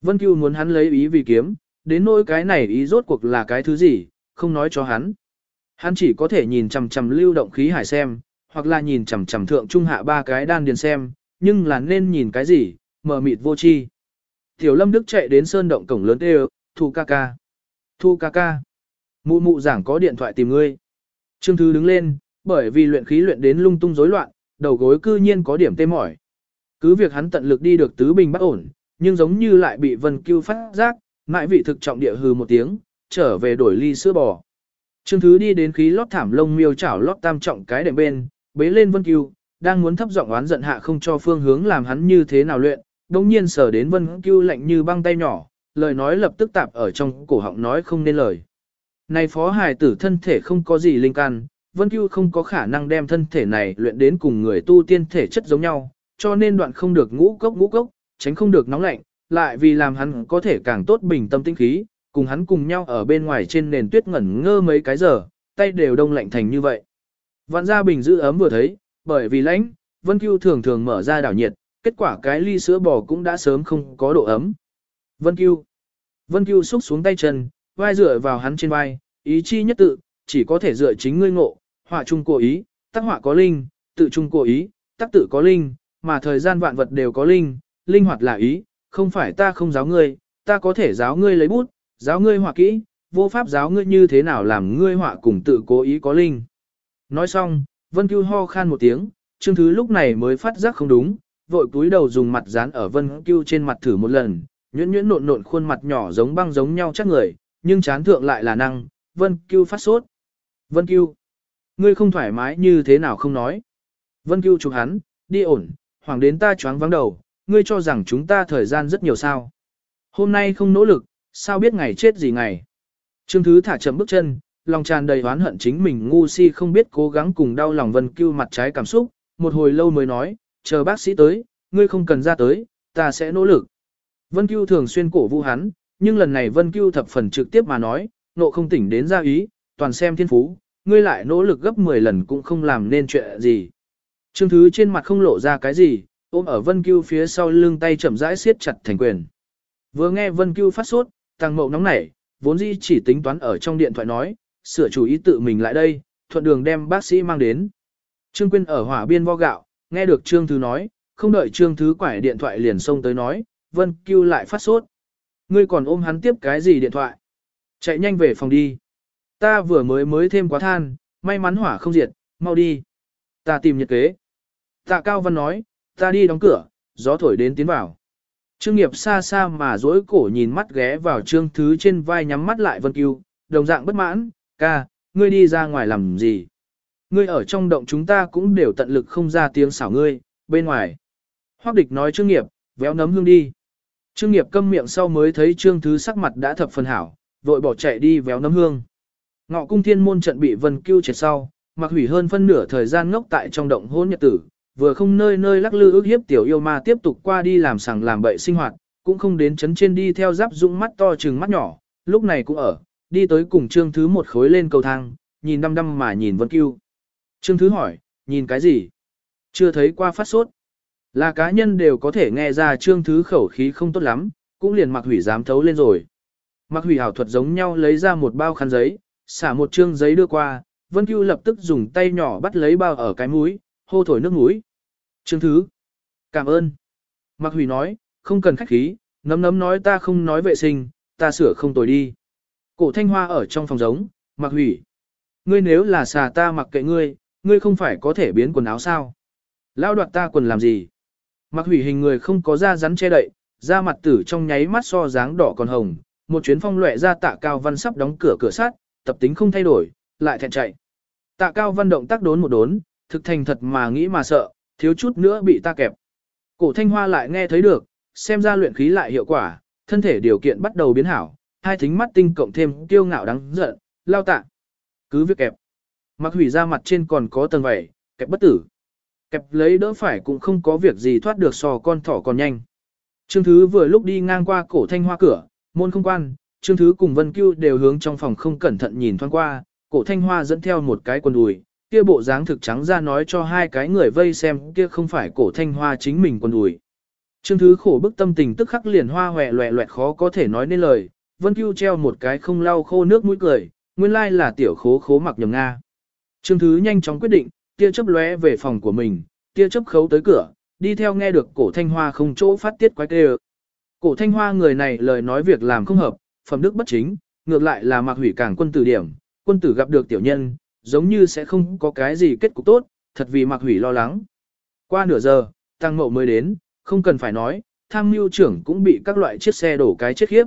Speaker 1: Vân Cưu muốn hắn lấy ý vì kiếm, đến nỗi cái này ý rốt cuộc là cái thứ gì, không nói cho hắn. Hắn chỉ có thể nhìn chằm chằm lưu động khí hải xem, hoặc là nhìn chằm chằm thượng trung hạ ba cái đan điền xem, nhưng là nên nhìn cái gì, mờ mịt vô chi. Tiểu Lâm Đức chạy đến sơn động cổng lớn đều, Thu ca ca. Thu ca ca. Mụ mụ giảng có điện thoại tìm ngươi. Trương Thứ đứng lên, bởi vì luyện khí luyện đến lung tung rối loạn, đầu gối cư nhiên có điểm tê mỏi. Cứ việc hắn tận lực đi được tứ bình bất ổn, nhưng giống như lại bị Vân Cưu phát giác, mại vị thực trọng địa hừ một tiếng, trở về đổi ly sữa bò. Trương Thứ đi đến khí lót thảm lông miêu chảo lót tam trọng cái đệm bên, bế lên Vân Cưu, đang muốn thấp giọng oán giận hạ không cho phương hướng làm hắn như thế nào luyện, đồng nhiên sở đến Vân Cưu lạnh như băng tay nhỏ, lời nói lập tức tạp ở trong cổ họng nói không nên lời. Này phó hài tử thân thể không có gì linh căn, Vân Cưu không có khả năng đem thân thể này luyện đến cùng người tu tiên thể chất giống nhau, cho nên đoạn không được ngũ cốc ngũ cốc, tránh không được nóng lạnh, lại vì làm hắn có thể càng tốt bình tâm tinh khí, cùng hắn cùng nhau ở bên ngoài trên nền tuyết ngẩn ngơ mấy cái giờ, tay đều đông lạnh thành như vậy. Vạn gia bình giữ ấm vừa thấy, bởi vì lạnh, Vân Cưu thường thường mở ra đảo nhiệt, kết quả cái ly sữa bò cũng đã sớm không có độ ấm. Vân Cưu. Vân Cưu xúc xuống tay chân, vai dựa vào hắn trên vai, ý chi nhất tự, chỉ có thể dựa chính ngươi ngộ, họa chung cố ý, tác họa có linh, tự chung cố ý, tác tự có linh, mà thời gian vạn vật đều có linh, linh hoạt là ý, không phải ta không giáo ngươi, ta có thể giáo ngươi lấy bút, giáo ngươi họa kỹ, vô pháp giáo ngươi như thế nào làm ngươi họa cùng tự cố ý có linh. Nói xong, Vân Cưu ho khan một tiếng, Trương Thứ lúc này mới phát giác không đúng, vội túi đầu dùng mặt dán ở Vân Cưu trên mặt thử một lần, nhuyễn nhuyễn nộn nộn khuôn mặt nhỏ giống băng giống nhau chắc người, nhưng chán thượng lại là năng, Vân Cưu phát sốt. Vân Cưu, ngươi không thoải mái như thế nào không nói. Vân Cưu chụp hắn, đi ổn, hoàng đến ta choáng vắng đầu, ngươi cho rằng chúng ta thời gian rất nhiều sao. Hôm nay không nỗ lực, sao biết ngày chết gì ngày. Trương Thứ thả chậm bước chân, lòng tràn đầy oán hận chính mình ngu si không biết cố gắng cùng đau lòng Vân Cưu mặt trái cảm xúc, một hồi lâu mới nói, chờ bác sĩ tới, ngươi không cần ra tới, ta sẽ nỗ lực. Vân Cưu thường xuyên cổ vũ hắn, nhưng lần này Vân Cưu thập phần trực tiếp mà nói, nộ không tỉnh đến ra ý, toàn xem thiên phú, ngươi lại nỗ lực gấp 10 lần cũng không làm nên chuyện gì. Trương Thứ trên mặt không lộ ra cái gì, ôm ở Vân Cưu phía sau lưng tay chậm rãi siết chặt thành quyền. Vừa nghe Vân Cưu phát sốt, tăng mậu nóng nảy, vốn dĩ chỉ tính toán ở trong điện thoại nói, sửa chủ ý tự mình lại đây, thuận đường đem bác sĩ mang đến. Trương Quyên ở hỏa biên vo gạo, nghe được Trương Thứ nói, không đợi Trương Thứ quải điện thoại liền xông tới nói, Vân Cưu lại phát sốt. Ngươi còn ôm hắn tiếp cái gì điện thoại? Chạy nhanh về phòng đi. Ta vừa mới mới thêm quá than, may mắn hỏa không diệt, mau đi. Ta tìm nhiệt kế. Tạ Cao Văn nói, ta đi đóng cửa, gió thổi đến tiến vào. Trương nghiệp xa xa mà dối cổ nhìn mắt ghé vào trương thứ trên vai nhắm mắt lại Vân Cưu, đồng dạng bất mãn, ca, ngươi đi ra ngoài làm gì? Ngươi ở trong động chúng ta cũng đều tận lực không ra tiếng xảo ngươi, bên ngoài. Hoắc địch nói trương nghiệp, véo nấm hương đi. Trương nghiệp câm miệng sau mới thấy trương thứ sắc mặt đã thập phần hảo, vội bỏ chạy đi véo nấm hương. Ngọ cung thiên môn trận bị Vân Cưu triệt sau, mặc hủy hơn phân nửa thời gian ngốc tại trong động hôn nhật tử, vừa không nơi nơi lắc lư ước hiếp tiểu yêu ma tiếp tục qua đi làm sàng làm bậy sinh hoạt, cũng không đến chấn trên đi theo giáp dũng mắt to trừng mắt nhỏ, lúc này cũng ở, đi tới cùng Trương Thứ một khối lên cầu thang, nhìn đăm đăm mà nhìn Vân Cưu. Trương Thứ hỏi, nhìn cái gì? Chưa thấy qua phát sốt. Là cá nhân đều có thể nghe ra Trương Thứ khẩu khí không tốt lắm, cũng liền mặc hủy dám thấu lên rồi. Mặc hủy hảo thuật giống nhau lấy ra một bao khăn giấy, xả một trương giấy đưa qua, Vân Cưu lập tức dùng tay nhỏ bắt lấy bao ở cái mũi, hô thổi nước mũi. Trương Thứ. Cảm ơn. Mặc Hủy nói, không cần khách khí, nấm nấm nói ta không nói vệ sinh, ta sửa không tồi đi. Cổ thanh hoa ở trong phòng giống, mặc Hủy. Ngươi nếu là xà ta mặc kệ ngươi, ngươi không phải có thể biến quần áo sao? Lao đoạt ta quần làm gì? Mặc Hủy hình người không có da rắn che đậy, da mặt tử trong nháy mắt so dáng đỏ còn hồng, một chuyến phong lệ ra tạ cao văn sắp đóng cửa cửa sát, tập tính không thay đổi, lại thẹn chạy. Tạ cao văn động tác đốn một đốn, thực thành thật mà nghĩ mà sợ, thiếu chút nữa bị ta kẹp. Cổ thanh hoa lại nghe thấy được, xem ra luyện khí lại hiệu quả, thân thể điều kiện bắt đầu biến hảo, hai thính mắt tinh cộng thêm kiêu ngạo đáng giận, lao tạ. Cứ việc kẹp. Mặc hủy ra mặt trên còn có tầng vảy, kẹp bất tử. Kẹp lấy đỡ phải cũng không có việc gì thoát được sò con thỏ còn nhanh. Trương Thứ vừa lúc đi ngang qua cổ thanh hoa cửa, môn không quan, Trương Thứ cùng Vân Cưu đều hướng trong phòng không cẩn thận nhìn thoáng qua, cổ thanh hoa dẫn theo một cái quần đùi, kia bộ dáng thực trắng ra nói cho hai cái người vây xem kia không phải cổ thanh hoa chính mình quần đùi. Trương Thứ khổ bức tâm tình tức khắc liền hoa hòe loẹ loẹt khó có thể nói nên lời, Vân Cưu treo một cái không lau khô nước mũi cười, nguyên lai là tiểu khố khố mặc nhầm Nga. Trương Thứ nhanh chóng quyết định, tia chấp lóe về phòng của mình, tia chấp khấu tới cửa, đi theo nghe được cổ thanh hoa không chỗ phát tiết quái tê Cổ thanh hoa người này lời nói việc làm không hợp, phẩm đức bất chính, ngược lại là mặc hủy cảng quân tử điểm, quân tử gặp được tiểu nhân, giống như sẽ không có cái gì kết cục tốt, thật vì mặc hủy lo lắng. Qua nửa giờ, tăng mậu mới đến, không cần phải nói, tham mưu trưởng cũng bị các loại chiếc xe đổ cái chết khiếp.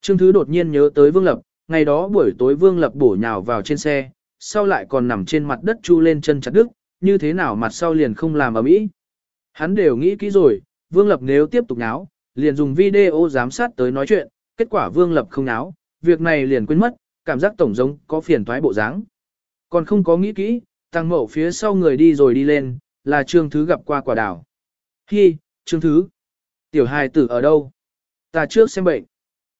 Speaker 1: Trương Thứ đột nhiên nhớ tới Vương Lập, ngày đó buổi tối Vương Lập bổ nhào vào trên xe, sau lại còn nằm trên mặt đất chu lên chân chặt đứt, như thế nào mặt sau liền không làm ở mỹ. Hắn đều nghĩ kỹ rồi, Vương Lập nếu tiếp tục náo, liền dùng video giám sát tới nói chuyện, kết quả Vương Lập không náo, việc này liền quên mất, cảm giác tổng giống có phiền toái bộ dáng. Còn không có nghĩ kỹ, tăng mậu phía sau người đi rồi đi lên, là Trương Thứ gặp qua quả đảo. Hi, Trương Thứ. Tiểu hài tử ở đâu? Ta trước xem bệnh.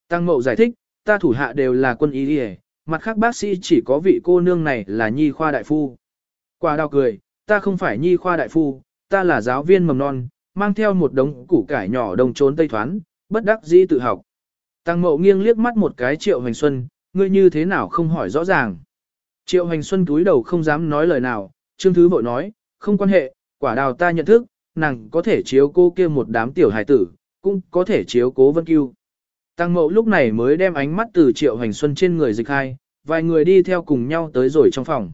Speaker 1: Tăng mậu giải thích, ta thủ hạ đều là quân y đi mặt khác bác sĩ chỉ có vị cô nương này là nhi khoa đại phu. Quả đào cười, ta không phải nhi khoa đại phu, ta là giáo viên mầm non, mang theo một đống củ cải nhỏ đồng trốn tây thoán, bất đắc dĩ tự học. Tăng mộ nghiêng liếc mắt một cái triệu hành xuân, ngươi như thế nào không hỏi rõ ràng. Triệu hành xuân túi đầu không dám nói lời nào, Trương Thứ vội nói, không quan hệ, quả đào ta nhận thức, nàng có thể chiếu cô kia một đám tiểu hài tử, cũng có thể chiếu cố vân cưu. Tăng mậu lúc này mới đem ánh mắt từ triệu hành xuân trên người dịch hai, vài người đi theo cùng nhau tới rồi trong phòng.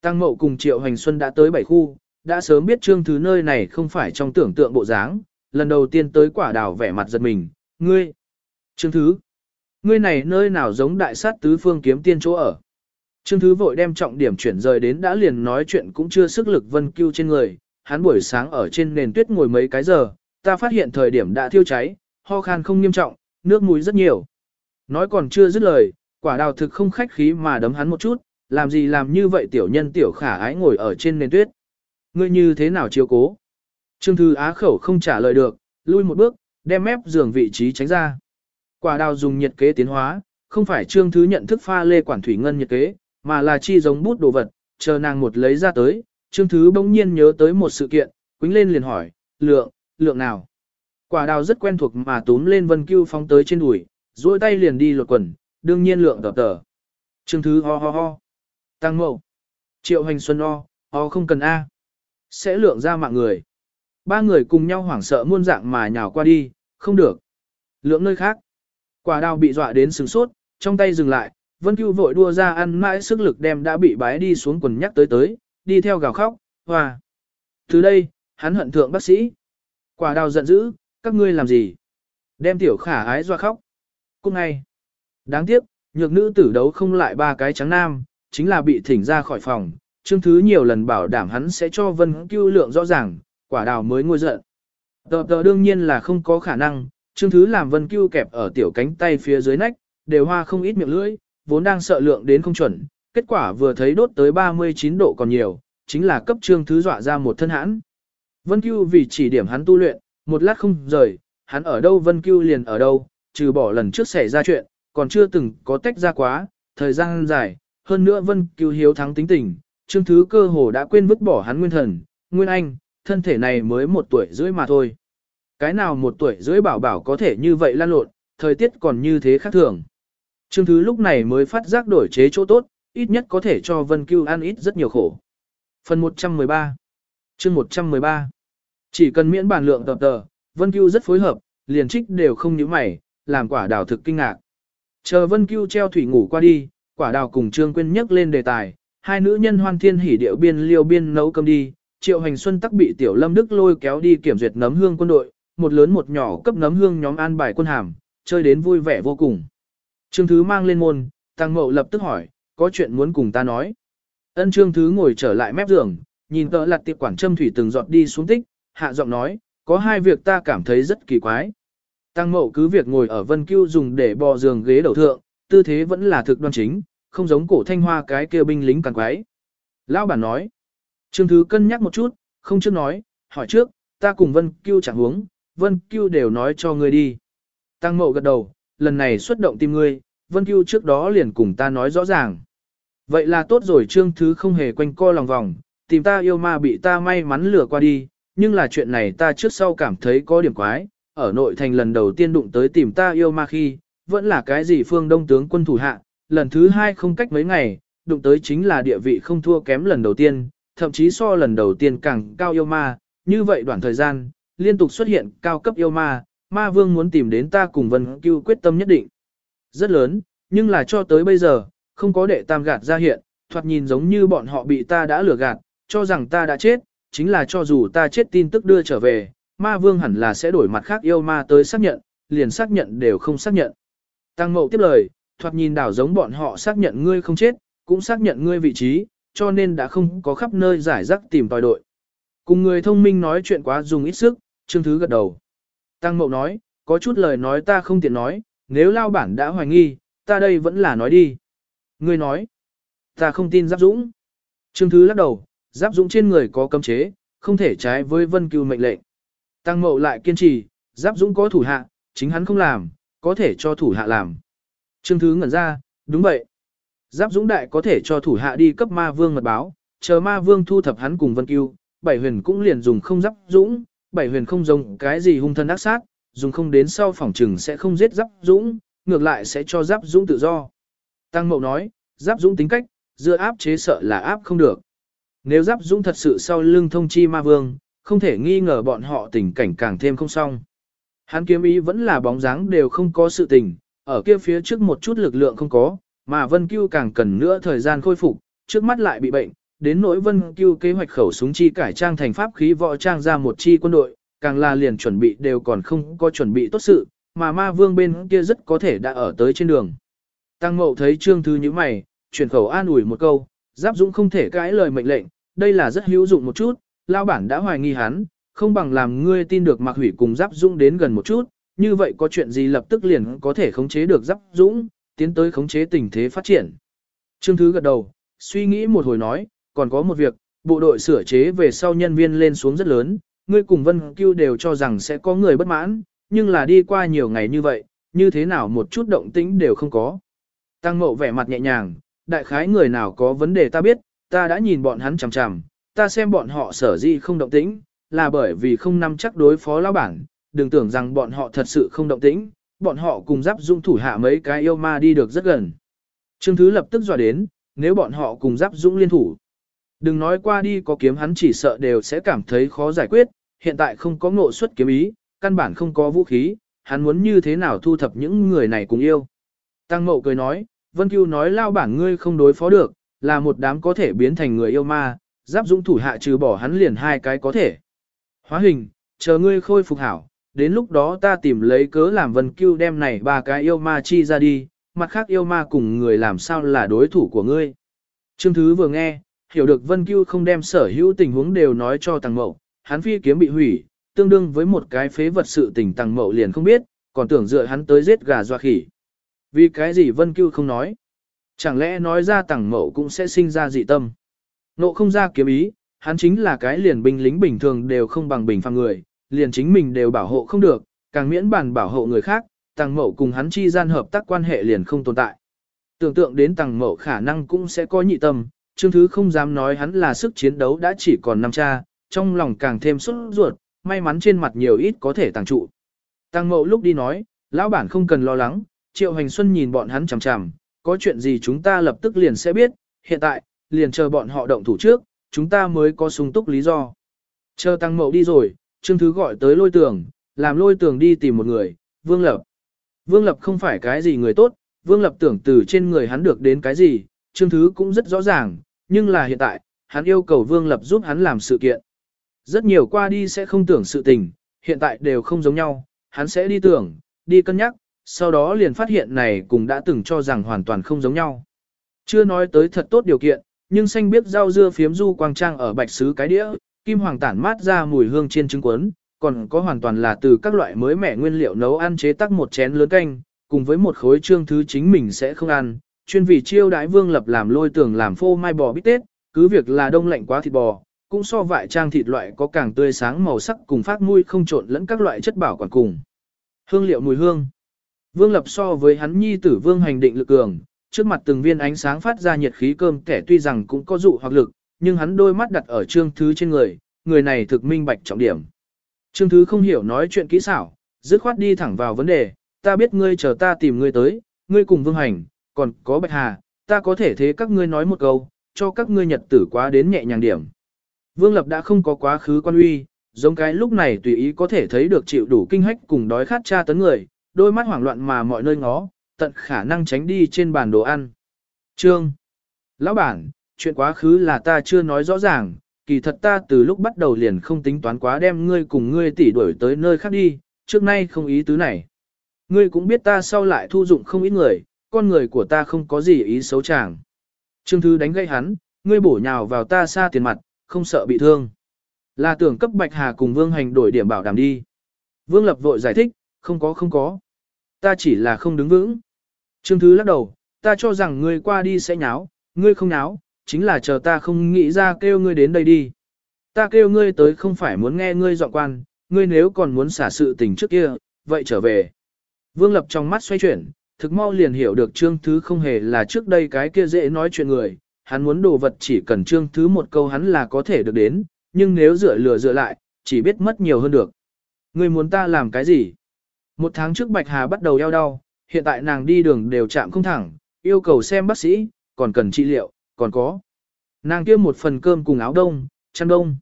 Speaker 1: Tăng mậu cùng triệu hành xuân đã tới bảy khu, đã sớm biết trương thứ nơi này không phải trong tưởng tượng bộ dáng, lần đầu tiên tới quả đào vẻ mặt giật mình, ngươi. Trương thứ, ngươi này nơi nào giống đại sát tứ phương kiếm tiên chỗ ở. Trương Thứ vội đem trọng điểm chuyển rời đến đã liền nói chuyện cũng chưa sức lực vân cưu trên người, hắn buổi sáng ở trên nền tuyết ngồi mấy cái giờ, ta phát hiện thời điểm đã thiêu cháy, ho khan không nghiêm trọng, nước mũi rất nhiều. Nói còn chưa dứt lời, quả đào thực không khách khí mà đấm hắn một chút, làm gì làm như vậy tiểu nhân tiểu khả ái ngồi ở trên nền tuyết. Ngươi như thế nào chiếu cố? Trương Thư á khẩu không trả lời được, lui một bước, đem mép giường vị trí tránh ra. Quả đào dùng nhiệt kế tiến hóa, không phải Trương Thứ nhận thức pha lê quản thủy ngân nhiệt kế, mà là chi giống bút đồ vật, chờ nàng một lấy ra tới, Trương Thứ bỗng nhiên nhớ tới một sự kiện, quính lên liền hỏi, lượng, lượng nào? Quả đào rất quen thuộc mà túm lên Vân Cưu phóng tới trên đùi, duỗi tay liền đi lột quần, đương nhiên lượng tập tờ. Trương Thứ ho ho ho. Tăng mậu. Triệu hành xuân o o không cần A. Sẽ lượng ra mạng người. ba người cùng nhau hoảng sợ muôn dạng mà nhào qua đi, không được. Lượng nơi khác. Quả đào bị dọa đến sừng sốt, trong tay dừng lại, Vân Cưu vội đua ra ăn mãi sức lực đem đã bị bái đi xuống quần nhắc tới tới, đi theo gào khóc, hoa. Từ đây, hắn hận thượng bác sĩ. Quả đào giận dữ, các ngươi làm gì? Đem tiểu khả ái doa khóc. Cô ngay. Đáng tiếc, nhược nữ tử đấu không lại ba cái trắng nam, chính là bị thỉnh ra khỏi phòng. Trương Thứ nhiều lần bảo đảm hắn sẽ cho Vân Cưu lượng rõ ràng, quả đào mới ngôi giận. Tờ tờ đương nhiên là không có khả năng, Trương Thứ làm Vân Cưu kẹp ở tiểu cánh tay phía dưới nách, đều hoa không ít miệng lưỡi, vốn đang sợ lượng đến không chuẩn, kết quả vừa thấy đốt tới 39 độ còn nhiều, chính là cấp Trương Thứ dọa ra một thân hãn. Vân Cưu vì chỉ điểm hắn tu luyện, một lát không rời, hắn ở đâu Vân Cưu liền ở đâu, trừ bỏ lần trước xảy ra chuyện, còn chưa từng có tách ra quá, thời gian dài, hơn nữa Vân Cưu hiếu thắng tính tình, Trương Thứ cơ hồ đã quên vứt bỏ hắn nguyên thần, nguyên anh, thân thể này mới một tuổi rưỡi mà thôi. Cái nào một tuổi rưỡi bảo bảo có thể như vậy lan lộn, thời tiết còn như thế khác thường. Trương Thứ lúc này mới phát giác đổi chế chỗ tốt, ít nhất có thể cho Vân Cưu ăn ít rất nhiều khổ. Phần 113 chương 113 chỉ cần miễn bản lượng tập tờ, Vân Cưu rất phối hợp, liền trích đều không nhíu mày, làm quả đào thực kinh ngạc. Chờ Vân Cưu treo thủy ngủ qua đi, quả đào cùng Trương Quyên nhắc lên đề tài, hai nữ nhân hoan thiên hỉ điệu biên liêu biên nấu cơm đi, Triệu Hành Xuân tắc bị Tiểu Lâm Đức lôi kéo đi kiểm duyệt nấm hương quân đội, một lớn một nhỏ cấp nấm hương nhóm an bài quân hàm, chơi đến vui vẻ vô cùng. Trương Thứ mang lên môn, Tăng Mậu lập tức hỏi, có chuyện muốn cùng ta nói. Ân Trương Thứ ngồi trở lại mép giường, nhìn tợ lặt tiệp quản châm thủy từng giọt đi xuống tích, hạ giọng nói, có hai việc ta cảm thấy rất kỳ quái. Tăng Mậu cứ việc ngồi ở Vân Cưu dùng để bò giường ghế đầu thượng, tư thế vẫn là thực đoan chính, không giống cổ thanh hoa cái kia binh lính càng quái. Lão bản nói, Trương Thứ cân nhắc một chút, không trước nói, hỏi trước, ta cùng Vân Cưu chẳng huống, Vân Cưu đều nói cho ngươi đi. Tăng Mậu gật đầu, lần này xuất động tìm ngươi, Vân Cưu trước đó liền cùng ta nói rõ ràng. Vậy là tốt rồi Trương Thứ không hề quanh co lòng vòng, tìm ta yêu ma bị ta may mắn lừa qua đi, nhưng là chuyện này ta trước sau cảm thấy có điểm quái, ở nội thành lần đầu tiên đụng tới tìm ta yêu ma khi, vẫn là cái gì phương đông tướng quân thủ hạ, lần thứ hai không cách mấy ngày, đụng tới chính là địa vị không thua kém lần đầu tiên, thậm chí so lần đầu tiên càng cao yêu ma, như vậy đoạn thời gian, liên tục xuất hiện cao cấp yêu ma, ma vương muốn tìm đến ta cùng Vân Cưu quyết tâm nhất định. Rất lớn, nhưng là cho tới bây giờ, không có đệ tam gạt ra hiện, thoạt nhìn giống như bọn họ bị ta đã lừa gạt, cho rằng ta đã chết, chính là cho dù ta chết tin tức đưa trở về, ma vương hẳn là sẽ đổi mặt khác yêu ma tới xác nhận, liền xác nhận đều không xác nhận. Tăng mậu tiếp lời, thoạt nhìn đảo giống bọn họ xác nhận ngươi không chết, cũng xác nhận ngươi vị trí, cho nên đã không có khắp nơi giải rắc tìm tòi đội. Cùng người thông minh nói chuyện quá dùng ít sức, Trương Thứ gật đầu. Tăng Mậu nói, có chút lời nói ta không tiện nói, nếu lao bản đã hoài nghi, ta đây vẫn là nói đi. Ngươi nói, ta không tin Giáp Dũng. Trương Thứ lắc đầu, Giáp Dũng trên người có cấm chế, không thể trái với Vân Cưu mệnh lệnh. Tăng Mậu lại kiên trì, Giáp Dũng có thủ hạ, chính hắn không làm, có thể cho thủ hạ làm. Trương Thứ ngẩn ra, đúng vậy. Giáp Dũng Đại có thể cho thủ hạ đi cấp ma vương mật báo, chờ ma vương thu thập hắn cùng Vân Cưu, bảy huyền cũng liền dùng không Giáp Dũng, bảy huyền không dùng cái gì hung thân ác sát, dùng không đến sau phòng trừng sẽ không giết Giáp Dũng, ngược lại sẽ cho Giáp Dũng tự do. Tăng Mậu nói, Giáp Dũng tính cách, dựa áp chế sợ là áp không được. Nếu Giáp Dũng thật sự sau lưng thông chi ma vương, không thể nghi ngờ bọn họ tình cảnh càng thêm không xong. Hắn kiếm ý vẫn là bóng dáng đều không có sự tình, ở kia phía trước một chút lực lượng không có, mà Vân Cưu càng cần nữa thời gian khôi phục, trước mắt lại bị bệnh, đến nỗi Vân Cưu kế hoạch khẩu súng chi cải trang thành pháp khí võ trang ra một chi quân đội, càng là liền chuẩn bị đều còn không có chuẩn bị tốt sự, mà ma vương bên kia rất có thể đã ở tới trên đường. Tăng Mậu thấy Trương Thư như mày, chuyển khẩu an ủi một câu, Giáp Dũng không thể cãi lời mệnh lệnh, đây là rất hữu dụng một chút, lao bản đã hoài nghi hắn, không bằng làm ngươi tin được Mạc Hủy cùng Giáp Dũng đến gần một chút, như vậy có chuyện gì lập tức liền có thể khống chế được Giáp Dũng, tiến tới khống chế tình thế phát triển. Trương Thứ gật đầu, suy nghĩ một hồi nói, còn có một việc, bộ đội sửa chế về sau nhân viên lên xuống rất lớn, ngươi cùng Vân Cưu đều cho rằng sẽ có người bất mãn, nhưng là đi qua nhiều ngày như vậy, như thế nào một chút động tĩnh đều không có. Tăng Mậu vẻ mặt nhẹ nhàng, đại khái người nào có vấn đề ta biết, ta đã nhìn bọn hắn chằm chằm, ta xem bọn họ sở di không động tĩnh, là bởi vì không nắm chắc đối phó lão bản, đừng tưởng rằng bọn họ thật sự không động tĩnh, bọn họ cùng giáp dung thủ hạ mấy cái yêu ma đi được rất gần. Trương Thứ lập tức dọa đến, nếu bọn họ cùng giáp dũng liên thủ. Đừng nói qua đi có kiếm hắn chỉ sợ đều sẽ cảm thấy khó giải quyết, hiện tại không có ngộ xuất kiếm ý, căn bản không có vũ khí, hắn muốn như thế nào thu thập những người này cùng yêu. Tăng mậu cười nói, Vân Cưu nói lao bản ngươi không đối phó được, là một đám có thể biến thành người yêu ma, giáp dũng thủ hạ trừ bỏ hắn liền hai cái có thể. Hóa hình, chờ ngươi khôi phục hảo, đến lúc đó ta tìm lấy cớ làm Vân Cưu đem này ba cái yêu ma chi ra đi, mặt khác yêu ma cùng người làm sao là đối thủ của ngươi. Trương Thứ vừa nghe, hiểu được Vân Cưu không đem sở hữu tình huống đều nói cho Tăng Mậu, hắn phi kiếm bị hủy, tương đương với một cái phế vật sự tình Tăng Mậu liền không biết, còn tưởng dựa hắn tới giết gà doa khỉ. Vì cái gì Vân Cưu không nói? Chẳng lẽ nói ra Tăng Mậu cũng sẽ sinh ra dị tâm? Nộ không ra kiếm ý, hắn chính là cái liền binh lính bình thường đều không bằng bình phàm người, liền chính mình đều bảo hộ không được, càng miễn bàn bảo hộ người khác, Tăng Mậu cùng hắn chi gian hợp tác quan hệ liền không tồn tại. Tưởng tượng đến Tăng Mậu khả năng cũng sẽ có nhị tâm, Trương Thứ không dám nói hắn là sức chiến đấu đã chỉ còn năm cha, trong lòng càng thêm xuất ruột, may mắn trên mặt nhiều ít có thể tàng trụ. Tăng Mậu lúc đi nói, lão bản không cần lo lắng, Triệu Hành Xuân nhìn bọn hắn chằm chằm, có chuyện gì chúng ta lập tức liền sẽ biết, hiện tại, liền chờ bọn họ động thủ trước, chúng ta mới có sung túc lý do. Chờ Tăng Mậu đi rồi, Trương Thứ gọi tới lôi tường, làm lôi tường đi tìm một người, Vương Lập. Vương Lập không phải cái gì người tốt, Vương Lập tưởng từ trên người hắn được đến cái gì, Trương Thứ cũng rất rõ ràng, nhưng là hiện tại, hắn yêu cầu Vương Lập giúp hắn làm sự kiện. Rất nhiều qua đi sẽ không tưởng sự tình, hiện tại đều không giống nhau, hắn sẽ đi tưởng, đi cân nhắc, sau đó liền phát hiện này cũng đã từng cho rằng hoàn toàn không giống nhau. Chưa nói tới thật tốt điều kiện, nhưng xanh biết rau dưa phiếm du quang trang ở bạch sứ cái đĩa, kim hoàng tản mát ra mùi hương chiên trứng cuốn, còn có hoàn toàn là từ các loại mới mẻ nguyên liệu nấu ăn chế tác một chén lớn canh, cùng với một khối trương thứ chính mình sẽ không ăn, chuyên vì chiêu đãi vương lập làm lôi tường làm phô mai bò bít tết, cứ việc là đông lạnh quá thịt bò, cũng so vại trang thịt loại có càng tươi sáng màu sắc cùng phát mùi không trộn lẫn các loại chất bảo quản cùng. Hương liệu mùi hương. Vương lập so với hắn nhi tử vương hành định lực cường, trước mặt từng viên ánh sáng phát ra nhiệt khí cơm kẻ tuy rằng cũng có dụ hoặc lực, nhưng hắn đôi mắt đặt ở trương thứ trên người, người này thực minh bạch trọng điểm. Trương thứ không hiểu nói chuyện kỹ xảo, dứt khoát đi thẳng vào vấn đề, ta biết ngươi chờ ta tìm ngươi tới, ngươi cùng vương hành, còn có bạch hà, ta có thể thế các ngươi nói một câu, cho các ngươi nhật tử quá đến nhẹ nhàng điểm. Vương Lập đã không có quá khứ quan uy, giống cái lúc này tùy ý có thể thấy được chịu đủ kinh hách cùng đói khát tra tấn người, đôi mắt hoảng loạn mà mọi nơi ngó, tận khả năng tránh đi trên bàn đồ ăn. Trương. Lão bản, chuyện quá khứ là ta chưa nói rõ ràng, kỳ thật ta từ lúc bắt đầu liền không tính toán quá đem ngươi cùng ngươi tỷ đuổi tới nơi khác đi, trước nay không ý tứ này. Ngươi cũng biết ta sau lại thu dụng không ít người, con người của ta không có gì ý xấu chàng. Trương Thư đánh gây hắn, ngươi bổ nhào vào ta xa tiền mặt, không sợ bị thương. Là tưởng cấp Bạch Hà cùng Vương Hành đổi điểm bảo đảm đi. Vương Lập vội giải thích, không có không có. Ta chỉ là không đứng vững. Trương Thứ lắc đầu, ta cho rằng ngươi qua đi sẽ nháo, ngươi không nháo, chính là chờ ta không nghĩ ra kêu ngươi đến đây đi. Ta kêu ngươi tới không phải muốn nghe ngươi dọn quan, ngươi nếu còn muốn xả sự tình trước kia, vậy trở về. Vương Lập trong mắt xoay chuyển, thực mau liền hiểu được Trương Thứ không hề là trước đây cái kia dễ nói chuyện người, hắn muốn đồ vật chỉ cần Trương Thứ một câu hắn là có thể được đến, nhưng nếu dựa lừa dựa lại, chỉ biết mất nhiều hơn được. Ngươi muốn ta làm cái gì? Một tháng trước Bạch Hà bắt đầu eo đau, hiện tại nàng đi đường đều chạm không thẳng, yêu cầu xem bác sĩ, còn cần trị liệu, còn có. Nàng kia một phần cơm cùng áo đông, chăn đông.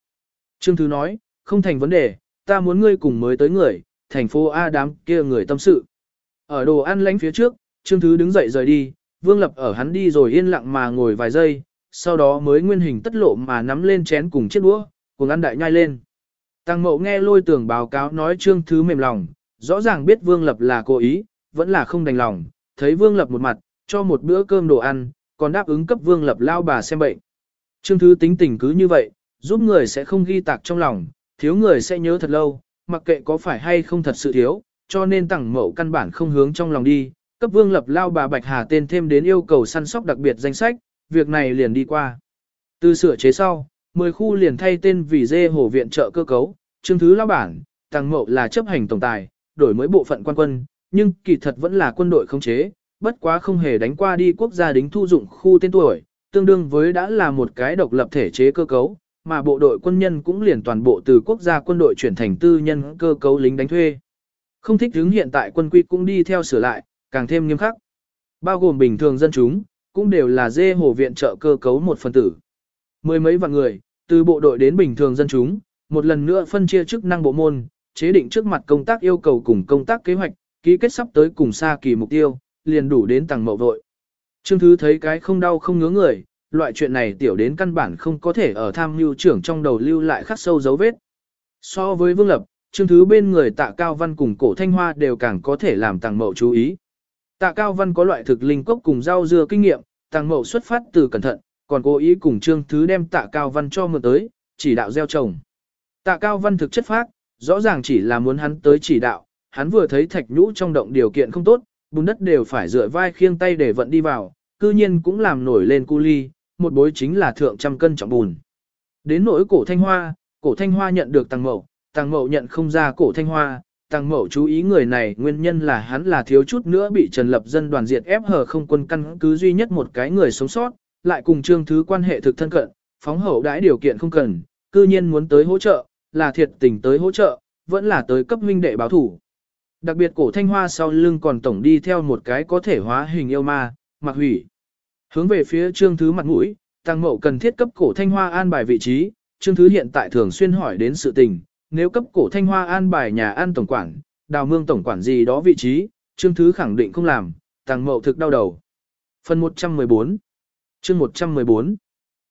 Speaker 1: Trương Thứ nói, không thành vấn đề, ta muốn ngươi cùng mới tới người, thành phố A đám kia người tâm sự. Ở đồ ăn lánh phía trước, Trương Thứ đứng dậy rời đi, Vương Lập ở hắn đi rồi yên lặng mà ngồi vài giây, sau đó mới nguyên hình tất lộ mà nắm lên chén cùng chiếc đũa, cùng ăn đại nhai lên. Tăng mậu nghe lôi tưởng báo cáo nói Trương Thứ mềm lòng, rõ ràng biết Vương Lập là cố ý, vẫn là không đành lòng, thấy Vương Lập một mặt, cho một bữa cơm đồ ăn, còn đáp ứng cấp Vương Lập lao bà xem bệnh. Trương Thứ tính tình cứ như vậy, giúp người sẽ không ghi tạc trong lòng, thiếu người sẽ nhớ thật lâu, mặc kệ có phải hay không thật sự thiếu, cho nên tặng mẫu căn bản không hướng trong lòng đi, cấp vương lập lao bà Bạch Hà tên thêm đến yêu cầu săn sóc đặc biệt danh sách, việc này liền đi qua. Từ sửa chế sau, 10 khu liền thay tên vì dê hổ viện trợ cơ cấu, trương thứ lao bản, tặng mậu là chấp hành tổng tài, đổi mới bộ phận quan quân, nhưng kỳ thật vẫn là quân đội không chế, bất quá không hề đánh qua đi quốc gia đính thu dụng khu tên tuổi, tương đương với đã là một cái độc lập thể chế cơ cấu, mà bộ đội quân nhân cũng liền toàn bộ từ quốc gia quân đội chuyển thành tư nhân cơ cấu lính đánh thuê. Không thích hướng hiện tại quân quy cũng đi theo sửa lại, càng thêm nghiêm khắc. Bao gồm bình thường dân chúng, cũng đều là dê hồ viện trợ cơ cấu một phần tử. Mười mấy vạn người, từ bộ đội đến bình thường dân chúng, một lần nữa phân chia chức năng bộ môn, chế định trước mặt công tác yêu cầu cùng công tác kế hoạch, ký kết sắp tới cùng xa kỳ mục tiêu, liền đủ đến tầng mậu vội. Trương Thứ thấy cái không đau không ngứa người, loại chuyện này tiểu đến căn bản không có thể ở tham mưu trưởng trong đầu lưu lại khắc sâu dấu vết. So với Vương Lập, Trương Thứ bên người tạ Cao Văn cùng cổ thanh hoa đều càng có thể làm tàng mậu chú ý. Tạ Cao Văn có loại thực linh cốc cùng rau dưa kinh nghiệm, tàng mậu xuất phát từ cẩn thận, còn cố ý cùng Trương Thứ đem tạ Cao Văn cho mượn tới, chỉ đạo gieo trồng. Tạ Cao Văn thực chất phát rõ ràng chỉ là muốn hắn tới chỉ đạo, hắn vừa thấy thạch nhũ trong động điều kiện không tốt, bùn đất đều phải dựa vai khiêng tay để vận đi vào, cư nhiên cũng làm nổi lên cu ly, một bối chính là thượng trăm cân trọng bùn. Đến nỗi cổ thanh hoa, cổ thanh hoa nhận được tăng mậu, tăng mậu nhận không ra cổ thanh hoa, tăng mậu chú ý người này nguyên nhân là hắn là thiếu chút nữa bị Trần Lập dân đoàn diệt ép hờ không quân căn cứ duy nhất một cái người sống sót, lại cùng trương thứ quan hệ thực thân cận, phóng hậu đãi điều kiện không cần, cư nhiên muốn tới hỗ trợ, là thiệt tình tới hỗ trợ, vẫn là tới cấp huynh đệ báo thủ. Đặc biệt cổ thanh hoa sau lưng còn tổng đi theo một cái có thể hóa hình yêu ma, mặc hủy. Hướng về phía trương thứ mặt mũi, tăng mậu cần thiết cấp cổ thanh hoa an bài vị trí, trương thứ hiện tại thường xuyên hỏi đến sự tình, nếu cấp cổ thanh hoa an bài nhà an tổng quản, đào mương tổng quản gì đó vị trí, trương thứ khẳng định không làm, tăng mậu thực đau đầu. Phần 114 chương 114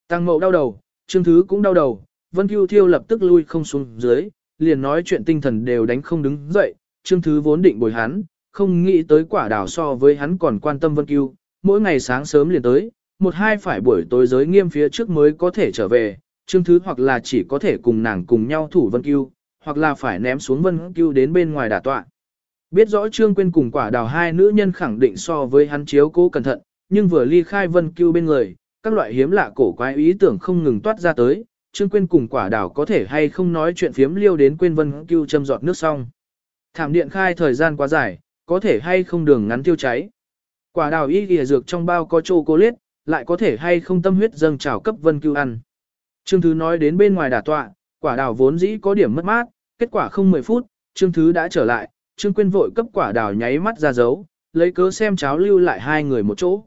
Speaker 1: Tăng mậu đau đầu, trương thứ cũng đau đầu, Vân Cưu Thiêu lập tức lui không xuống dưới, liền nói chuyện tinh thần đều đánh không đứng dậy, Trương Thứ vốn định bồi hắn, không nghĩ tới quả đào so với hắn còn quan tâm Vân Cưu, mỗi ngày sáng sớm liền tới, một hai phải buổi tối giới nghiêm phía trước mới có thể trở về, Trương Thứ hoặc là chỉ có thể cùng nàng cùng nhau thủ Vân Cưu, hoặc là phải ném xuống Vân Cưu đến bên ngoài đả tọa. Biết rõ Trương Quyên cùng quả đào hai nữ nhân khẳng định so với hắn chiếu cố cẩn thận, nhưng vừa ly khai Vân Cưu bên người, các loại hiếm lạ cổ quái ý tưởng không ngừng toát ra tới, Trương Quyên cùng quả đào có thể hay không nói chuyện phiếm liêu đến quên Vân Cưu châm giọt nước xong. Thảm điện khai thời gian quá dài, có thể hay không đường ngắn tiêu cháy. Quả đào y ghi dược trong bao có chocolate, lại có thể hay không tâm huyết dâng trào cấp Vân Cưu ăn. Trương Thứ nói đến bên ngoài đả tọa, quả đào vốn dĩ có điểm mất mát, kết quả không 10 phút, Trương Thứ đã trở lại, Trương Quyên vội cấp quả đào nháy mắt ra dấu, lấy cớ xem cháo lưu lại hai người một chỗ.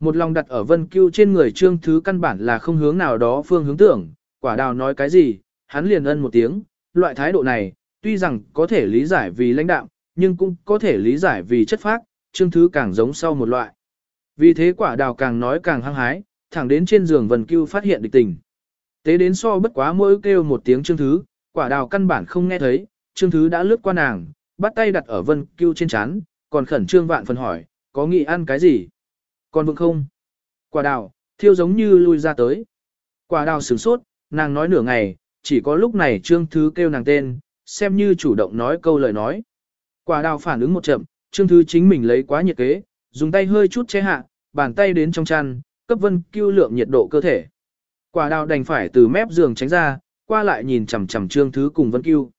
Speaker 1: Một lòng đặt ở Vân Cưu trên người Trương Thứ căn bản là không hướng nào đó phương hướng tưởng, quả đào nói cái gì, hắn liền ân một tiếng, loại thái độ này, tuy rằng có thể lý giải vì lãnh đạo, nhưng cũng có thể lý giải vì chất phác, Trương Thứ càng giống sau một loại. Vì thế quả đào càng nói càng hăng hái, thẳng đến trên giường Vân Cưu phát hiện địch tình. Tế đến so bất quá mỗi kêu một tiếng Trương Thứ, quả đào căn bản không nghe thấy, Trương Thứ đã lướt qua nàng, bắt tay đặt ở Vân Cưu trên chán, còn khẩn trương vạn phần hỏi, có nghị ăn cái gì? Còn vương không? Quả đào, thiêu giống như lui ra tới. Quả đào sửng sốt, nàng nói nửa ngày, chỉ có lúc này Trương Thứ kêu nàng tên, xem như chủ động nói câu lời nói. Quả đào phản ứng một chậm, Trương Thứ chính mình lấy quá nhiệt kế, dùng tay hơi chút che hạ, bàn tay đến trong chăn, cấp Vân Cưu lượng nhiệt độ cơ thể. Quả đào đành phải từ mép giường tránh ra, qua lại nhìn chằm chằm Trương Thứ cùng Vân Cưu.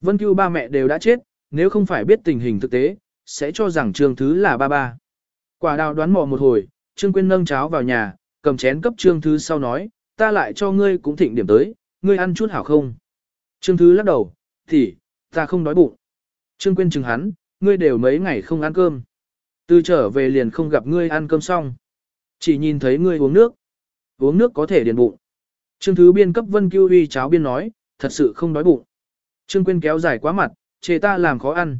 Speaker 1: Vân Cưu ba mẹ đều đã chết, nếu không phải biết tình hình thực tế, sẽ cho rằng Trương Thứ là ba ba. Quả đào đoán mò một hồi, Trương Quyên nâng cháo vào nhà, cầm chén cấp Trương Thứ sau nói, ta lại cho ngươi cũng thịnh điểm tới, ngươi ăn chút hảo không? Trương Thứ lắc đầu, thì, ta không đói bụng. Trương Quyên chừng hắn, ngươi đều mấy ngày không ăn cơm. Từ trở về liền không gặp ngươi ăn cơm xong. Chỉ nhìn thấy ngươi uống nước. Uống nước có thể điền bụng. Trương Thứ biên cấp Vân Cưu Huy cháo biên nói, thật sự không đói bụng. Trương Quyên kéo dài quá mặt, chê ta làm khó ăn.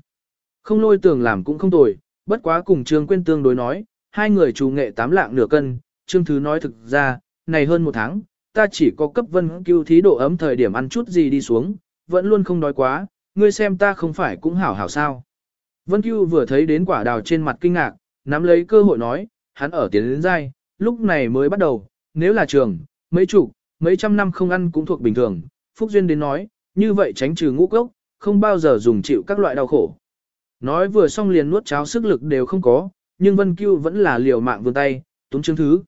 Speaker 1: Không lôi tưởng làm cũng không tồi, bất quá cùng Trương Quyên tương đối nói, hai người chủ nghệ tám lạng nửa cân. Trương Thứ nói thực ra, này hơn một tháng, ta chỉ có cấp Vân Cưu thí độ ấm thời điểm ăn chút gì đi xuống, vẫn luôn không đói quá, ngươi xem ta không phải cũng hảo hảo sao. Vân Cưu vừa thấy đến quả đào trên mặt kinh ngạc, nắm lấy cơ hội nói, hắn ở tiến đến dai, lúc này mới bắt đầu, nếu là trường, mấy chục, mấy trăm năm không ăn cũng thuộc bình thường. Phúc Duyên đến nói, như vậy tránh trừ ngũ cốc, không bao giờ dùng chịu các loại đau khổ. Nói vừa xong liền nuốt cháo sức lực đều không có, nhưng Vân Cưu vẫn là liều mạng vươn tay, túng chứng thứ.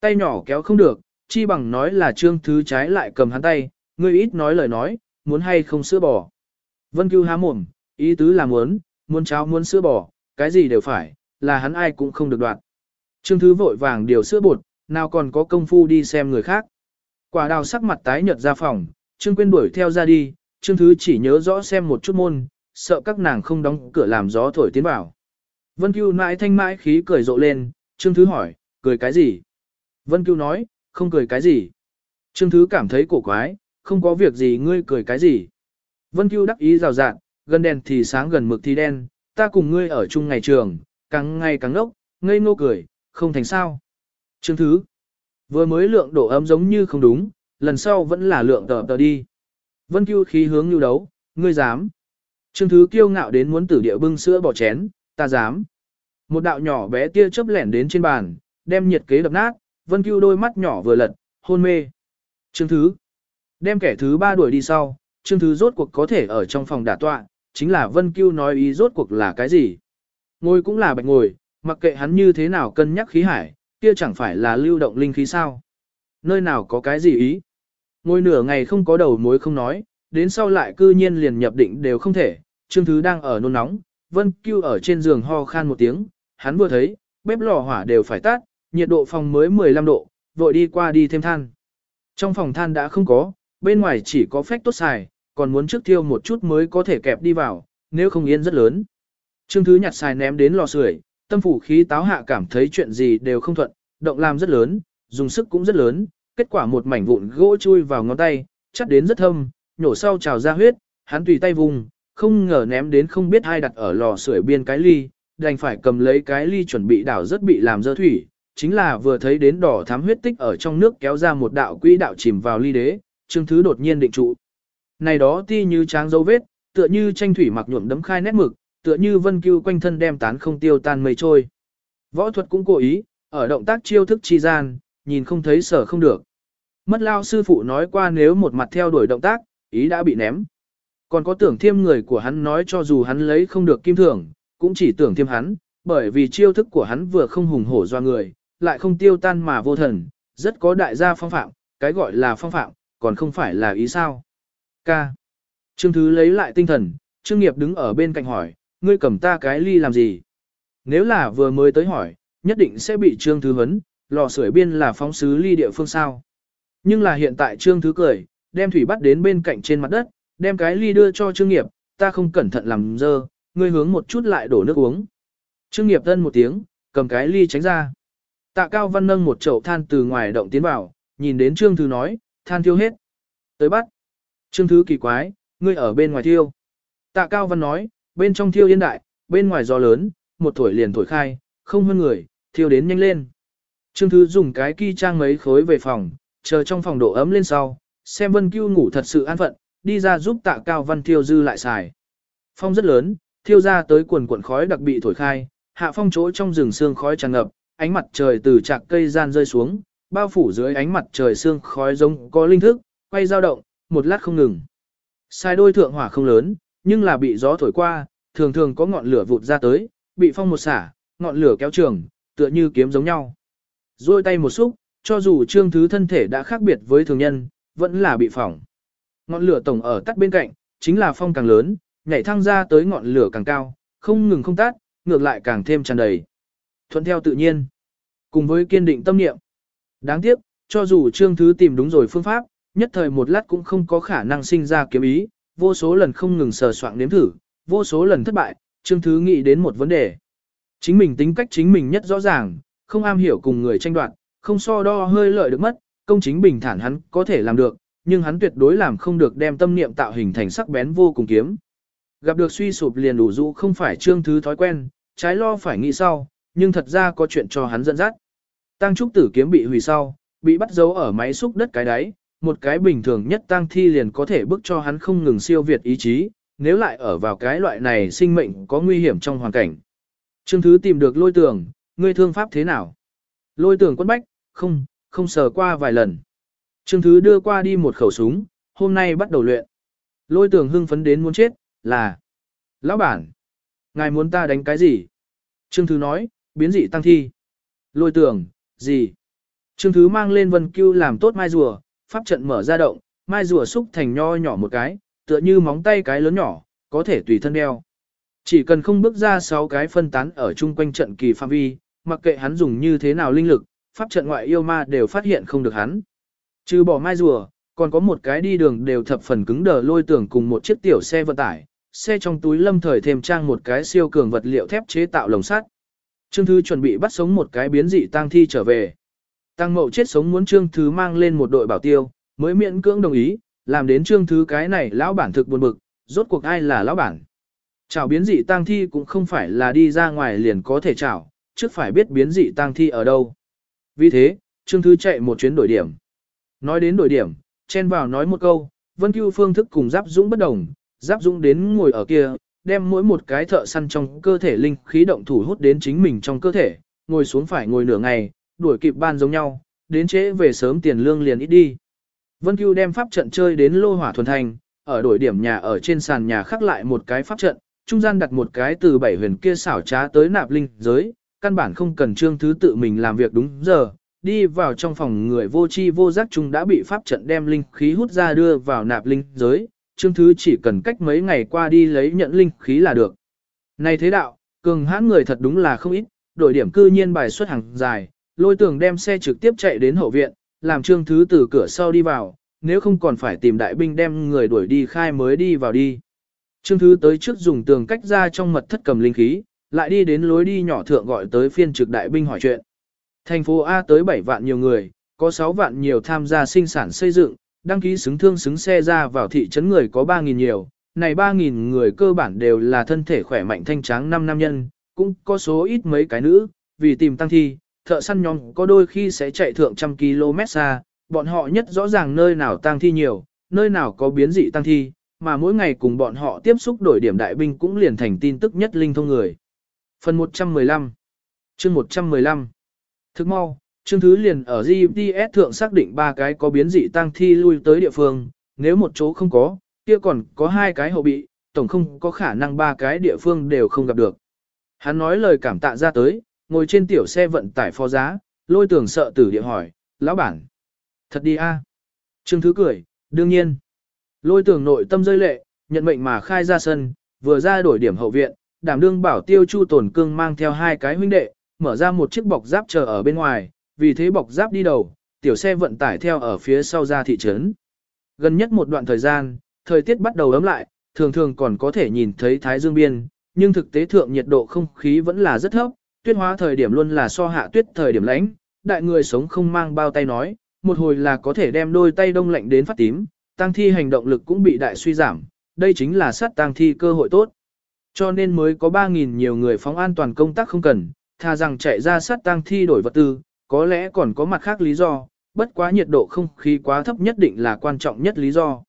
Speaker 1: Tay nhỏ kéo không được, chi bằng nói là trương thứ trái lại cầm hắn tay, ngươi ít nói lời nói, muốn hay không sữa bò. Vân Cưu há mồm, ý tứ là muốn, muốn cháo muốn sữa bò, cái gì đều phải, là hắn ai cũng không được đoạn. Trương Thứ vội vàng điều sữa bột, nào còn có công phu đi xem người khác. Quả đào sắc mặt tái nhợt ra phòng, Trương Quyên đuổi theo ra đi, Trương Thứ chỉ nhớ rõ xem một chút môn, sợ các nàng không đóng cửa làm gió thổi tiến vào. Vân Cưu mãi thanh mãi khí cười rộ lên, Trương Thứ hỏi, cười cái gì? Vân Cưu nói, không cười cái gì. Trương Thứ cảm thấy cổ quái, không có việc gì ngươi cười cái gì. Vân Cưu đắc ý rào rạn, gần đèn thì sáng gần mực thì đen, ta cùng ngươi ở chung ngày trường, càng ngày càng ngốc, ngây ngô cười, không thành sao. Trương thứ, vừa mới lượng độ ấm giống như không đúng, lần sau vẫn là lượng tờ tờ đi. Vân Cưu khí hướng lưu đấu, ngươi dám. Trương Thứ kiêu ngạo đến muốn tử địa bưng sữa bỏ chén, ta dám. Một đạo nhỏ bé tia chớp lẻn đến trên bàn, đem nhiệt kế đập nát, Vân Cưu đôi mắt nhỏ vừa lật, hôn mê. Trương Thứ, đem kẻ thứ ba đuổi đi sau, Trương Thứ rốt cuộc có thể ở trong phòng đả tọa, chính là Vân Cưu nói ý rốt cuộc là cái gì. Ngồi cũng là bạch ngồi, mặc kệ hắn như thế nào cân nhắc khí hải, kia chẳng phải là lưu động linh khí sao. Nơi nào có cái gì ý. Ngồi nửa ngày không có đầu mối không nói, đến sau lại cư nhiên liền nhập định đều không thể, Trương Thứ đang ở nôn nóng, Vân Cưu ở trên giường ho khan một tiếng, hắn vừa thấy, bếp lò hỏa đều phải tắt, nhiệt độ phòng mới 15 độ, vội đi qua đi thêm than. Trong phòng than đã không có, bên ngoài chỉ có phách tốt xài, còn muốn trước thiêu một chút mới có thể kẹp đi vào, nếu không yên rất lớn. Trương Thứ nhặt xài ném đến lò sưởi, tâm phủ khí táo hạ cảm thấy chuyện gì đều không thuận, động làm rất lớn, dùng sức cũng rất lớn, kết quả một mảnh vụn gỗ chui vào ngón tay, chắc đến rất thâm, nhổ sau trào ra huyết, hắn tùy tay vùng, không ngờ ném đến không biết ai đặt ở lò sưởi biên cái ly, đành phải cầm lấy cái ly chuẩn bị đảo rất bị làm dơ thủy, chính là vừa thấy đến đỏ thám huyết tích ở trong nước kéo ra một đạo quỹ đạo chìm vào ly đế, Trương Thứ đột nhiên định trụ. Này đó ti như tráng dấu vết, tựa như tranh thủy mặc nhuộm đấm khai nét mực, tựa như vân cưu quanh thân đem tán không tiêu tan mây trôi. Võ thuật cũng cố ý, ở động tác chiêu thức chi gian, nhìn không thấy sở không được. Mất lao sư phụ nói qua nếu một mặt theo đuổi động tác, ý đã bị ném. Còn có tưởng thiêm người của hắn nói cho dù hắn lấy không được kim thưởng, cũng chỉ tưởng thiêm hắn, bởi vì chiêu thức của hắn vừa không hùng hổ doa người, lại không tiêu tan mà vô thần, rất có đại gia phong phạm, cái gọi là phong phạm, còn không phải là ý sao. Ca. Trương Thứ lấy lại tinh thần, Trương Nghiệp đứng ở bên cạnh hỏi, ngươi cầm ta cái ly làm gì? Nếu là vừa mới tới hỏi, nhất định sẽ bị Trương Thứ vấn, lò sưởi biên là phóng sứ ly địa phương sao. Nhưng là hiện tại Trương Thứ cười, đem thủy bắt đến bên cạnh trên mặt đất, đem cái ly đưa cho Trương Nghiệp, ta không cẩn thận làm dơ, ngươi hướng một chút lại đổ nước uống. Trương Nghiệp thân một tiếng, cầm cái ly tránh ra. Tạ Cao Văn nâng một chậu than từ ngoài động tiến vào, nhìn đến Trương Thứ nói, than thiêu hết. Tới bắt. Trương Thứ kỳ quái, ngươi ở bên ngoài thiêu. Tạ Cao Văn nói, bên trong thiêu yên đại, bên ngoài gió lớn, một thổi liền thổi khai, không hơn người, thiêu đến nhanh lên. Trương Thứ dùng cái ki trang mấy khối về phòng, chờ trong phòng độ ấm lên sau, xem Vân Cưu ngủ thật sự an phận, đi ra giúp Tạ Cao Văn thiêu dư lại xài. Phong rất lớn, thiêu ra tới quần quần khói đặc bị thổi khai, hạ phong chỗ trong rừng sương khói tràn ngập, ánh mặt trời từ chạc cây gian rơi xuống, bao phủ dưới ánh mặt trời sương khói giống có linh thức, quay dao động, một lát không ngừng. Sai đôi thượng hỏa không lớn, nhưng là bị gió thổi qua, thường thường có ngọn lửa vụt ra tới, bị phong một xả, ngọn lửa kéo trường, tựa như kiếm giống nhau. Rồi tay một xúc, cho dù trương thứ thân thể đã khác biệt với thường nhân, vẫn là bị phỏng. Ngọn lửa tổng ở tắt bên cạnh, chính là phong càng lớn, nhảy thăng ra tới ngọn lửa càng cao, không ngừng không tắt, ngược lại càng thêm tràn đầy. Thuận theo tự nhiên, cùng với kiên định tâm niệm. Đáng tiếc, cho dù trương thứ tìm đúng rồi phương pháp, nhất thời một lát cũng không có khả năng sinh ra kiếm ý, vô số lần không ngừng sờ soạn nếm thử, vô số lần thất bại, trương thứ nghĩ đến một vấn đề. Chính mình tính cách chính mình nhất rõ ràng, không am hiểu cùng người tranh đoạt, không so đo hơi lợi được mất, công chính bình thản hắn có thể làm được, nhưng hắn tuyệt đối làm không được đem tâm niệm tạo hình thành sắc bén vô cùng kiếm. Gặp được suy sụp liền đủ dụ không phải trương thứ thói quen, trái lo phải nghĩ sau, nhưng thật ra có chuyện cho hắn dẫn dắt. Tăng trúc tử kiếm bị hủy sau, bị bắt giấu ở máy xúc đất cái đáy, một cái bình thường nhất tăng thi liền có thể bức cho hắn không ngừng siêu việt ý chí, nếu lại ở vào cái loại này sinh mệnh có nguy hiểm trong hoàn cảnh. Trương Thứ tìm được lôi tường, ngươi thương pháp thế nào? Lôi tường quân bách, không, không sờ qua vài lần. Trương Thứ đưa qua đi một khẩu súng, hôm nay bắt đầu luyện. Lôi tường hưng phấn đến muốn chết, là. Lão bản, ngài muốn ta đánh cái gì? Trương Thứ nói, biến dị tăng thi. Lôi tường, gì? Trương Thứ mang lên vân cưu làm tốt mai rùa, pháp trận mở ra động, mai rùa xúc thành nho nhỏ một cái, tựa như móng tay cái lớn nhỏ, có thể tùy thân đeo. Chỉ cần không bước ra 6 cái phân tán ở chung quanh trận kỳ phạm vi, mặc kệ hắn dùng như thế nào linh lực, pháp trận ngoại yêu ma đều phát hiện không được hắn. Trừ bỏ mai rùa, còn có một cái đi đường đều thập phần cứng đờ lôi tưởng cùng một chiếc tiểu xe vận tải, xe trong túi lâm thời thêm trang một cái siêu cường vật liệu thép chế tạo lồng sắt. Trương Thứ chuẩn bị bắt sống một cái biến dị tang thi trở về. Tăng mậu chết sống muốn Trương Thứ mang lên một đội bảo tiêu, mới miễn cưỡng đồng ý, làm đến trương thứ cái này lão bản thực buồn bực, rốt cuộc ai là lão bản. Chảo biến dị tang thi cũng không phải là đi ra ngoài liền có thể chảo, trước phải biết biến dị tang thi ở đâu. Vì thế, Trương Thứ chạy một chuyến đổi điểm. Nói đến đổi điểm, chen vào nói một câu, Vân Cưu phương thức cùng Giáp Dũng bất đồng, Giáp Dũng đến ngồi ở kia, đem mỗi một cái thợ săn trong cơ thể linh khí động thủ hút đến chính mình trong cơ thể, ngồi xuống phải ngồi nửa ngày, đuổi kịp ban giống nhau, đến trễ về sớm tiền lương liền ít đi. Vân Cưu đem pháp trận chơi đến lô hỏa thuần thành, ở đổi điểm nhà ở trên sàn nhà khắc lại một cái pháp trận, trung gian đặt một cái từ bảy huyền kia xảo trá tới nạp linh giới, căn bản không cần trương thứ tự mình làm việc đúng giờ, đi vào trong phòng người vô chi vô giác chung đã bị pháp trận đem linh khí hút ra đưa vào nạp linh giới, trương thứ chỉ cần cách mấy ngày qua đi lấy nhận linh khí là được. Này thế đạo, cường hãn người thật đúng là không ít, đổi điểm cư nhiên bài xuất hàng dài, lôi tường đem xe trực tiếp chạy đến hậu viện, làm trương thứ từ cửa sau đi vào, nếu không còn phải tìm đại binh đem người đuổi đi khai mới đi vào đi. Trương thứ tới trước dùng tường cách ra trong mật thất cầm linh khí, lại đi đến lối đi nhỏ thượng gọi tới phiên trực đại binh hỏi chuyện. Thành phố A tới 7 vạn nhiều người, có 6 vạn nhiều tham gia sinh sản xây dựng, đăng ký xứng thương xứng xe ra vào thị trấn người có 3.000 nhiều, này 3.000 người cơ bản đều là thân thể khỏe mạnh thanh tráng 5 nam nhân, cũng có số ít mấy cái nữ, vì tìm tăng thi, thợ săn nhóm có đôi khi sẽ chạy thượng trăm km xa, bọn họ nhất rõ ràng nơi nào tăng thi nhiều, nơi nào có biến dị tăng thi, mà mỗi ngày cùng bọn họ tiếp xúc đổi điểm đại binh cũng liền thành tin tức nhất linh thông người. Phần 115 chương 115 Thức mau, Trương thứ liền ở GPS thượng xác định ba cái có biến dị tăng thi lui tới địa phương, nếu một chỗ không có, kia còn có hai cái hậu bị, tổng không có khả năng ba cái địa phương đều không gặp được. Hắn nói lời cảm tạ ra tới, ngồi trên tiểu xe vận tải phó giá, lôi tưởng sợ tử địa hỏi, lão bản. Thật đi a à? Trương Thứ cười, đương nhiên. Lôi tưởng nội tâm rơi lệ, nhận mệnh mà khai ra sân, vừa ra đổi điểm hậu viện, đảm đương bảo tiêu chu tổn cương mang theo hai cái huynh đệ, mở ra một chiếc bọc giáp chờ ở bên ngoài, vì thế bọc giáp đi đầu, tiểu xe vận tải theo ở phía sau ra thị trấn. Gần nhất một đoạn thời gian, thời tiết bắt đầu ấm lại, thường thường còn có thể nhìn thấy thái dương biên, nhưng thực tế thượng nhiệt độ không khí vẫn là rất thấp, tuyết hóa thời điểm luôn là so hạ tuyết thời điểm lạnh, đại người sống không mang bao tay nói, một hồi là có thể đem đôi tay đông lạnh đến phát tím, tăng thi hành động lực cũng bị đại suy giảm, đây chính là sát tăng thi cơ hội tốt. Cho nên mới có 3.000 nhiều người phóng an toàn công tác không cần, thà rằng chạy ra sát tăng thi đổi vật tư, có lẽ còn có mặt khác lý do, bất quá nhiệt độ không khí quá thấp nhất định là quan trọng nhất lý do.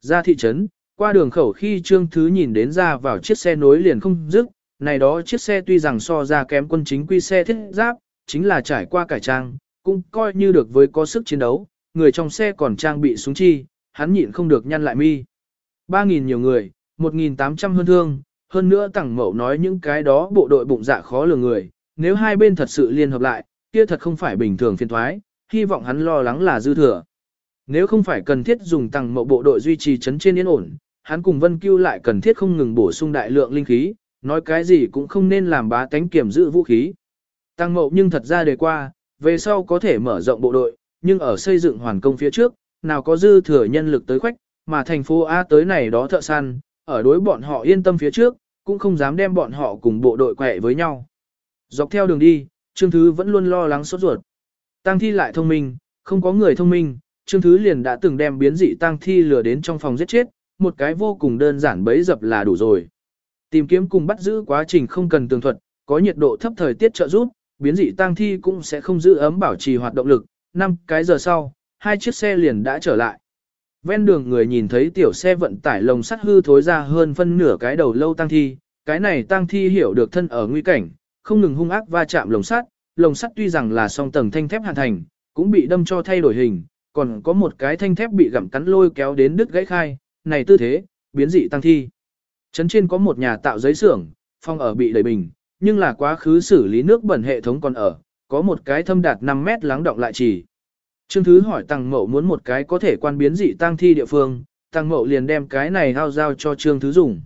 Speaker 1: Ra thị trấn, qua đường khẩu khi Trương Thứ nhìn đến ra vào chiếc xe nối liền không dứt, này đó chiếc xe tuy rằng so ra kém quân chính quy xe thiết giáp, chính là trải qua cải trang, cũng coi như được với có sức chiến đấu, người trong xe còn trang bị súng chi, hắn nhịn không được nhăn lại mi. 3.000 nhiều người, 1.800 hơn thương, hơn nữa tẳng mẫu nói những cái đó bộ đội bụng dạ khó lường người, nếu hai bên thật sự liên hợp lại, kia thật không phải bình thường phiên thoái, hy vọng hắn lo lắng là dư thừa. Nếu không phải cần thiết dùng tăng mộ bộ đội duy trì chấn trên yên ổn, hắn cùng Vân Cưu lại cần thiết không ngừng bổ sung đại lượng linh khí, nói cái gì cũng không nên làm bá tánh kiểm giữ vũ khí. Tăng mộ nhưng thật ra đề qua, về sau có thể mở rộng bộ đội, nhưng ở xây dựng hoàn công phía trước, nào có dư thừa nhân lực tới khoách, mà thành phố A tới này đó thợ săn, ở đối bọn họ yên tâm phía trước, cũng không dám đem bọn họ cùng bộ đội quẹ với nhau. Dọc theo đường đi, Trương Thứ vẫn luôn lo lắng sốt ruột. Tăng thi lại thông minh, không có người thông minh, Trương Thứ liền đã từng đem biến dị tăng thi lừa đến trong phòng giết chết, một cái vô cùng đơn giản bấy dập là đủ rồi. Tìm kiếm cùng bắt giữ quá trình không cần tường thuật, có nhiệt độ thấp thời tiết trợ giúp, biến dị tăng thi cũng sẽ không giữ ấm bảo trì hoạt động lực. Năm cái giờ sau, hai chiếc xe liền đã trở lại. Ven đường người nhìn thấy tiểu xe vận tải lồng sắt hư thối ra hơn phân nửa cái đầu lâu tăng thi, cái này tăng thi hiểu được thân ở nguy cảnh, không ngừng hung ác va chạm lồng sắt, lồng sắt tuy rằng là song tầng thanh thép hàn thành, cũng bị đâm cho thay đổi hình, còn có một cái thanh thép bị gặm cắn lôi kéo đến đứt gãy khai, này tư thế, biến dị tăng thi. Trấn trên có một nhà tạo giấy xưởng, phong ở bị đầy bình, nhưng là quá khứ xử lý nước bẩn hệ thống còn ở, có một cái thâm đạt 5 mét lắng động lại chỉ. Trương Thứ hỏi Tăng Mậu muốn một cái có thể quan biến dị tăng thi địa phương, Tăng Mậu liền đem cái này hao giao cho Trương Thứ dùng.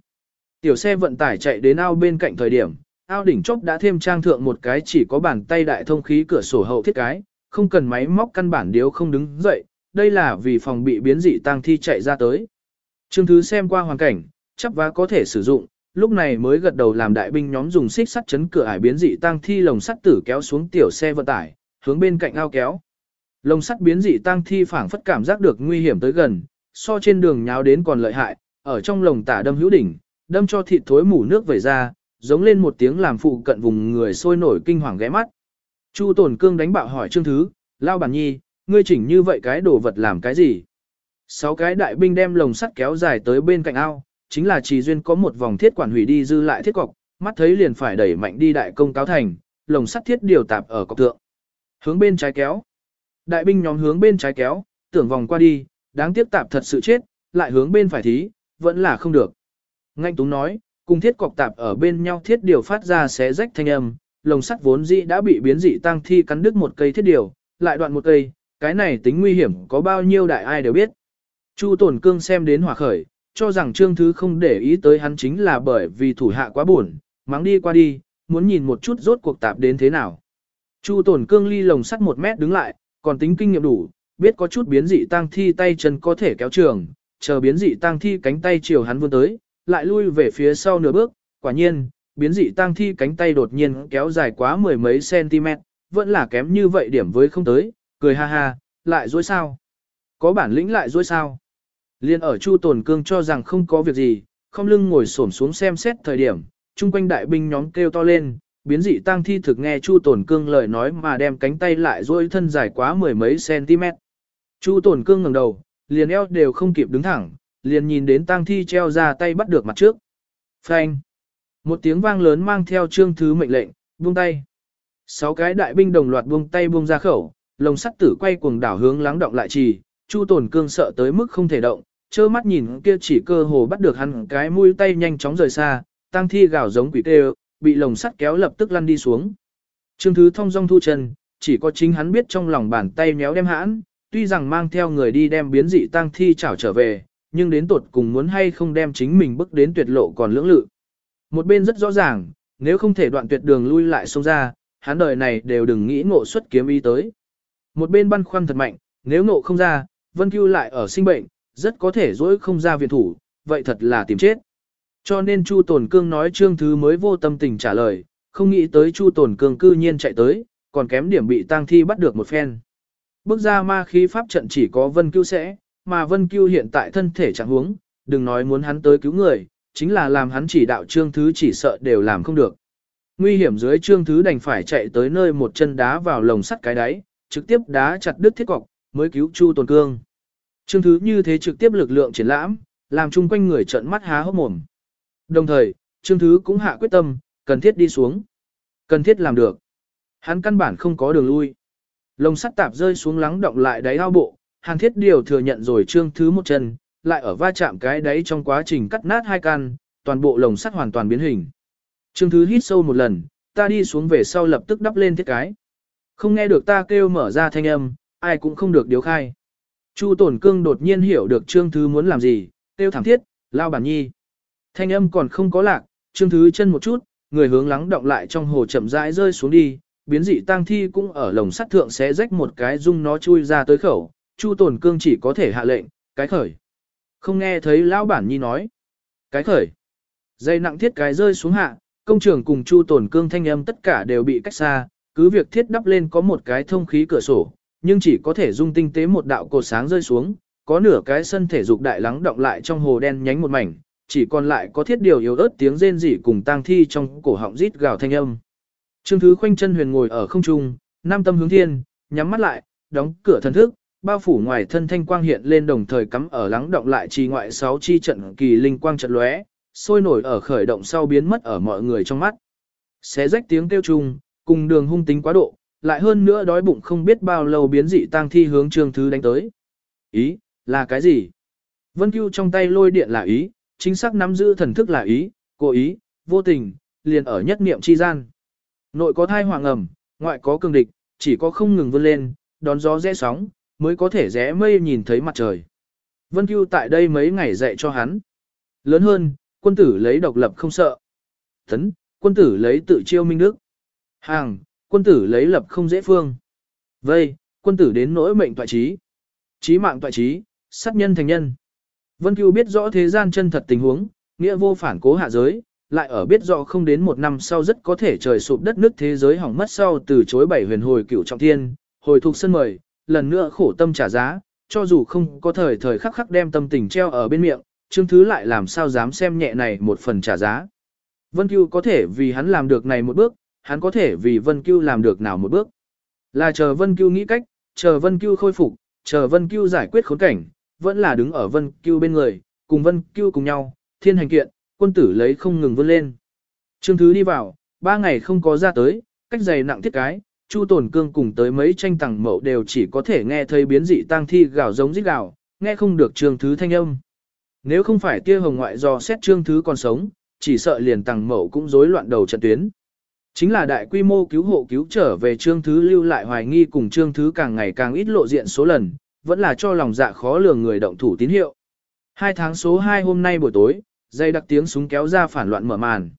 Speaker 1: Tiểu xe vận tải chạy đến ao bên cạnh thời điểm, ao đỉnh chốc đã thêm trang thượng một cái chỉ có bàn tay đại thông khí cửa sổ hậu thiết cái, không cần máy móc căn bản điếu không đứng dậy, đây là vì phòng bị biến dị tăng thi chạy ra tới. Trương Thứ xem qua hoàn cảnh, chắp vá có thể sử dụng, lúc này mới gật đầu làm đại binh nhóm dùng xích sắt chấn cửa ải biến dị tăng thi lồng sắt tử kéo xuống tiểu xe vận tải, hướng bên cạnh ao kéo. Lồng sắt biến dị tăng thi phảng phất cảm giác được nguy hiểm tới gần, so trên đường nháo đến còn lợi hại, ở trong lồng tả đâm hữu đỉnh, đâm cho thịt thối mủ nước vẩy ra, giống lên một tiếng làm phụ cận vùng người sôi nổi kinh hoàng ghé mắt. Chu Tồn Cương đánh bạo hỏi Trương Thứ, lao bản nhi, ngươi chỉnh như vậy cái đồ vật làm cái gì? Sáu cái đại binh đem lồng sắt kéo dài tới bên cạnh ao, chính là trì duyên có một vòng thiết quản hủy đi dư lại thiết cọc, mắt thấy liền phải đẩy mạnh đi đại công cáo thành, lồng sắt thiết điều tạp ở cọc tượng Hướng bên trái kéo. Đại binh nhóm hướng bên trái kéo, tưởng vòng qua đi, đáng tiếc tạp thật sự chết, lại hướng bên phải thí, vẫn là không được. Ngạnh Túng nói, cùng thiết cọc tạp ở bên nhau thiết điều phát ra xé rách thanh âm, lồng sắt vốn dĩ đã bị biến dị tăng thi cắn đứt một cây thiết điều, lại đoạn một cây, cái này tính nguy hiểm có bao nhiêu đại ai đều biết. Chu Tổn Cương xem đến hỏa khởi, cho rằng Trương Thứ không để ý tới hắn chính là bởi vì thủ hạ quá buồn, mắng đi qua đi, muốn nhìn một chút rốt cuộc tạp đến thế nào. Chu Tổn Cương ly lồng sắt một mét đứng lại, còn tính kinh nghiệm đủ, biết có chút biến dị tăng thi tay chân có thể kéo trường, chờ biến dị tăng thi cánh tay chiều hắn vươn tới, lại lui về phía sau nửa bước, quả nhiên, biến dị tăng thi cánh tay đột nhiên kéo dài quá mười mấy cm, vẫn là kém như vậy điểm với không tới, cười ha ha, lại dối sao? Có bản lĩnh lại dối sao? Liên ở Chu Tồn Cương cho rằng không có việc gì, không lưng ngồi xổm xuống xem xét thời điểm, chung quanh đại binh nhóm kêu to lên, biến dị tăng thi thực nghe Chu Tồn Cương lời nói mà đem cánh tay lại dối thân dài quá mười mấy cm. Chu Tồn Cương ngẩng đầu, liền eo đều không kịp đứng thẳng, liền nhìn đến tang thi treo ra tay bắt được mặt trước. Phanh! Một tiếng vang lớn mang theo trương thứ mệnh lệnh, buông tay. Sáu cái đại binh đồng loạt buông tay buông ra khẩu, lồng sắt tử quay cuồng đảo hướng lắng động lại trì, Chu Tồn Cương sợ tới mức không thể động, trơ mắt nhìn kia chỉ cơ hồ bắt được hắn cái mũi tay nhanh chóng rời xa, Tang thi gào giống quỷ tê, bị lồng sắt kéo lập tức lăn đi xuống. Trương Thứ thông dong thu chân, chỉ có chính hắn biết trong lòng bàn tay méo đem hãn, tuy rằng mang theo người đi đem biến dị tang thi chảo trở về, nhưng đến tột cùng muốn hay không đem chính mình bước đến tuyệt lộ còn lưỡng lự. Một bên rất rõ ràng, nếu không thể đoạn tuyệt đường lui lại sông ra, hắn đời này đều đừng nghĩ ngộ xuất kiếm ý tới. Một bên băn khoăn thật mạnh, nếu ngộ không ra, Vân Cưu lại ở sinh bệnh, rất có thể dỗi không ra viện thủ, vậy thật là tìm chết. Cho nên Chu Tồn Cương nói Trương Thứ mới vô tâm tình trả lời, không nghĩ tới Chu Tồn Cương cư nhiên chạy tới, còn kém điểm bị tang thi bắt được một phen. Bước ra ma khí pháp trận chỉ có Vân Cưu sẽ, mà Vân Cưu hiện tại thân thể chẳng huống, đừng nói muốn hắn tới cứu người, chính là làm hắn chỉ đạo Trương Thứ chỉ sợ đều làm không được. Nguy hiểm dưới Trương Thứ đành phải chạy tới nơi một chân đá vào lồng sắt cái đáy, trực tiếp đá chặt đứt thiết cọc, mới cứu Chu Tồn Cương. Trương Thứ như thế trực tiếp lực lượng triển lãm, làm chung quanh người trợn mắt há hốc mồm. Đồng thời, Trương Thứ cũng hạ quyết tâm, cần thiết đi xuống. Cần thiết làm được. Hắn căn bản không có đường lui. Lồng sắt tạp rơi xuống lắng động lại đáy ao bộ, Hàn Thiết Điều thừa nhận rồi Trương Thứ một chân, lại ở va chạm cái đấy trong quá trình cắt nát hai căn, toàn bộ lồng sắt hoàn toàn biến hình. Trương Thứ hít sâu một lần, ta đi xuống về sau lập tức đắp lên thiết cái. Không nghe được ta kêu mở ra thanh âm, ai cũng không được điếu khai. Chu Tổn Cương đột nhiên hiểu được Trương Thứ muốn làm gì, kêu thảm thiết, lao bản nhi. Thanh âm còn không có lạc, Trương Thứ chân một chút, người hướng lắng động lại trong hồ chậm rãi rơi xuống đi, biến dị tang thi cũng ở lồng sắt thượng xé rách một cái dung nó chui ra tới khẩu, Chu Tồn Cương chỉ có thể hạ lệnh, cái khởi. Không nghe thấy lão bản nhi nói. Cái khởi. Dây nặng thiết cái rơi xuống hạ, công trường cùng Chu Tồn Cương thanh âm tất cả đều bị cách xa, cứ việc thiết đắp lên có một cái thông khí cửa sổ, nhưng chỉ có thể dung tinh tế một đạo cột sáng rơi xuống, có nửa cái sân thể dục đại lắng động lại trong hồ đen nhánh một mảnh, chỉ còn lại có thiết điều yếu ớt tiếng rên rỉ cùng tang thi trong cổ họng rít gào thanh âm. Trương Thứ khoanh chân huyền ngồi ở không trung, nam tâm hướng thiên, nhắm mắt lại, đóng cửa thần thức, bao phủ ngoài thân thanh quang hiện lên đồng thời cắm ở lắng động lại trì ngoại sáu chi trận kỳ linh quang trận lóe, sôi nổi ở khởi động sau biến mất ở mọi người trong mắt. Xé rách tiếng kêu chung, cùng đường hung tính quá độ, lại hơn nữa đói bụng không biết bao lâu biến dị tang thi hướng Trương Thứ đánh tới. Ý, là cái gì? Vân Cưu trong tay lôi điện là ý, chính xác nắm giữ thần thức là ý, cố ý, vô tình, liền ở nhất niệm chi gian. Nội có thai hoàng ẩm, ngoại có cường địch, chỉ có không ngừng vươn lên, đón gió rẽ sóng, mới có thể rẽ mây nhìn thấy mặt trời. Vân Cưu tại đây mấy ngày dạy cho hắn. Lớn hơn, quân tử lấy độc lập không sợ. Thấn, quân tử lấy tự chiêu minh đức. Hàng, quân tử lấy lập không dễ phương. Vây, quân tử đến nỗi mệnh toại trí. Trí mạng toại trí, sát nhân thành nhân. Vân Cưu biết rõ thế gian chân thật tình huống, nghĩa vô phản cố hạ giới, lại ở biết rõ không đến một năm sau rất có thể trời sụp đất nước thế giới hỏng mất sau từ chối bảy huyền hồi cửu trọng thiên, hồi thuộc sân mời, lần nữa khổ tâm trả giá, cho dù không có thời thời khắc khắc đem tâm tình treo ở bên miệng, Trương Thứ lại làm sao dám xem nhẹ này một phần trả giá. Vân Cưu có thể vì hắn làm được này một bước, hắn có thể vì Vân Cưu làm được nào một bước. Là chờ Vân Cưu nghĩ cách, chờ Vân Cưu khôi phục, chờ Vân Cưu giải quyết khốn cảnh, vẫn là đứng ở Vân Cưu bên người, cùng Vân Cưu cùng nhau, thiên hành kiện, quân tử lấy không ngừng vươn lên. Trương Thứ đi vào, ba ngày không có ra tới, cách dày nặng thiết cái, Chu Tồn Cương cùng tới mấy tranh tàng mậu đều chỉ có thể nghe thấy biến dị tang thi gào giống rít gào, nghe không được Trương Thứ thanh âm. Nếu không phải kia hồng ngoại do xét Trương Thứ còn sống, chỉ sợ liền tàng mậu cũng rối loạn đầu trận tuyến. Chính là đại quy mô cứu hộ cứu trở về Trương Thứ lưu lại hoài nghi cùng Trương Thứ càng ngày càng ít lộ diện số lần, vẫn là cho lòng dạ khó lường người động thủ tín hiệu. Hai tháng số 2 hôm nay buổi tối, dây đặc tiếng súng kéo ra phản loạn mở màn.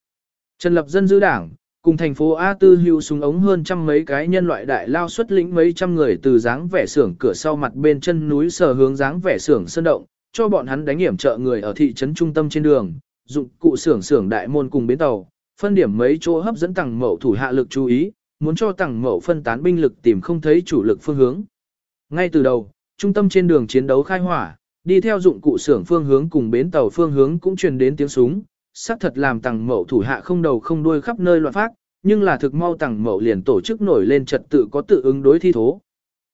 Speaker 1: Trần Lập Dân dư đảng, cùng thành phố A Tư hưu súng ống hơn trăm mấy cái nhân loại đại lao xuất lĩnh mấy trăm người từ dáng vẻ xưởng cửa sau mặt bên chân núi sở hướng dáng vẻ xưởng sơn động, cho bọn hắn đánh hiểm trợ người ở thị trấn trung tâm trên đường, dụng cụ xưởng xưởng đại môn cùng bến tàu, phân điểm mấy chỗ hấp dẫn tầng mậu thủ hạ lực chú ý, muốn cho tầng mậu phân tán binh lực tìm không thấy chủ lực phương hướng. Ngay từ đầu, trung tâm trên đường chiến đấu khai hỏa, đi theo dụng cụ xưởng phương hướng cùng bến tàu phương hướng cũng truyền đến tiếng súng, xác thật làm tầng mậu thủ hạ không đầu không đuôi khắp nơi loạn phát, nhưng là thực mau tầng mậu liền tổ chức nổi lên trật tự có tự ứng đối thi thố.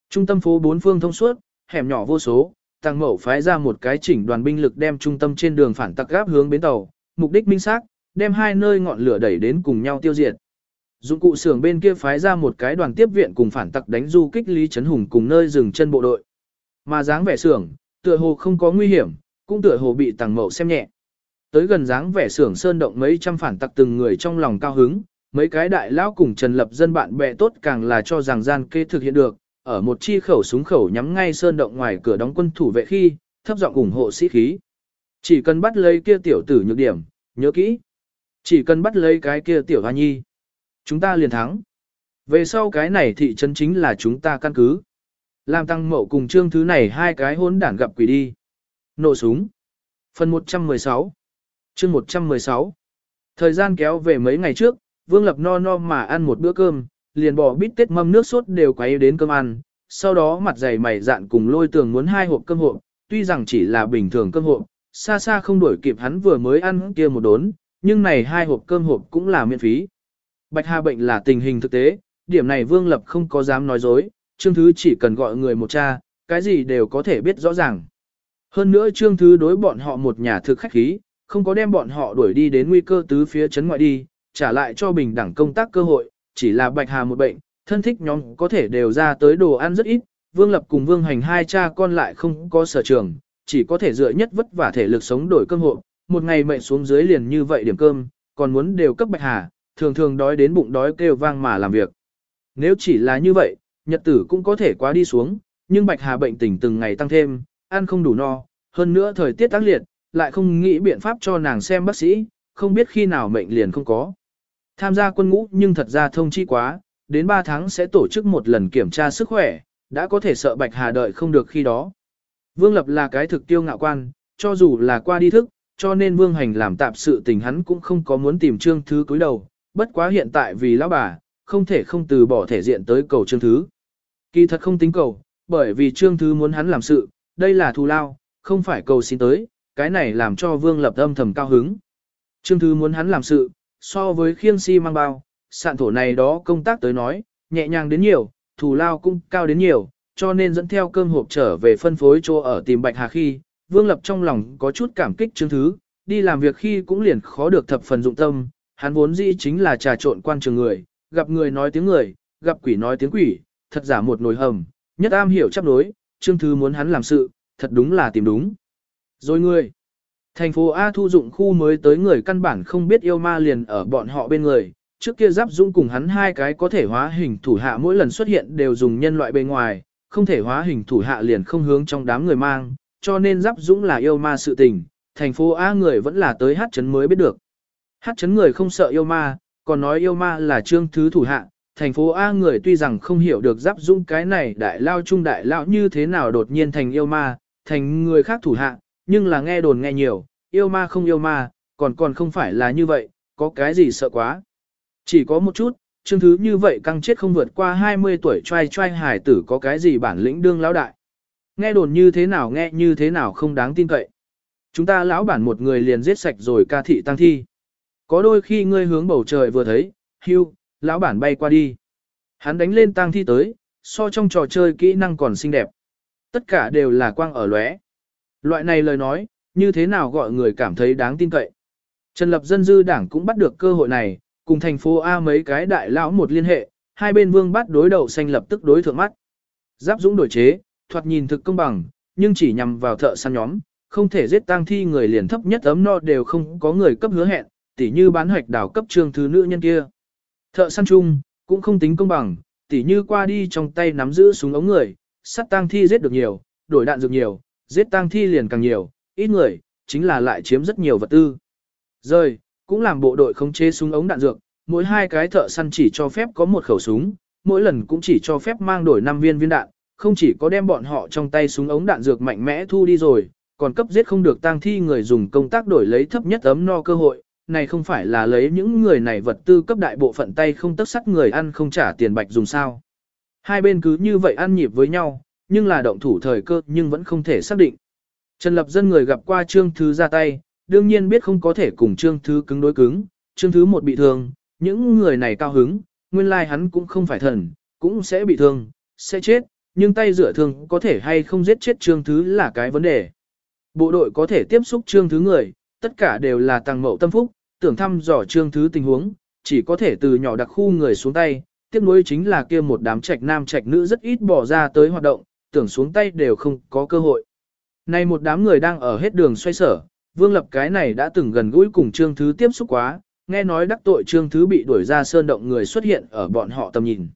Speaker 1: Trung tâm phố bốn phương thông suốt, hẻm nhỏ vô số, tầng mậu phái ra một cái chỉnh đoàn binh lực đem trung tâm trên đường phản tặc gáp hướng bến tàu, mục đích minh xác, đem hai nơi ngọn lửa đẩy đến cùng nhau tiêu diệt. Dụng cụ xưởng bên kia phái ra một cái đoàn tiếp viện cùng phản tặc đánh du kích Lý Trấn Hùng cùng nơi dừng chân bộ đội. Mà dáng vẻ xưởng, tựa hồ không có nguy hiểm, cũng tựa hồ bị tàng mậu xem nhẹ. Tới gần dáng vẻ xưởng sơn động mấy trăm phản tặc từng người trong lòng cao hứng, mấy cái đại lão cùng Trần Lập dân bạn bè tốt càng là cho rằng gian kê thực hiện được, ở một chi khẩu súng khẩu nhắm ngay sơn động ngoài cửa đóng quân thủ vệ khi, thấp giọng ủng hộ sĩ khí. Chỉ cần bắt lấy kia tiểu tử nhược điểm, nhớ kỹ. Chỉ cần bắt lấy cái kia tiểu hoa nhi. Chúng ta liền thắng. Về sau cái này thị trấn chính là chúng ta căn cứ. Làm tăng mậu cùng trương thứ này hai cái hỗn đản gặp quỷ đi. Nổ súng. Phần 116 chương 116 Thời gian kéo về mấy ngày trước, Vương Lập no no mà ăn một bữa cơm, liền bỏ bít tết mâm nước sốt đều quay đến cơm ăn, sau đó mặt dày mày dạn cùng lôi tường muốn hai hộp cơm hộp, tuy rằng chỉ là bình thường cơm hộp, xa xa không đuổi kịp hắn vừa mới ăn kia một đốn, nhưng này hai hộp cơm hộp cũng là miễn phí. Bạch Hà bệnh là tình hình thực tế, điểm này Vương Lập không có dám nói dối, Trương Thứ chỉ cần gọi người một cha, cái gì đều có thể biết rõ ràng. Hơn nữa Trương Thứ đối bọn họ một nhà thực khách khí, không có đem bọn họ đuổi đi đến nguy cơ tứ phía chấn ngoại đi, trả lại cho bình đẳng công tác cơ hội, chỉ là Bạch Hà một bệnh, thân thích nhóm có thể đều ra tới đồ ăn rất ít, Vương Lập cùng Vương Hành hai cha con lại không có sở trường, chỉ có thể dựa nhất vất vả thể lực sống đổi cơm hộ, một ngày mệnh xuống dưới liền như vậy điểm cơm, còn muốn đều cấp Bạch Hà, thường thường đói đến bụng đói kêu vang mà làm việc. Nếu chỉ là như vậy, nhật tử cũng có thể quá đi xuống, nhưng Bạch Hà bệnh tình từng ngày tăng thêm, ăn không đủ no, hơn nữa thời tiết tác liệt, lại không nghĩ biện pháp cho nàng xem bác sĩ, không biết khi nào mệnh liền không có. Tham gia quân ngũ nhưng thật ra thông chi quá, đến 3 tháng sẽ tổ chức một lần kiểm tra sức khỏe, đã có thể sợ Bạch Hà đợi không được khi đó. Vương Lập là cái thực tiêu ngạo quan, cho dù là qua đi thức, cho nên Vương Hành làm tạp sự tình hắn cũng không có muốn tìm Trương Thứ cúi đầu, bất quá hiện tại vì lão bà, không thể không từ bỏ thể diện tới cầu Trương Thứ. Kỳ thật không tính cầu, bởi vì Trương Thứ muốn hắn làm sự, đây là thù lao, không phải cầu xin tới, cái này làm cho Vương Lập âm thầm cao hứng. Trương Thứ muốn hắn làm sự, so với khiêng si mang bao, sạn thổ này đó công tác tới nói, nhẹ nhàng đến nhiều, thù lao cũng cao đến nhiều, cho nên dẫn theo cơm hộp trở về phân phối chỗ ở tìm Bạch Hà khi, Vương Lập trong lòng có chút cảm kích Trương Thứ, đi làm việc khi cũng liền khó được thập phần dụng tâm, hắn vốn dĩ chính là trà trộn quan trường người, gặp người nói tiếng người, gặp quỷ nói tiếng quỷ, thật giả một nồi hầm, nhất am hiểu chấp đối, Trương Thứ muốn hắn làm sự, thật đúng là tìm đúng. Rồi người, thành phố A thu dụng khu mới tới người căn bản không biết yêu ma liền ở bọn họ bên người, trước kia giáp dung cùng hắn hai cái có thể hóa hình thủ hạ mỗi lần xuất hiện đều dùng nhân loại bên ngoài, không thể hóa hình thủ hạ liền không hướng trong đám người mang, cho nên giáp dũng là yêu ma sự tình, thành phố A người vẫn là tới hát chấn mới biết được. Hát chấn người không sợ yêu ma, còn nói yêu ma là trương thứ thủ hạ, thành phố A người tuy rằng không hiểu được giáp dũng cái này đại lao trung đại lao như thế nào đột nhiên thành yêu ma, thành người khác thủ hạ, nhưng là nghe đồn nghe nhiều, yêu ma không yêu ma, còn còn không phải là như vậy, có cái gì sợ quá. Chỉ có một chút, chương thứ như vậy căng chết không vượt qua 20 tuổi trai trai hải tử có cái gì bản lĩnh đương lão đại. Nghe đồn như thế nào nghe như thế nào không đáng tin cậy. Chúng ta lão bản một người liền giết sạch rồi ca thị tăng thi. Có đôi khi ngươi hướng bầu trời vừa thấy, hưu, lão bản bay qua đi. Hắn đánh lên tăng thi tới, so trong trò chơi kỹ năng còn xinh đẹp. Tất cả đều là quang ở lóe. Loại này lời nói, như thế nào gọi người cảm thấy đáng tin cậy. Trần Lập Dân Dư Đảng cũng bắt được cơ hội này, cùng thành phố A mấy cái đại lão một liên hệ, hai bên vương bắt đối đầu xanh lập tức đối thượng mắt. Giáp dũng đổi chế, thoạt nhìn thực công bằng, nhưng chỉ nhằm vào thợ săn nhóm, không thể giết tang thi người liền thấp nhất ấm no đều không có người cấp hứa hẹn, tỉ như bán hoạch đảo cấp trương thứ nữ nhân kia. Thợ săn chung, cũng không tính công bằng, tỉ như qua đi trong tay nắm giữ súng ống người, sát tang thi giết được nhiều, đổi đạn dược nhiều, giết tang thi liền càng nhiều, ít người, chính là lại chiếm rất nhiều vật tư. Rơi, cũng làm bộ đội khống chế súng ống đạn dược, mỗi hai cái thợ săn chỉ cho phép có một khẩu súng, mỗi lần cũng chỉ cho phép mang đổi 5 viên viên đạn, không chỉ có đem bọn họ trong tay súng ống đạn dược mạnh mẽ thu đi rồi, còn cấp giết không được tang thi người dùng công tác đổi lấy thấp nhất ấm no cơ hội, này không phải là lấy những người này vật tư cấp đại bộ phận tay không tất sắt người ăn không trả tiền bạch dùng sao. Hai bên cứ như vậy ăn nhịp với nhau, nhưng là động thủ thời cơ nhưng vẫn không thể xác định. Trần Lập Dân người gặp qua Trương Thứ ra tay, đương nhiên biết không có thể cùng Trương Thứ cứng đối cứng, Trương Thứ một bị thương, những người này cao hứng, nguyên lai like hắn cũng không phải thần, cũng sẽ bị thương, sẽ chết, nhưng tay rửa thương có thể hay không giết chết Trương Thứ là cái vấn đề. Bộ đội có thể tiếp xúc Trương Thứ người, tất cả đều là tàng mậu tâm phúc, tưởng thăm dò Trương Thứ tình huống, chỉ có thể từ nhỏ đặc khu người xuống tay, tiếp nối chính là kia một đám trạch nam trạch nữ rất ít bỏ ra tới hoạt động, tưởng xuống tay đều không có cơ hội. Này một đám người đang ở hết đường xoay sở, Vương Lập cái này đã từng gần gũi cùng Trương Thứ tiếp xúc quá, nghe nói đắc tội Trương Thứ bị đuổi ra sơn động người xuất hiện ở bọn họ tầm nhìn.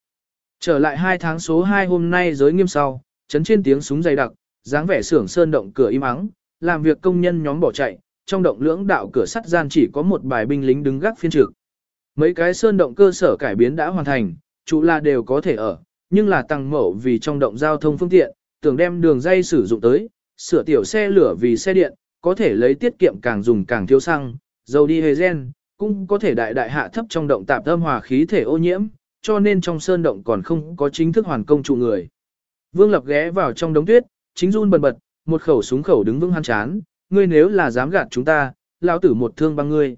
Speaker 1: Trở lại hai tháng số 2 hôm nay giới nghiêm sau, chấn trên tiếng súng dày đặc, dáng vẻ xưởng sơn động cửa im ắng, làm việc công nhân nhóm bỏ chạy, trong động lưỡng đạo cửa sắt gian chỉ có một bài binh lính đứng gác phiên trực. Mấy cái sơn động cơ sở cải biến đã hoàn thành, chủ là đều có thể ở, nhưng là tăng mẫu vì trong động giao thông phương tiện, tưởng đem đường dây sử dụng tới, sửa tiểu xe lửa vì xe điện, có thể lấy tiết kiệm càng dùng càng thiếu xăng, dầu đi hề gen, cũng có thể đại đại hạ thấp trong động tạp âm hòa khí thể ô nhiễm, cho nên trong sơn động còn không có chính thức hoàn công trụ người. Vương Lập ghé vào trong đống tuyết, chính run bần bật, một khẩu súng khẩu đứng vững hắn chán, ngươi nếu là dám gạt chúng ta, lão tử một thương băng ngươi.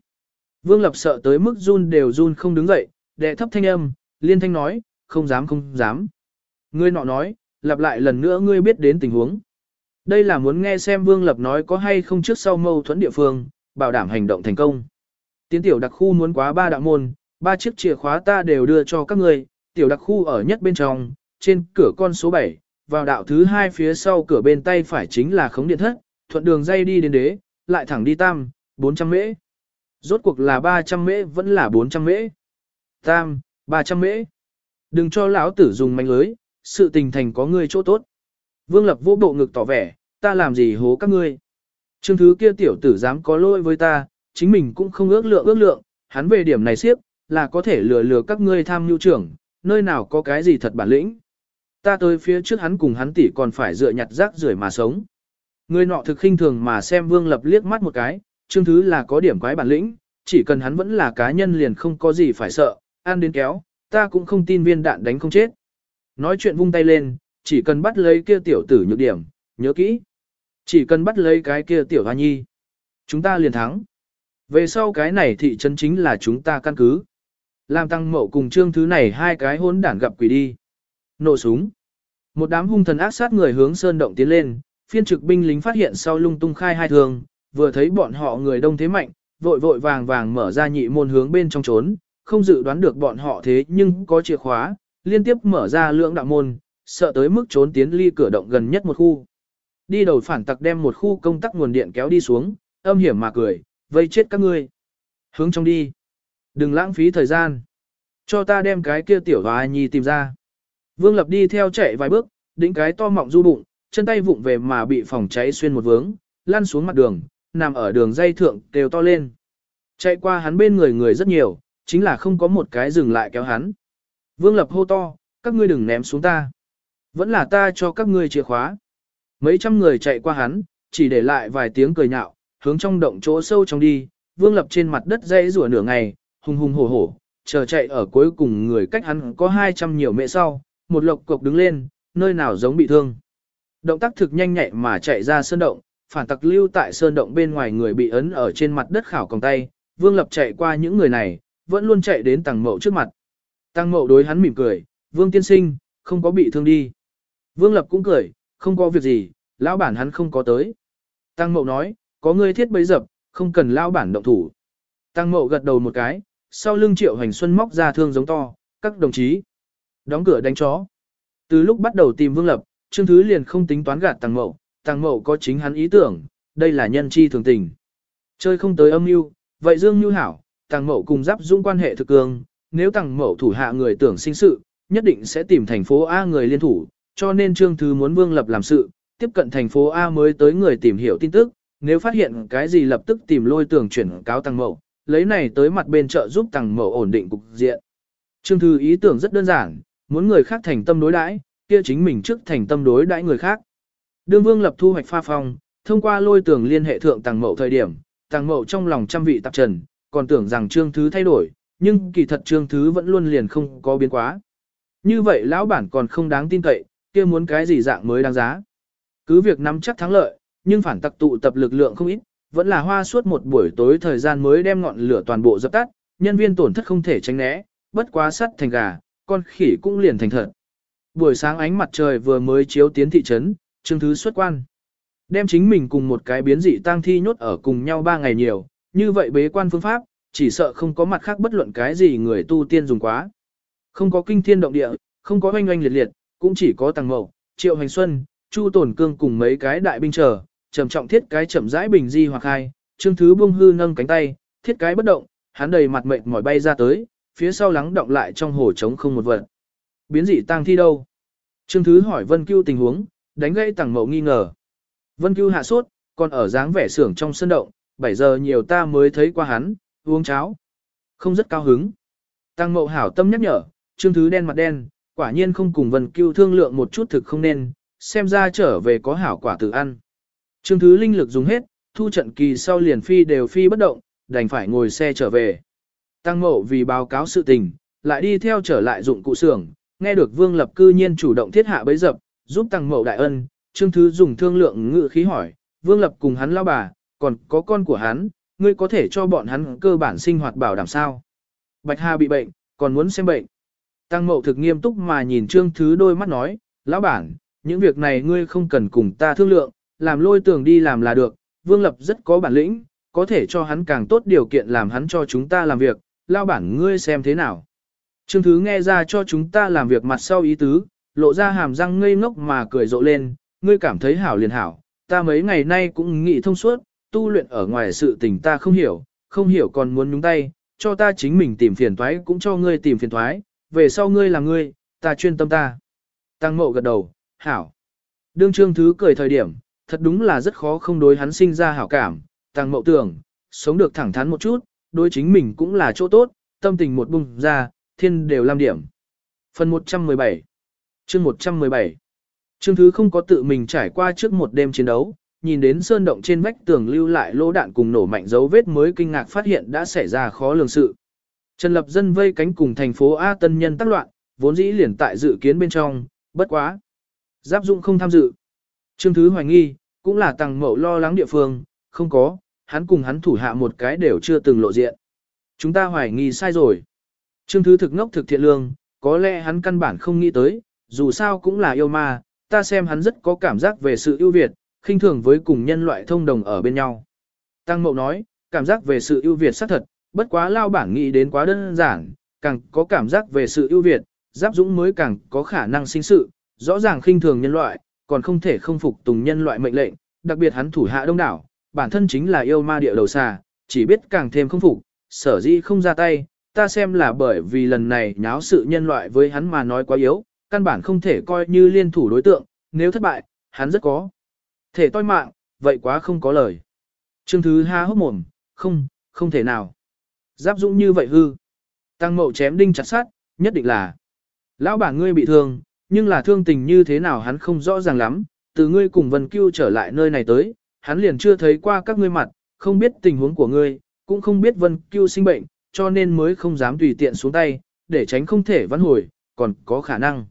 Speaker 1: Vương Lập sợ tới mức run đều run không đứng dậy, đệ thấp thanh âm, liên thanh nói, không dám không dám. Ngươi nọ nói, lặp lại lần nữa ngươi biết đến tình huống. Đây là muốn nghe xem Vương Lập nói có hay không trước sau mâu thuẫn địa phương, bảo đảm hành động thành công. Tiến tiểu đặc khu muốn quá ba đạo môn, ba chiếc chìa khóa ta đều đưa cho các ngươi, tiểu đặc khu ở nhất bên trong, trên cửa con số 7, vào đạo thứ hai phía sau cửa bên tay phải chính là khống điện thất, thuận đường dây đi đến đế, lại thẳng đi tam, 400 mễ. Rốt cuộc là 300 mễ vẫn là 400 mễ. Tam, 300 mễ. Đừng cho lão tử dùng manh lưới, sự tình thành có ngươi chỗ tốt. Vương Lập vô bộ ngực tỏ vẻ, ta làm gì hố các ngươi. Trương thứ kia tiểu tử dám có lỗi với ta, chính mình cũng không ước lượng ước lượng, hắn về điểm này siếp, là có thể lừa lừa các ngươi tham nhu trưởng, nơi nào có cái gì thật bản lĩnh. Ta tới phía trước hắn cùng hắn tỷ còn phải dựa nhặt rác rưởi mà sống. Người nọ thực khinh thường mà xem Vương Lập liếc mắt một cái, Trương Thứ là có điểm quái bản lĩnh, chỉ cần hắn vẫn là cá nhân liền không có gì phải sợ, ăn đến kéo, ta cũng không tin viên đạn đánh không chết. Nói chuyện vung tay lên, chỉ cần bắt lấy kia tiểu tử nhược điểm, nhớ kỹ. Chỉ cần bắt lấy cái kia tiểu hoa nhi. Chúng ta liền thắng. Về sau cái này thị trấn chính là chúng ta căn cứ. Làm tăng mậu cùng trương thứ này hai cái hỗn đản gặp quỷ đi. Nổ súng. Một đám hung thần ác sát người hướng sơn động tiến lên, phiên trực binh lính phát hiện sau lung tung khai hai thường, vừa thấy bọn họ người đông thế mạnh, vội vội vàng vàng mở ra nhị môn hướng bên trong trốn, không dự đoán được bọn họ thế nhưng có chìa khóa, liên tiếp mở ra lưỡng đạo môn, sợ tới mức trốn tiến ly cửa động gần nhất một khu. Đi đầu phản tặc đem một khu công tắc nguồn điện kéo đi xuống, âm hiểm mà cười, vây chết các ngươi. Hướng trong đi. Đừng lãng phí thời gian. Cho ta đem cái kia tiểu và nhi tìm ra. Vương Lập đi theo chạy vài bước, đỉnh cái to mọng du bụng, chân tay vụng về mà bị phòng cháy xuyên một vướng, lăn xuống mặt đường, nằm ở đường dây thượng đều to lên. Chạy qua hắn bên người người rất nhiều, chính là không có một cái dừng lại kéo hắn. Vương Lập hô to, các ngươi đừng ném xuống ta. Vẫn là ta cho các ngươi chìa khóa. Mấy trăm người chạy qua hắn, chỉ để lại vài tiếng cười nhạo, hướng trong động chỗ sâu trong đi, Vương Lập trên mặt đất dãy rủa nửa ngày, hùng hùng hổ hổ, chờ chạy ở cuối cùng người cách hắn có 200 nhiều mẹ sau, một lộc cục đứng lên, nơi nào giống bị thương. Động tác thực nhanh nhạy mà chạy ra sơn động, phản tặc lưu tại sơn động bên ngoài người bị ấn ở trên mặt đất khảo còng tay, Vương Lập chạy qua những người này, vẫn luôn chạy đến Tăng Mậu trước mặt. Tăng Mậu đối hắn mỉm cười, Vương tiên sinh, không có bị thương đi. Vương Lập cũng cười, không có việc gì, lão bản hắn không có tới. Tăng Mậu nói, có người thiết bấy dập, không cần lão bản động thủ. Tăng Mậu gật đầu một cái, sau lưng Triệu Hành Xuân móc ra thương giống to, các đồng chí. Đóng cửa đánh chó. Từ lúc bắt đầu tìm Vương Lập, Trương Thứ liền không tính toán gạt Tăng Mậu, Tăng Mậu có chính hắn ý tưởng, đây là nhân chi thường tình. Chơi không tới âm mưu, vậy Dương như hảo, Tàng Mậu cùng giáp dung quan hệ thực cường, nếu Tàng Mậu thủ hạ người tưởng sinh sự, nhất định sẽ tìm thành phố A người liên thủ, cho nên Trương Thứ muốn Vương Lập làm sự, tiếp cận thành phố A mới tới người tìm hiểu tin tức, nếu phát hiện cái gì lập tức tìm lôi tưởng chuyển cáo Tàng Mậu, lấy này tới mặt bên trợ giúp Tàng Mậu ổn định cục diện. Trương Thư ý tưởng rất đơn giản, muốn người khác thành tâm đối đãi, kia chính mình trước thành tâm đối đãi người khác. Đương Vương lập thu hoạch pha phong, thông qua lôi tưởng liên hệ thượng Tàng Mậu thời điểm, Tàng Mậu trong lòng trăm vị tạp trần, còn tưởng rằng Trương Thứ thay đổi, nhưng kỳ thật Trương Thứ vẫn luôn liền không có biến quá. Như vậy lão bản còn không đáng tin cậy, kia muốn cái gì dạng mới đáng giá. Cứ việc nắm chắc thắng lợi, nhưng phản tặc tụ tập lực lượng không ít, vẫn là hoa suốt một buổi tối thời gian mới đem ngọn lửa toàn bộ dập tắt, nhân viên tổn thất không thể tránh né, bất quá sắt thành gà, con khỉ cũng liền thành thật. Buổi sáng ánh mặt trời vừa mới chiếu tiến thị trấn, Trương Thứ xuất quan. Đem chính mình cùng một cái biến dị tang thi nhốt ở cùng nhau ba ngày nhiều, như vậy bế quan phương pháp, chỉ sợ không có mặt khác bất luận cái gì người tu tiên dùng quá. Không có kinh thiên động địa, không có oanh oanh liệt liệt, cũng chỉ có tàng mậu, triệu hành xuân, chu tổn cương cùng mấy cái đại binh chờ, trầm trọng thiết cái chậm rãi bình di hoặc hai, trương thứ buông hư nâng cánh tay, thiết cái bất động, hắn đầy mặt mệt mỏi bay ra tới, phía sau lắng động lại trong hồ trống không một vật. Biến dị tang thi đâu? Trương thứ hỏi Vân Cưu tình huống, đánh gãy tàng mậu nghi ngờ. Vân Cưu hạ sốt, còn ở dáng vẻ xưởng trong sân động, 7 giờ nhiều ta mới thấy qua hắn, uống cháo. Không rất cao hứng. Tăng mậu hảo tâm nhắc nhở, Trương Thứ đen mặt đen, quả nhiên không cùng Vân Cưu thương lượng một chút thực không nên, xem ra trở về có hảo quả tự ăn. Trương Thứ linh lực dùng hết, thu trận kỳ sau liền phi đều phi bất động, đành phải ngồi xe trở về. Tăng mộ vì báo cáo sự tình, lại đi theo trở lại dụng cụ xưởng, nghe được Vương Lập cư nhiên chủ động thiết hạ bấy dập, giúp Tăng mộ đại ân, Trương Thứ dùng thương lượng ngự khí hỏi, Vương Lập cùng hắn lao bà, còn có con của hắn, ngươi có thể cho bọn hắn cơ bản sinh hoạt bảo đảm sao? Bạch Hà bị bệnh, còn muốn xem bệnh. Tăng mậu thực nghiêm túc mà nhìn trương thứ đôi mắt nói, lão bản, những việc này ngươi không cần cùng ta thương lượng, làm lôi tường đi làm là được, vương lập rất có bản lĩnh, có thể cho hắn càng tốt điều kiện làm hắn cho chúng ta làm việc, lão bản ngươi xem thế nào. Trương thứ nghe ra cho chúng ta làm việc mặt sau ý tứ, lộ ra hàm răng ngây ngốc mà cười rộ lên, ngươi cảm thấy hảo liền hảo, ta mấy ngày nay cũng nghĩ thông suốt, tu luyện ở ngoài sự tình ta không hiểu, không hiểu còn muốn nhúng tay, cho ta chính mình tìm phiền toái cũng cho ngươi tìm phiền toái, về sau ngươi là ngươi, ta chuyên tâm ta. Tăng mộ gật đầu, hảo. Đương trương thứ cười thời điểm, thật đúng là rất khó không đối hắn sinh ra hảo cảm. Tăng mộ tưởng, sống được thẳng thắn một chút, đối chính mình cũng là chỗ tốt, tâm tình một bùng ra, thiên đều làm điểm. Phần 117 Chương 117 Trương Thứ không có tự mình trải qua trước một đêm chiến đấu, nhìn đến sơn động trên vách tường lưu lại lỗ đạn cùng nổ mạnh dấu vết mới kinh ngạc phát hiện đã xảy ra khó lường sự. Trần Lập Dân vây cánh cùng thành phố A Tân Nhân tác loạn, vốn dĩ liền tại dự kiến bên trong, bất quá. Giáp dung không tham dự. Trương Thứ hoài nghi, cũng là tàng mậu lo lắng địa phương, không có, hắn cùng hắn thủ hạ một cái đều chưa từng lộ diện. Chúng ta hoài nghi sai rồi. Trương Thứ thực ngốc thực thiện lương, có lẽ hắn căn bản không nghĩ tới, dù sao cũng là yêu ma, ta xem hắn rất có cảm giác về sự ưu việt, khinh thường với cùng nhân loại thông đồng ở bên nhau. Tăng Mậu nói, cảm giác về sự ưu việt xác thật, bất quá lao bản nghĩ đến quá đơn giản, càng có cảm giác về sự ưu việt, giáp dũng mới càng có khả năng sinh sự, rõ ràng khinh thường nhân loại, còn không thể không phục tùng nhân loại mệnh lệnh, đặc biệt hắn thủ hạ đông đảo, bản thân chính là yêu ma địa đầu xà, chỉ biết càng thêm không phục, sở dĩ không ra tay, ta xem là bởi vì lần này nháo sự nhân loại với hắn mà nói quá yếu, căn bản không thể coi như liên thủ đối tượng, nếu thất bại, hắn rất có. Thể toi mạng, vậy quá không có lời. Trương Thứ ha hốc mồm, không, không thể nào. Giáp dũng như vậy hư. Tăng mậu chém đinh chặt sát, nhất định là. Lão bà ngươi bị thương, nhưng là thương tình như thế nào hắn không rõ ràng lắm. Từ ngươi cùng Vân Cưu trở lại nơi này tới, hắn liền chưa thấy qua các ngươi mặt, không biết tình huống của ngươi, cũng không biết Vân Cưu sinh bệnh, cho nên mới không dám tùy tiện xuống tay, để tránh không thể vãn hồi, còn có khả năng.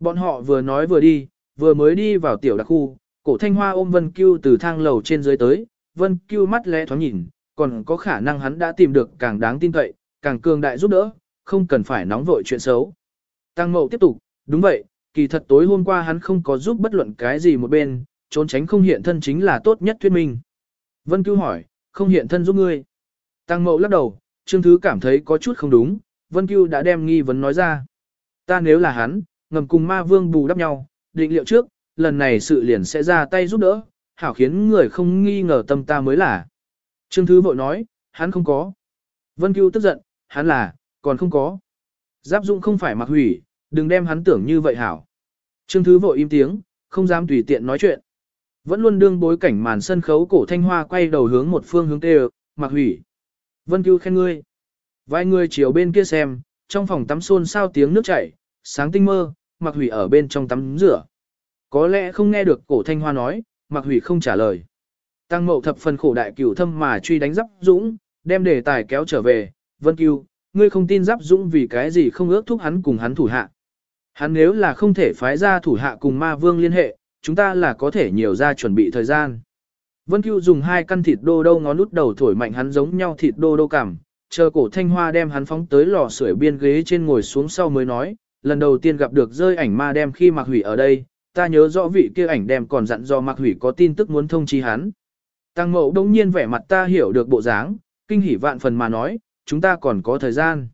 Speaker 1: Bọn họ vừa nói vừa đi, vừa mới đi vào tiểu đặc khu, cổ thanh hoa ôm Vân Cưu từ thang lầu trên dưới tới, Vân Cưu mắt lẽ thoáng nhìn, còn có khả năng hắn đã tìm được càng đáng tin cậy, càng cường đại giúp đỡ, không cần phải nóng vội chuyện xấu. Tăng mậu tiếp tục, đúng vậy, kỳ thật tối hôm qua hắn không có giúp bất luận cái gì một bên, trốn tránh không hiện thân chính là tốt nhất thuyết minh. Vân Cưu hỏi, không hiện thân giúp ngươi. Tăng mậu lắc đầu, Trương Thứ cảm thấy có chút không đúng, Vân Cưu đã đem nghi vấn nói ra. Ta nếu là hắn, ngầm cùng ma vương bù đắp nhau, định liệu trước, lần này sự liền sẽ ra tay giúp đỡ, hảo khiến người không nghi ngờ tâm ta mới là. Trương Thứ vội nói, hắn không có. Vân Cưu tức giận, hắn là, còn không có. Giáp Dũng không phải mặc hủy, đừng đem hắn tưởng như vậy hảo. Trương Thứ vội im tiếng, không dám tùy tiện nói chuyện. Vẫn luôn đương bối cảnh màn sân khấu cổ thanh hoa quay đầu hướng một phương hướng tê mặc hủy. Vân Cưu khen ngươi. Vài người chiều bên kia xem, trong phòng tắm xôn sao tiếng nước chảy, sáng tinh mơ, mặc hủy ở bên trong tắm rửa. Có lẽ không nghe được cổ thanh hoa nói, mặc hủy không trả lời. Tăng mậu thập phần khổ đại cửu thâm mà truy đánh giáp dũng, đem đề tài kéo trở về, Vân Cưu, ngươi không tin giáp dũng vì cái gì không ước thúc hắn cùng hắn thủ hạ. Hắn nếu là không thể phái ra thủ hạ cùng ma vương liên hệ, chúng ta là có thể nhiều ra chuẩn bị thời gian. Vân Cưu dùng hai căn thịt đô đô ngón út đầu thổi mạnh hắn giống nhau thịt đô đô cảm, chờ cổ thanh hoa đem hắn phóng tới lò sưởi biên ghế trên ngồi xuống sau mới nói, lần đầu tiên gặp được rơi ảnh ma đem khi mặc hủy ở đây, ta nhớ rõ vị kia ảnh đem còn dặn do mặc hủy có tin tức muốn thông chi hắn. Tăng mộ đông nhiên vẻ mặt ta hiểu được bộ dáng, kinh hỉ vạn phần mà nói, chúng ta còn có thời gian.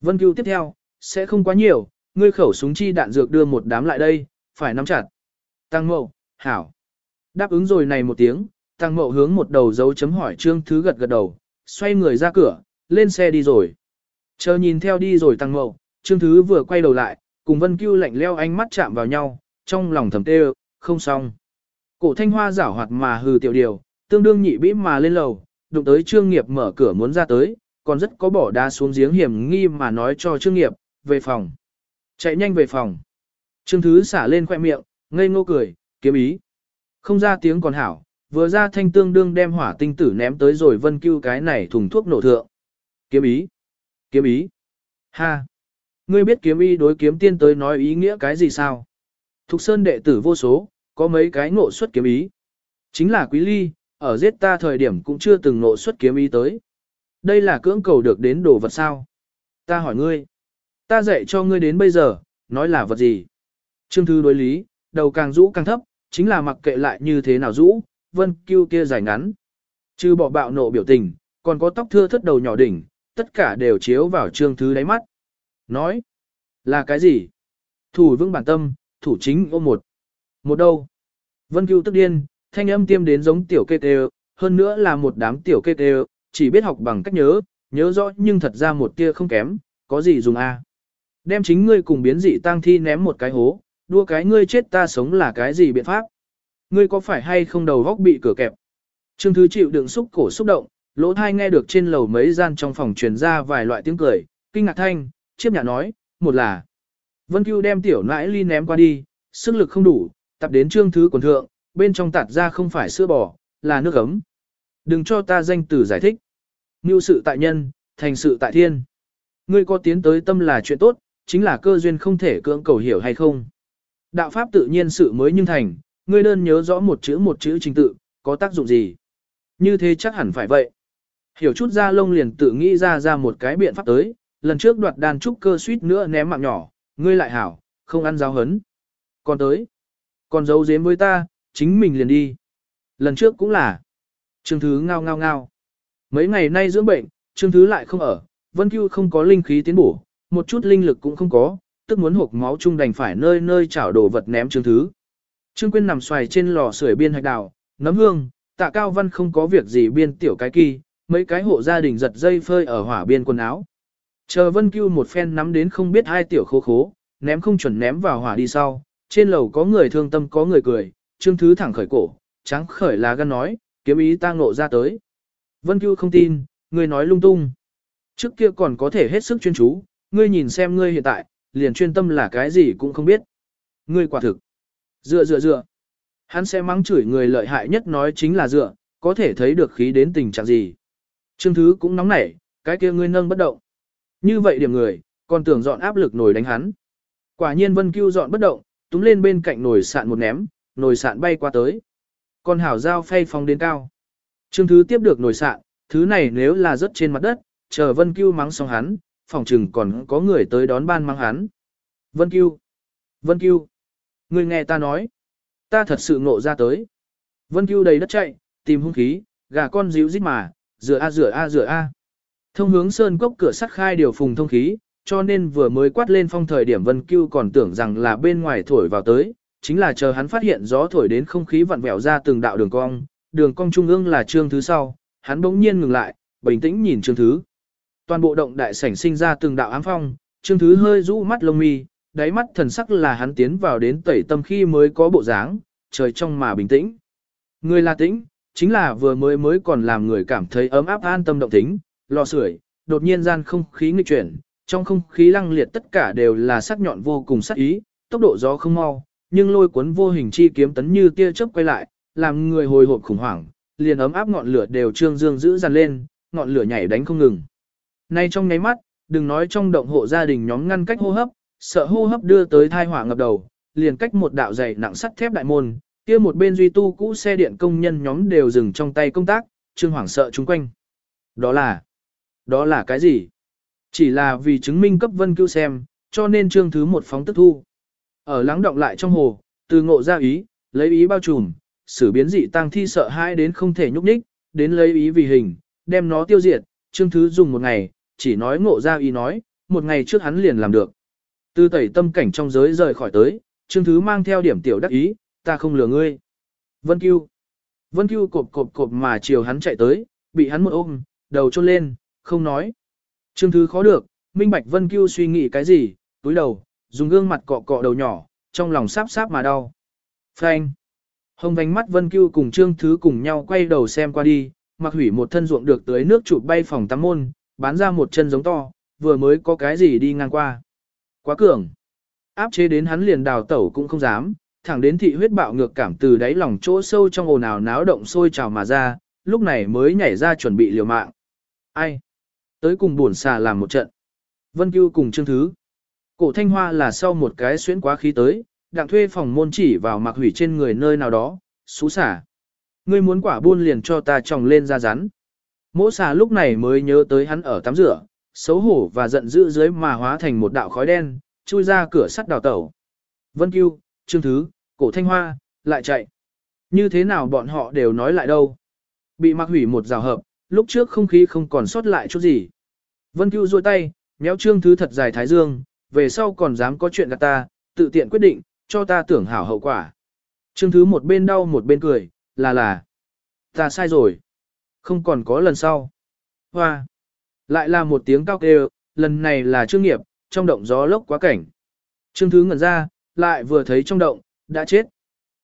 Speaker 1: Vân cứu tiếp theo, sẽ không quá nhiều, ngươi khẩu súng chi đạn dược đưa một đám lại đây, phải nắm chặt. Tăng mộ hảo. Đáp ứng rồi này một tiếng, tăng mộ hướng một đầu dấu chấm hỏi trương thứ gật gật đầu, xoay người ra cửa, lên xe đi rồi. Chờ nhìn theo đi rồi tăng mộ trương thứ vừa quay đầu lại, cùng Vân cứu lạnh leo ánh mắt chạm vào nhau, trong lòng thầm tê không xong. Cổ thanh hoa giảo hoạt mà hừ tiểu điều, tương đương nhị bĩ mà lên lầu, đụng tới trương nghiệp mở cửa muốn ra tới, còn rất có bỏ đá xuống giếng hiểm nghi mà nói cho trương nghiệp, về phòng. Chạy nhanh về phòng. Trương thứ xả lên khoe miệng, ngây ngô cười, kiếm ý. Không ra tiếng còn hảo, vừa ra thanh tương đương đem hỏa tinh tử ném tới rồi vân cưu cái này thùng thuốc nổ thượng. Kiếm ý. Kiếm ý. Ha. Ngươi biết kiếm ý đối kiếm tiên tới nói ý nghĩa cái gì sao? Thục sơn đệ tử vô số, có mấy cái ngộ xuất kiếm ý. Chính là quý ly, ở giết ta thời điểm cũng chưa từng ngộ xuất kiếm ý tới. Đây là cưỡng cầu được đến đồ vật sao? Ta hỏi ngươi. Ta dạy cho ngươi đến bây giờ, nói là vật gì? Trương thư đối lý, đầu càng rũ càng thấp, chính là mặc kệ lại như thế nào rũ, vân kêu kia dài ngắn. Trừ bỏ bạo nộ biểu tình, còn có tóc thưa thất đầu nhỏ đỉnh, tất cả đều chiếu vào trương thứ đáy mắt. Nói, là cái gì? Thủ vững bản tâm, thủ chính ôm một. Một đâu? Vân Cưu tức điên, thanh âm tiêm đến giống tiểu kê tê, hơn nữa là một đám tiểu kê tê, chỉ biết học bằng cách nhớ, nhớ rõ nhưng thật ra một tia không kém, có gì dùng a? Đem chính ngươi cùng biến dị tang thi ném một cái hố, đua cái ngươi chết ta sống là cái gì biện pháp? Ngươi có phải hay không đầu góc bị cửa kẹp? Trương Thứ chịu đựng xúc cổ xúc động, lỗ thai nghe được trên lầu mấy gian trong phòng truyền ra vài loại tiếng cười, kinh ngạc thanh, chiếp nhà nói, một là Vân Cưu đem tiểu nãi ly ném qua đi, sức lực không đủ, tập đến trương thứ quần thượng, bên trong tạt ra không phải sữa bò, là nước ấm. Đừng cho ta danh từ giải thích. Ngưu sự tại nhân, thành sự tại thiên. Ngươi có tiến tới tâm là chuyện tốt, chính là cơ duyên không thể cưỡng cầu hiểu hay không. Đạo pháp tự nhiên sự mới nhưng thành, ngươi đơn nhớ rõ một chữ một chữ trình tự, có tác dụng gì. Như thế chắc hẳn phải vậy. Hiểu chút ra lông liền tự nghĩ ra ra một cái biện pháp tới, lần trước đoạt đàn trúc cơ suýt nữa ném mạng nhỏ, ngươi lại hảo, không ăn giáo hấn. Còn tới, còn giấu giếm với ta, chính mình liền đi. Lần trước cũng là, Trương Thứ ngao ngao ngao. Mấy ngày nay dưỡng bệnh, Trương Thứ lại không ở, Vân Cưu không có linh khí tiến bổ, một chút linh lực cũng không có, tức muốn hộp máu chung đành phải nơi nơi chảo đồ vật ném Trương Thứ. Trương Quyên nằm xoài trên lò sưởi biên hạch đào, nấm hương, tạ cao văn không có việc gì biên tiểu cái kỳ, mấy cái hộ gia đình giật dây phơi ở hỏa biên quần áo. Chờ Vân Cưu một phen nắm đến không biết hai tiểu khố khố, ném không chuẩn ném vào hỏa đi sau, trên lầu có người thương tâm có người cười, Trương Thứ thẳng khởi cổ, trắng khởi là gan nói, kiếm ý ta ngộ ra tới. Vân Cưu không tin, người nói lung tung. Trước kia còn có thể hết sức chuyên chú, ngươi nhìn xem ngươi hiện tại, liền chuyên tâm là cái gì cũng không biết. Ngươi quả thực. Dựa dựa dựa. Hắn sẽ mắng chửi người lợi hại nhất nói chính là dựa, có thể thấy được khí đến tình trạng gì. Trương Thứ cũng nóng nảy, cái kia ngươi nâng bất động. Như vậy điểm người, còn tưởng dọn áp lực nổi đánh hắn. Quả nhiên Vân Cưu dọn bất động, túm lên bên cạnh nồi sạn một ném, nồi sạn bay qua tới. Con hảo dao phay phóng đến cao. Trương Thứ tiếp được nồi sạn, thứ này nếu là rớt trên mặt đất, chờ Vân Cưu mắng xong hắn, phòng trừng còn có người tới đón ban mắng hắn. Vân Cưu! Vân Cưu! Người nghe ta nói. Ta thật sự ngộ ra tới. Vân Cưu đầy đất chạy, tìm hung khí, gà con díu dít mà, rửa a rửa a rửa a. Thông hướng sơn cốc cửa sắt khai điều phùng thông khí, cho nên vừa mới quát lên phong thời điểm Vân Cưu còn tưởng rằng là bên ngoài thổi vào tới, chính là chờ hắn phát hiện gió thổi đến không khí vặn vẹo ra từng đạo đường cong, đường cong trung ương là trương thứ sau, hắn bỗng nhiên ngừng lại, bình tĩnh nhìn trương thứ. Toàn bộ động đại sảnh sinh ra từng đạo ám phong, trương thứ hơi rũ mắt lông mi, đáy mắt thần sắc là hắn tiến vào đến tẩy tâm khi mới có bộ dáng, trời trong mà bình tĩnh. Người là tĩnh, chính là vừa mới mới còn làm người cảm thấy ấm áp an tâm động tính, lò sưởi, đột nhiên gian không khí nghịch chuyển, trong không khí lăng liệt tất cả đều là sắc nhọn vô cùng sắc ý, tốc độ gió không mau, nhưng lôi cuốn vô hình chi kiếm tấn như tia chớp quay lại, làm người hồi hộp khủng hoảng, liền ấm áp ngọn lửa đều trương dương giữ dằn lên, ngọn lửa nhảy đánh không ngừng. Nay trong nháy mắt, đừng nói trong động hộ gia đình nhóm ngăn cách hô hấp, sợ hô hấp đưa tới thai hỏa ngập đầu, liền cách một đạo dày nặng sắt thép đại môn, kia một bên duy tu cũ xe điện công nhân nhóm đều dừng trong tay công tác, trương hoảng sợ chúng quanh. Đó là, đó là cái gì? Chỉ là vì chứng minh cấp vân cứu xem, cho nên trương thứ một phóng tức thu. Ở lắng động lại trong hồ, từ ngộ ra ý, lấy ý bao trùm, xử biến dị tăng thi sợ hãi đến không thể nhúc nhích, đến lấy ý vì hình, đem nó tiêu diệt, trương thứ dùng một ngày, chỉ nói ngộ ra ý nói, một ngày trước hắn liền làm được. Từ tẩy tâm cảnh trong giới rời khỏi tới, trương thứ mang theo điểm tiểu đắc ý, ta không lừa ngươi. Vân Cưu. Vân Cưu cộp cộp cộp mà chiều hắn chạy tới, bị hắn một ôm, đầu trôn lên, không nói. Trương Thứ khó được, minh bạch Vân Cưu suy nghĩ cái gì, túi đầu, dùng gương mặt cọ cọ đầu nhỏ, trong lòng sáp sáp mà đau. Phanh. Hồng vánh mắt Vân Cưu cùng Trương Thứ cùng nhau quay đầu xem qua đi, mặc hủy một thân ruộng được tới nước chụp bay phòng tắm môn, bán ra một chân giống to, vừa mới có cái gì đi ngang qua. Quá cường. Áp chế đến hắn liền đào tẩu cũng không dám, thẳng đến thị huyết bạo ngược cảm từ đáy lòng chỗ sâu trong ồn ào náo động sôi trào mà ra, lúc này mới nhảy ra chuẩn bị liều mạng. Ai? Tới cùng buồn xà làm một trận. Vân Cưu cùng Trương Thứ. Cổ Thanh Hoa là sau một cái xuyến quá khí tới, đặng thuê phòng môn chỉ vào mặc hủy trên người nơi nào đó, xú xả. Ngươi muốn quả buôn liền cho ta trồng lên ra rắn. Mỗ xà lúc này mới nhớ tới hắn ở tắm rửa, xấu hổ và giận dữ dưới mà hóa thành một đạo khói đen, chui ra cửa sắt đào tẩu. Vân Cưu, Trương Thứ, Cổ Thanh Hoa, lại chạy. Như thế nào bọn họ đều nói lại đâu. Bị mặc hủy một rào hợp, lúc trước không khí không còn sót lại chút gì. Vân Cưu duỗi tay, méo Trương Thứ thật dài thái dương, về sau còn dám có chuyện gạt ta, tự tiện quyết định, cho ta tưởng hảo hậu quả. Trương Thứ một bên đau một bên cười, là là. Ta sai rồi. Không còn có lần sau. Hoa. Lại là một tiếng cao kêu, lần này là Trương Nghiệp, trong động gió lốc quá cảnh. Trương Thứ ngẩn ra, lại vừa thấy trong động, đã chết.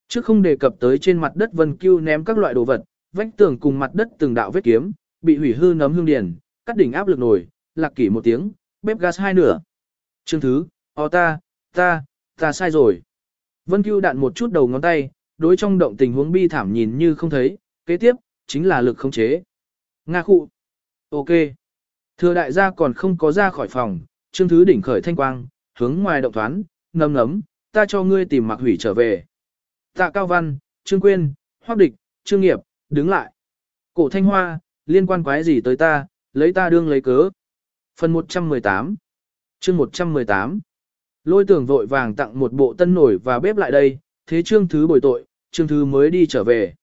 Speaker 1: Trước không đề cập tới trên mặt đất Vân Cưu ném các loại đồ vật, vách tường cùng mặt đất từng đạo vết kiếm, bị hủy hư nấm hương điển, cắt đỉnh áp lực nổi, lạc kỷ một tiếng, bếp gas hai nửa. Trương Thứ, o ta, ta, ta sai rồi. Vân Cưu đạn một chút đầu ngón tay, đối trong động tình huống bi thảm nhìn như không thấy, kế tiếp, chính là lực không chế. Nga khụ. Ok. Thừa đại gia còn không có ra khỏi phòng, Trương Thứ đỉnh khởi thanh quang, hướng ngoài động thoán, nấm nấm, ta cho ngươi tìm mặc hủy trở về. Tạ Cao Văn, Trương Quyên, Hoác Địch, Trương Nghiệp, đứng lại. Cổ Thanh Hoa, liên quan quái gì tới ta, lấy ta đương lấy cớ. Phần 118 chương 118 Lôi tưởng vội vàng tặng một bộ tân nổi và bếp lại đây, thế Trương Thứ bồi tội, Trương Thứ mới đi trở về.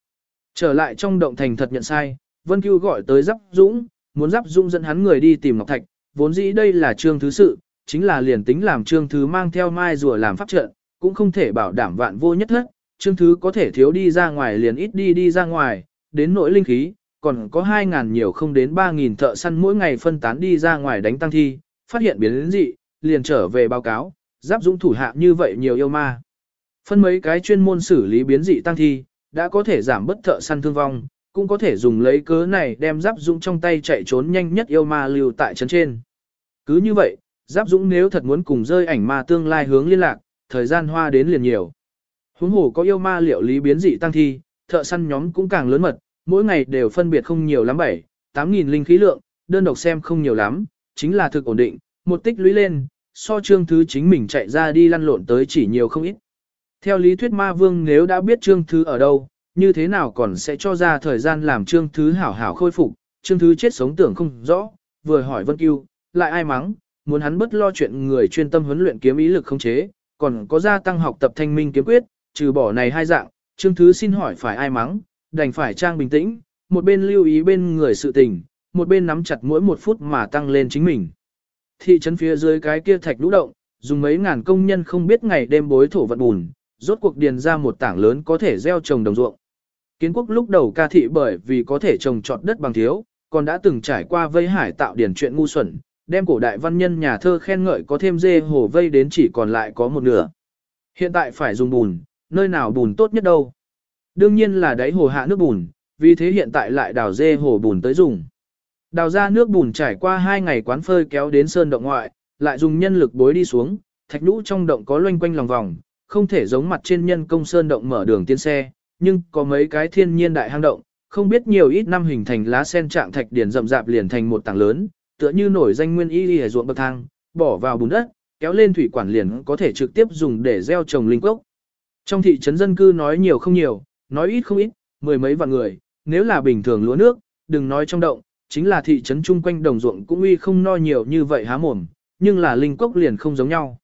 Speaker 1: Trở lại trong động thành thật nhận sai, Vân Cưu gọi tới Giáp Dũng, muốn Giáp Dũng dẫn hắn người đi tìm Ngọc Thạch, vốn dĩ đây là Trương Thứ sự, chính là liền tính làm Trương Thứ mang theo mai rùa làm pháp trận, cũng không thể bảo đảm vạn vô nhất hết, Trương Thứ có thể thiếu đi ra ngoài liền ít đi đi ra ngoài, đến nỗi linh khí, còn có 2.000 nhiều không đến 3.000 thợ săn mỗi ngày phân tán đi ra ngoài đánh tăng thi, phát hiện biến dị, liền trở về báo cáo, giáp dũng thủ hạ như vậy nhiều yêu ma. Phân mấy cái chuyên môn xử lý biến dị tăng thi, đã có thể giảm bất thợ săn thương vong, cũng có thể dùng lấy cớ này đem giáp dũng trong tay chạy trốn nhanh nhất yêu ma lưu tại trấn trên. Cứ như vậy, giáp dũng nếu thật muốn cùng rơi ảnh ma tương lai hướng liên lạc, thời gian hoa đến liền nhiều. Huống hồ có yêu ma liệu lý biến dị tăng thi, thợ săn nhóm cũng càng lớn mật, mỗi ngày đều phân biệt không nhiều lắm bảy, 8.000 linh khí lượng, đơn độc xem không nhiều lắm, chính là thực ổn định, một tích lũy lên, so trương thứ chính mình chạy ra đi lăn lộn tới chỉ nhiều không ít. Theo lý thuyết ma vương nếu đã biết trương thứ ở đâu, như thế nào còn sẽ cho ra thời gian làm trương thứ hảo hảo khôi phục, trương thứ chết sống tưởng không rõ, vừa hỏi Vân Cưu, lại ai mắng, muốn hắn bất lo chuyện người chuyên tâm huấn luyện kiếm ý lực không chế, còn có gia tăng học tập thanh minh kiếm quyết, trừ bỏ này hai dạng, trương thứ xin hỏi phải ai mắng, đành phải trang bình tĩnh, một bên lưu ý bên người sự tình, một bên nắm chặt mỗi một phút mà tăng lên chính mình. Thị trấn phía dưới cái kia thạch lũ động, dùng mấy ngàn công nhân không biết ngày đêm bối thổ vận bùn, rốt cuộc điền ra một tảng lớn có thể gieo trồng đồng ruộng. Kiến quốc lúc đầu ca thị bởi vì có thể trồng trọt đất bằng thiếu, còn đã từng trải qua vây hải tạo điển chuyện ngu xuẩn, đem cổ đại văn nhân nhà thơ khen ngợi có thêm dê hồ vây đến chỉ còn lại có một nửa. Hiện tại phải dùng bùn, nơi nào bùn tốt nhất đâu. Đương nhiên là đáy hồ hạ nước bùn, vì thế hiện tại lại đào dê hồ bùn tới dùng. Đào ra nước bùn trải qua hai ngày quán phơi kéo đến sơn động ngoại, lại dùng nhân lực bối đi xuống, thạch nhũ trong động có loanh quanh lòng vòng, không thể giống mặt trên nhân công sơn động mở đường tiên xe, nhưng có mấy cái thiên nhiên đại hang động, không biết nhiều ít năm hình thành lá sen trạng thạch điển rậm rạp liền thành một tảng lớn, tựa như nổi danh nguyên y y ruộng bậc thang, bỏ vào bùn đất, kéo lên thủy quản liền có thể trực tiếp dùng để gieo trồng linh cốc. Trong thị trấn dân cư nói nhiều không nhiều, nói ít không ít, mười mấy vạn người, nếu là bình thường lúa nước, đừng nói trong động, chính là thị trấn chung quanh đồng ruộng cũng uy không no nhiều như vậy há mồm, nhưng là linh cốc liền không giống nhau.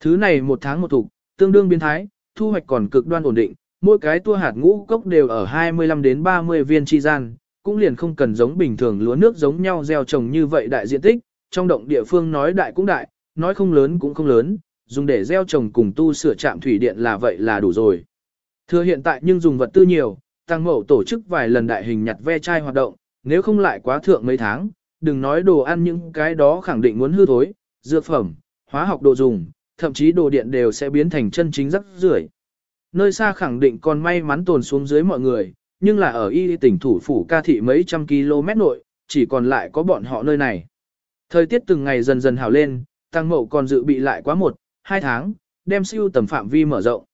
Speaker 1: Thứ này một tháng một thục, tương đương biến thái, thu hoạch còn cực đoan ổn định, mỗi cái tua hạt ngũ cốc đều ở 25 đến 30 viên chi gian, cũng liền không cần giống bình thường lúa nước giống nhau gieo trồng như vậy đại diện tích, trong động địa phương nói đại cũng đại, nói không lớn cũng không lớn, dùng để gieo trồng cùng tu sửa trạm thủy điện là vậy là đủ rồi. Thừa hiện tại nhưng dùng vật tư nhiều, tăng mẫu tổ chức vài lần đại hình nhặt ve chai hoạt động, nếu không lại quá thượng mấy tháng, đừng nói đồ ăn những cái đó khẳng định muốn hư thối, dược phẩm, hóa học đồ dùng, thậm chí đồ điện đều sẽ biến thành chân chính rắc rưởi. Nơi xa khẳng định còn may mắn tồn xuống dưới mọi người, nhưng là ở y tỉnh thủ phủ ca thị mấy trăm km nội, chỉ còn lại có bọn họ nơi này. Thời tiết từng ngày dần dần hào lên, tăng mậu còn dự bị lại quá một, hai tháng, đem siêu tầm phạm vi mở rộng.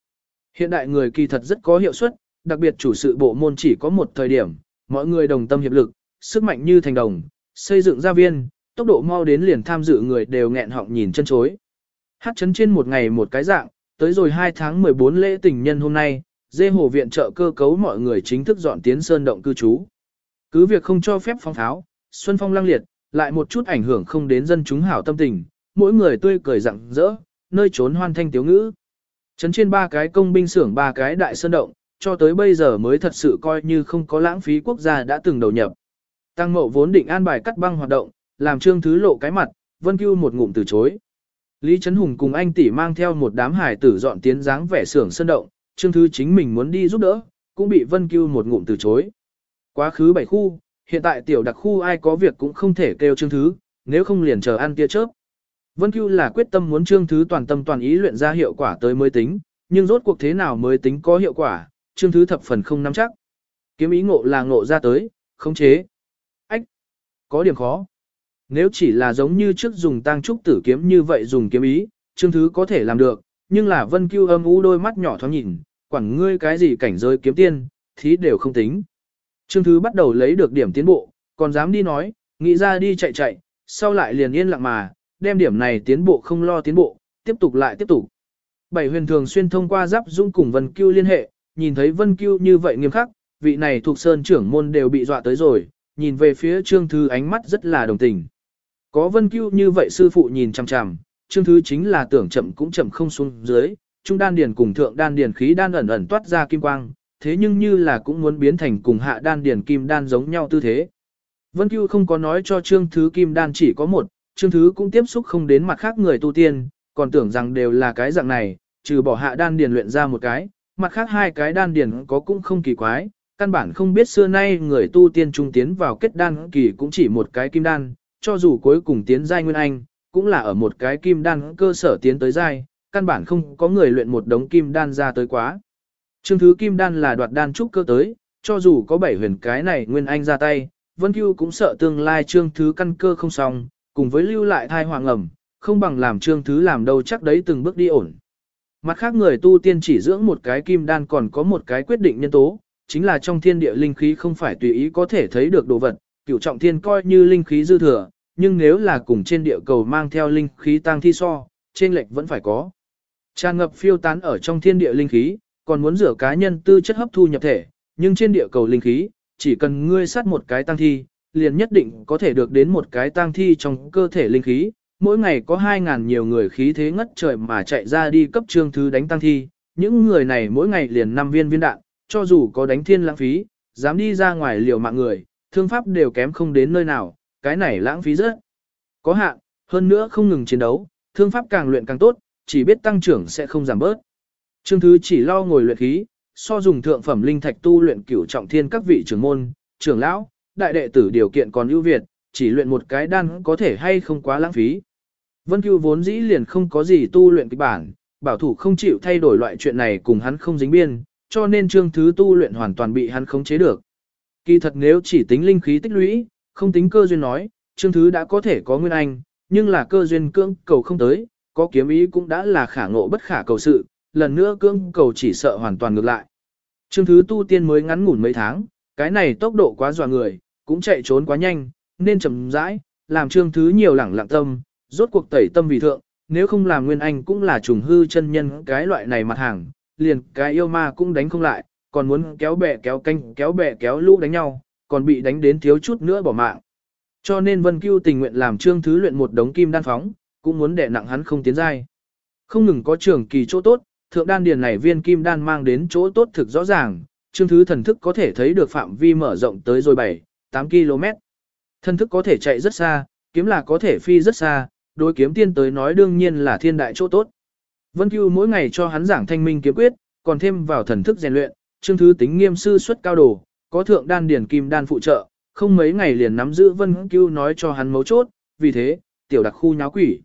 Speaker 1: Hiện đại người kỳ thật rất có hiệu suất, đặc biệt chủ sự bộ môn chỉ có một thời điểm, mọi người đồng tâm hiệp lực, sức mạnh như thành đồng, xây dựng gia viên, tốc độ mau đến liền tham dự người đều nghẹn họng nhìn chân chối. Hát chấn trên một ngày một cái dạng, tới rồi 2 tháng 14 lễ tình nhân hôm nay, dê hồ viện trợ cơ cấu mọi người chính thức dọn tiến sơn động cư trú. Cứ việc không cho phép phong tháo, xuân phong lăng liệt, lại một chút ảnh hưởng không đến dân chúng hảo tâm tình, mỗi người tươi cười rặng rỡ, nơi trốn hoan thanh tiếu ngữ. Trấn trên ba cái công binh xưởng ba cái đại sơn động, cho tới bây giờ mới thật sự coi như không có lãng phí quốc gia đã từng đầu nhập. Tăng mậu vốn định an bài cắt băng hoạt động, làm trương thứ lộ cái mặt, vân cưu một ngụm từ chối. Lý Trấn Hùng cùng anh tỷ mang theo một đám hải tử dọn tiến dáng vẻ xưởng sơn động, trương thứ chính mình muốn đi giúp đỡ, cũng bị vân cưu một ngụm từ chối. Quá khứ bảy khu, hiện tại tiểu đặc khu ai có việc cũng không thể kêu trương thứ, nếu không liền chờ ăn tia chớp. Vân Cưu là quyết tâm muốn trương thứ toàn tâm toàn ý luyện ra hiệu quả tới mới tính, nhưng rốt cuộc thế nào mới tính có hiệu quả, trương thứ thập phần không nắm chắc. Kiếm ý ngộ là ngộ ra tới, khống chế. Ách! Có điểm khó. Nếu chỉ là giống như trước dùng tăng trúc tử kiếm như vậy dùng kiếm ý, trương thứ có thể làm được, nhưng là vân cưu âm u đôi mắt nhỏ thoáng nhìn, quản ngươi cái gì cảnh giới kiếm tiên, thí đều không tính. Trương thứ bắt đầu lấy được điểm tiến bộ, còn dám đi nói, nghĩ ra đi chạy chạy, sau lại liền yên lặng mà, đem điểm này tiến bộ không lo tiến bộ, tiếp tục lại tiếp tục. Bảy huyền thường xuyên thông qua giáp dung cùng Vân Cưu liên hệ, nhìn thấy Vân Cưu như vậy nghiêm khắc, vị này thuộc sơn trưởng môn đều bị dọa tới rồi, nhìn về phía Trương Thư ánh mắt rất là đồng tình. Có Vân Cưu như vậy sư phụ nhìn chằm chằm, Trương Thư chính là tưởng chậm cũng chậm không xuống dưới, trung đan điền cùng thượng đan điền khí đan ẩn ẩn toát ra kim quang, thế nhưng như là cũng muốn biến thành cùng hạ đan điền kim đan giống nhau tư thế. Vân Cưu không có nói cho Trương Thứ kim đan chỉ có một, Trương Thứ cũng tiếp xúc không đến mặt khác người tu tiên, còn tưởng rằng đều là cái dạng này, trừ bỏ hạ đan điền luyện ra một cái, mặt khác hai cái đan điền có cũng không kỳ quái, căn bản không biết xưa nay người tu tiên trung tiến vào kết đan kỳ cũng chỉ một cái kim đan, cho dù cuối cùng tiến giai nguyên anh, cũng là ở một cái kim đan cơ sở tiến tới giai, căn bản không có người luyện một đống kim đan ra tới quá. Trương thứ kim đan là đoạt đan trúc cơ tới, cho dù có bảy huyền cái này nguyên anh ra tay, Vân Cưu cũng sợ tương lai trương thứ căn cơ không xong, cùng với lưu lại thai hoàng ẩm, không bằng làm trương thứ làm đâu chắc đấy từng bước đi ổn. Mặt khác người tu tiên chỉ dưỡng một cái kim đan còn có một cái quyết định nhân tố, chính là trong thiên địa linh khí không phải tùy ý có thể thấy được đồ vật, cửu trọng thiên coi như linh khí dư thừa, nhưng nếu là cùng trên địa cầu mang theo linh khí tăng thi so, trên lệch vẫn phải có. Tràn ngập phiêu tán ở trong thiên địa linh khí, còn muốn rửa cá nhân tư chất hấp thu nhập thể, nhưng trên địa cầu linh khí, chỉ cần ngươi sát một cái tăng thi, liền nhất định có thể được đến một cái tang thi trong cơ thể linh khí. Mỗi ngày có 2.000 nhiều người khí thế ngất trời mà chạy ra đi cấp trương thứ đánh tăng thi, những người này mỗi ngày liền 5 viên viên đạn, cho dù có đánh thiên lãng phí, dám đi ra ngoài liều mạng người, thương pháp đều kém không đến nơi nào, cái này lãng phí rất có hạn, hơn nữa không ngừng chiến đấu, thương pháp càng luyện càng tốt, chỉ biết tăng trưởng sẽ không giảm bớt. Trương Thứ chỉ lo ngồi luyện khí, so dùng thượng phẩm linh thạch tu luyện cửu trọng thiên các vị trưởng môn, trưởng lão, đại đệ tử điều kiện còn ưu việt, chỉ luyện một cái đan có thể hay không quá lãng phí. Vân Cưu vốn dĩ liền không có gì tu luyện kịch bản, bảo thủ không chịu thay đổi loại chuyện này cùng hắn không dính biên, cho nên Trương Thứ tu luyện hoàn toàn bị hắn khống chế được. Kỳ thật nếu chỉ tính linh khí tích lũy, không tính cơ duyên nói, Trương Thứ đã có thể có nguyên anh, nhưng là cơ duyên cưỡng cầu không tới, có kiếm ý cũng đã là khả ngộ bất khả cầu sự, lần nữa cưỡng cầu chỉ sợ hoàn toàn ngược lại. Trương Thứ tu tiên mới ngắn ngủn mấy tháng, cái này tốc độ quá dọa người, cũng chạy trốn quá nhanh, nên chậm rãi, làm Trương Thứ nhiều lẳng lặng tâm, rốt cuộc tẩy tâm vì thượng, nếu không làm nguyên anh cũng là trùng hư chân nhân cái loại này mặt hàng, liền cái yêu ma cũng đánh không lại, còn muốn kéo bè kéo canh kéo bè kéo lũ đánh nhau, còn bị đánh đến thiếu chút nữa bỏ mạng. Cho nên Vân Cưu tình nguyện làm Trương Thứ luyện một đống kim đan phóng, cũng muốn đè nặng hắn không tiến dai. Không ngừng có trường kỳ chỗ tốt, thượng đan điền này viên kim đan mang đến chỗ tốt thực rõ ràng, Trương Thứ thần thức có thể thấy được phạm vi mở rộng tới rồi 7, 8 km. Thần thức có thể chạy rất xa, kiếm là có thể phi rất xa, đối kiếm tiên tới nói đương nhiên là thiên đại chỗ tốt. Vân Cưu mỗi ngày cho hắn giảng thanh minh kiếm quyết, còn thêm vào thần thức rèn luyện, Trương Thứ tính nghiêm sư xuất cao đồ, có thượng đan điển kim đan phụ trợ, không mấy ngày liền nắm giữ Vân Cưu nói cho hắn mấu chốt, vì thế, tiểu đặc khu nháo quỷ.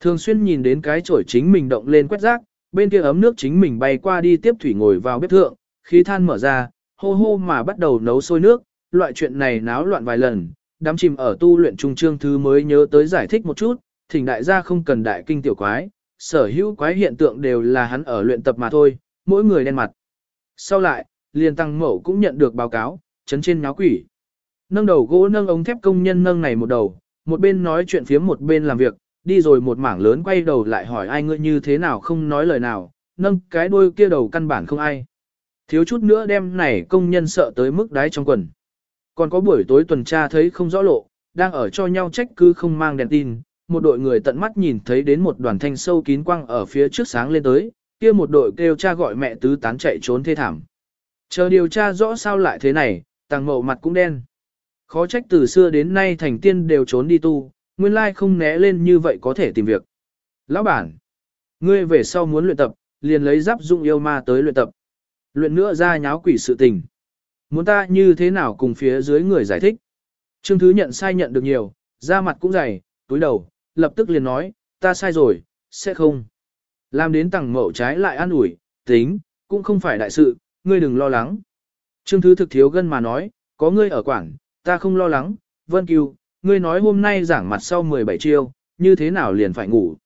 Speaker 1: Thường xuyên nhìn đến cái chổi chính mình động lên quét rác, bên kia ấm nước chính mình bay qua đi tiếp thủy ngồi vào bếp thượng, khí than mở ra, hô hô mà bắt đầu nấu sôi nước, loại chuyện này náo loạn vài lần, đám chìm ở tu luyện trung trương thứ mới nhớ tới giải thích một chút, thỉnh đại gia không cần đại kinh tiểu quái, sở hữu quái hiện tượng đều là hắn ở luyện tập mà thôi, mỗi người đen mặt. Sau lại, liền tăng mẫu cũng nhận được báo cáo, chấn trên nháo quỷ. Nâng đầu gỗ nâng ống thép công nhân nâng này một đầu, một bên nói chuyện phía một bên làm việc, đi rồi một mảng lớn quay đầu lại hỏi ai ngươi như thế nào không nói lời nào, nâng cái đuôi kia đầu căn bản không ai. Thiếu chút nữa đem này công nhân sợ tới mức đáy trong quần. Còn có buổi tối tuần tra thấy không rõ lộ, đang ở cho nhau trách cứ không mang đèn tin, một đội người tận mắt nhìn thấy đến một đoàn thanh sâu kín quang ở phía trước sáng lên tới, kia một đội kêu cha gọi mẹ tứ tán chạy trốn thê thảm. Chờ điều tra rõ sao lại thế này, tàng mậu mặt cũng đen. Khó trách từ xưa đến nay thành tiên đều trốn đi tu, nguyên lai không né lên như vậy có thể tìm việc. Lão bản, ngươi về sau muốn luyện tập, liền lấy giáp dụng yêu ma tới luyện tập. Luyện nữa ra nháo quỷ sự tình. Muốn ta như thế nào cùng phía dưới người giải thích. Trương Thứ nhận sai nhận được nhiều, da mặt cũng dày, túi đầu, lập tức liền nói, ta sai rồi, sẽ không. Làm đến tầng mậu trái lại an ủi, tính, cũng không phải đại sự, ngươi đừng lo lắng. Trương Thứ thực thiếu gân mà nói, có ngươi ở quảng, ta không lo lắng, Vân Cưu, ngươi nói hôm nay giảng mặt sau 17 chiêu, như thế nào liền phải ngủ.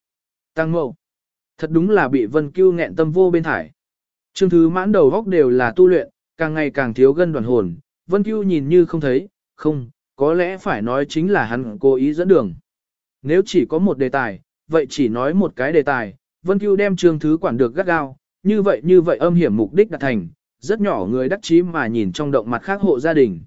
Speaker 1: Tăng mậu, thật đúng là bị Vân Cưu nghẹn tâm vô bên thải. Trương Thứ mãn đầu góc đều là tu luyện, càng ngày càng thiếu gân đoàn hồn, Vân Cưu nhìn như không thấy, không, có lẽ phải nói chính là hắn cố ý dẫn đường. Nếu chỉ có một đề tài, vậy chỉ nói một cái đề tài, Vân Cưu đem Trương Thứ quản được gắt gao, như vậy như vậy âm hiểm mục đích đạt thành, rất nhỏ người đắc chí mà nhìn trong động mặt khác hộ gia đình.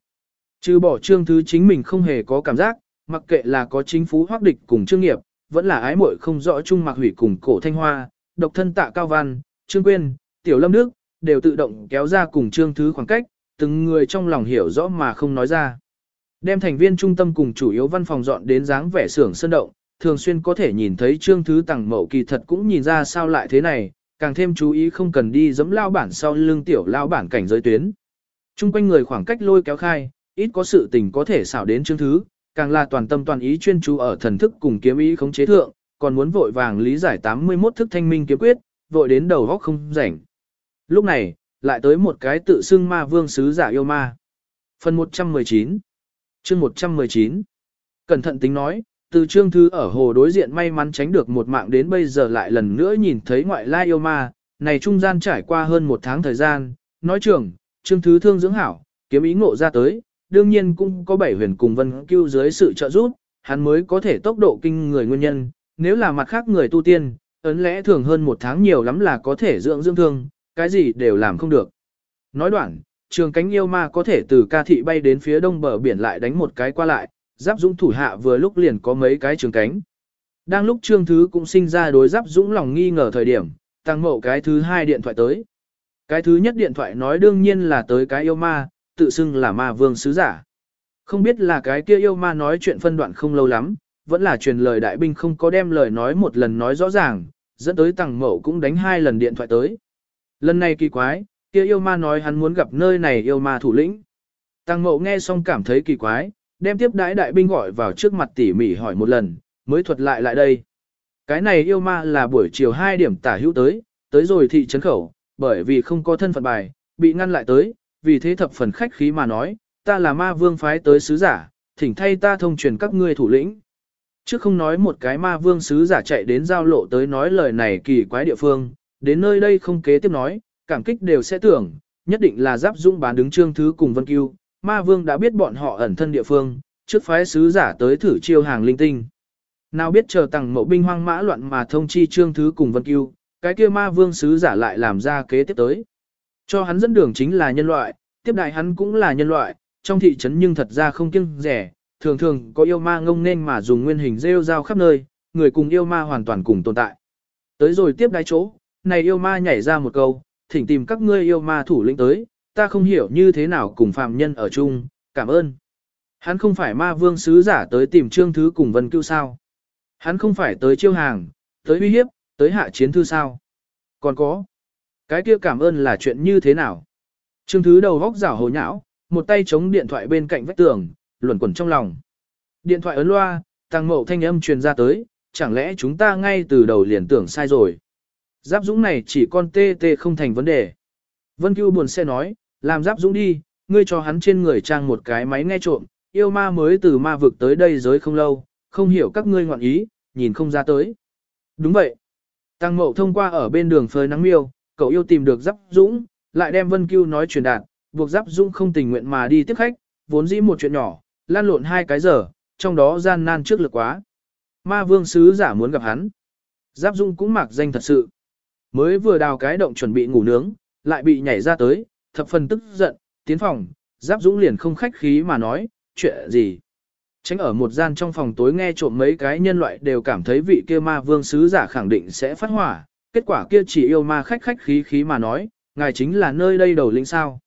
Speaker 1: Trừ bỏ Trương Thứ chính mình không hề có cảm giác, mặc kệ là có chính phú hoác địch cùng trương nghiệp, vẫn là ái muội không rõ chung mặc hủy cùng cổ thanh hoa, độc thân tạ cao văn, trương quyên, tiểu lâm đức, đều tự động kéo ra cùng trương thứ khoảng cách, từng người trong lòng hiểu rõ mà không nói ra. Đem thành viên trung tâm cùng chủ yếu văn phòng dọn đến dáng vẻ xưởng sân động, thường xuyên có thể nhìn thấy trương thứ tặng mẫu kỳ thật cũng nhìn ra sao lại thế này, càng thêm chú ý không cần đi dẫm lao bản sau lưng tiểu lao bản cảnh giới tuyến. Trung quanh người khoảng cách lôi kéo khai, ít có sự tình có thể xảo đến trương thứ, càng là toàn tâm toàn ý chuyên chú ở thần thức cùng kiếm ý khống chế thượng, còn muốn vội vàng lý giải 81 thức thanh minh kiếm quyết, vội đến đầu góc không rảnh. Lúc này, lại tới một cái tự xưng ma vương sứ giả yêu ma. Phần 119 chương 119 Cẩn thận tính nói, từ trương thư ở hồ đối diện may mắn tránh được một mạng đến bây giờ lại lần nữa nhìn thấy ngoại lai yêu ma, này trung gian trải qua hơn một tháng thời gian, nói trưởng, trương thứ thương dưỡng hảo, kiếm ý ngộ ra tới, đương nhiên cũng có bảy huyền cùng vân cứu dưới sự trợ giúp, hắn mới có thể tốc độ kinh người nguyên nhân, nếu là mặt khác người tu tiên, ấn lẽ thường hơn một tháng nhiều lắm là có thể dưỡng dưỡng thương, cái gì đều làm không được. Nói đoạn, trường cánh yêu ma có thể từ ca thị bay đến phía đông bờ biển lại đánh một cái qua lại, giáp dũng thủ hạ vừa lúc liền có mấy cái trường cánh. Đang lúc trương thứ cũng sinh ra đối giáp dũng lòng nghi ngờ thời điểm, tăng mậu cái thứ hai điện thoại tới. Cái thứ nhất điện thoại nói đương nhiên là tới cái yêu ma, tự xưng là ma vương sứ giả. Không biết là cái kia yêu ma nói chuyện phân đoạn không lâu lắm, vẫn là truyền lời đại binh không có đem lời nói một lần nói rõ ràng, dẫn tới tăng mậu cũng đánh hai lần điện thoại tới. Lần này kỳ quái, kia yêu ma nói hắn muốn gặp nơi này yêu ma thủ lĩnh. Tăng mộ nghe xong cảm thấy kỳ quái, đem tiếp đãi đại binh gọi vào trước mặt tỉ mỉ hỏi một lần, mới thuật lại lại đây. Cái này yêu ma là buổi chiều 2 điểm tả hữu tới, tới rồi thị trấn khẩu, bởi vì không có thân phận bài, bị ngăn lại tới, vì thế thập phần khách khí mà nói, ta là ma vương phái tới sứ giả, thỉnh thay ta thông truyền các ngươi thủ lĩnh. Trước không nói một cái ma vương sứ giả chạy đến giao lộ tới nói lời này kỳ quái địa phương, đến nơi đây không kế tiếp nói, cảm kích đều sẽ tưởng, nhất định là giáp dũng bán đứng trương thứ cùng vân cứu, ma vương đã biết bọn họ ẩn thân địa phương, trước phái sứ giả tới thử chiêu hàng linh tinh. Nào biết chờ tặng mộ binh hoang mã loạn mà thông chi trương thứ cùng vân cứu, cái kia ma vương sứ giả lại làm ra kế tiếp tới. Cho hắn dẫn đường chính là nhân loại, tiếp đại hắn cũng là nhân loại, trong thị trấn nhưng thật ra không kiêng rẻ, thường thường có yêu ma ngông nên mà dùng nguyên hình rêu rao khắp nơi, người cùng yêu ma hoàn toàn cùng tồn tại. Tới rồi tiếp đái chỗ, này yêu ma nhảy ra một câu, thỉnh tìm các ngươi yêu ma thủ lĩnh tới, ta không hiểu như thế nào cùng phạm nhân ở chung, cảm ơn. Hắn không phải ma vương sứ giả tới tìm trương thứ cùng vân cứu sao. Hắn không phải tới chiêu hàng, tới uy hiếp, tới hạ chiến thư sao. Còn có, cái kia cảm ơn là chuyện như thế nào? Trương thứ đầu góc rảo hồ nhão, một tay chống điện thoại bên cạnh vách tường, luẩn quẩn trong lòng. Điện thoại ấn loa, tăng mậu thanh âm truyền ra tới, chẳng lẽ chúng ta ngay từ đầu liền tưởng sai rồi. Giáp Dũng này chỉ con tê tê không thành vấn đề. Vân Cưu buồn xe nói, làm Giáp Dũng đi, ngươi cho hắn trên người trang một cái máy nghe trộm, yêu ma mới từ ma vực tới đây giới không lâu, không hiểu các ngươi ngoạn ý, nhìn không ra tới. Đúng vậy. Tăng mậu thông qua ở bên đường phơi nắng miêu, cậu yêu tìm được Giáp Dũng, lại đem Vân Cưu nói truyền đạt, buộc Giáp Dũng không tình nguyện mà đi tiếp khách, vốn dĩ một chuyện nhỏ, lan lộn hai cái giờ, trong đó gian nan trước lực quá. Ma vương sứ giả muốn gặp hắn. Giáp Dũng cũng mặc danh thật sự. Mới vừa đào cái động chuẩn bị ngủ nướng, lại bị nhảy ra tới, thập phần tức giận, tiến phòng, Giáp Dũng liền không khách khí mà nói, chuyện gì. Tránh ở một gian trong phòng tối nghe trộm mấy cái nhân loại đều cảm thấy vị kia ma vương sứ giả khẳng định sẽ phát hỏa, kết quả kia chỉ yêu ma khách khách khí khí mà nói, ngài chính là nơi đây đầu linh sao.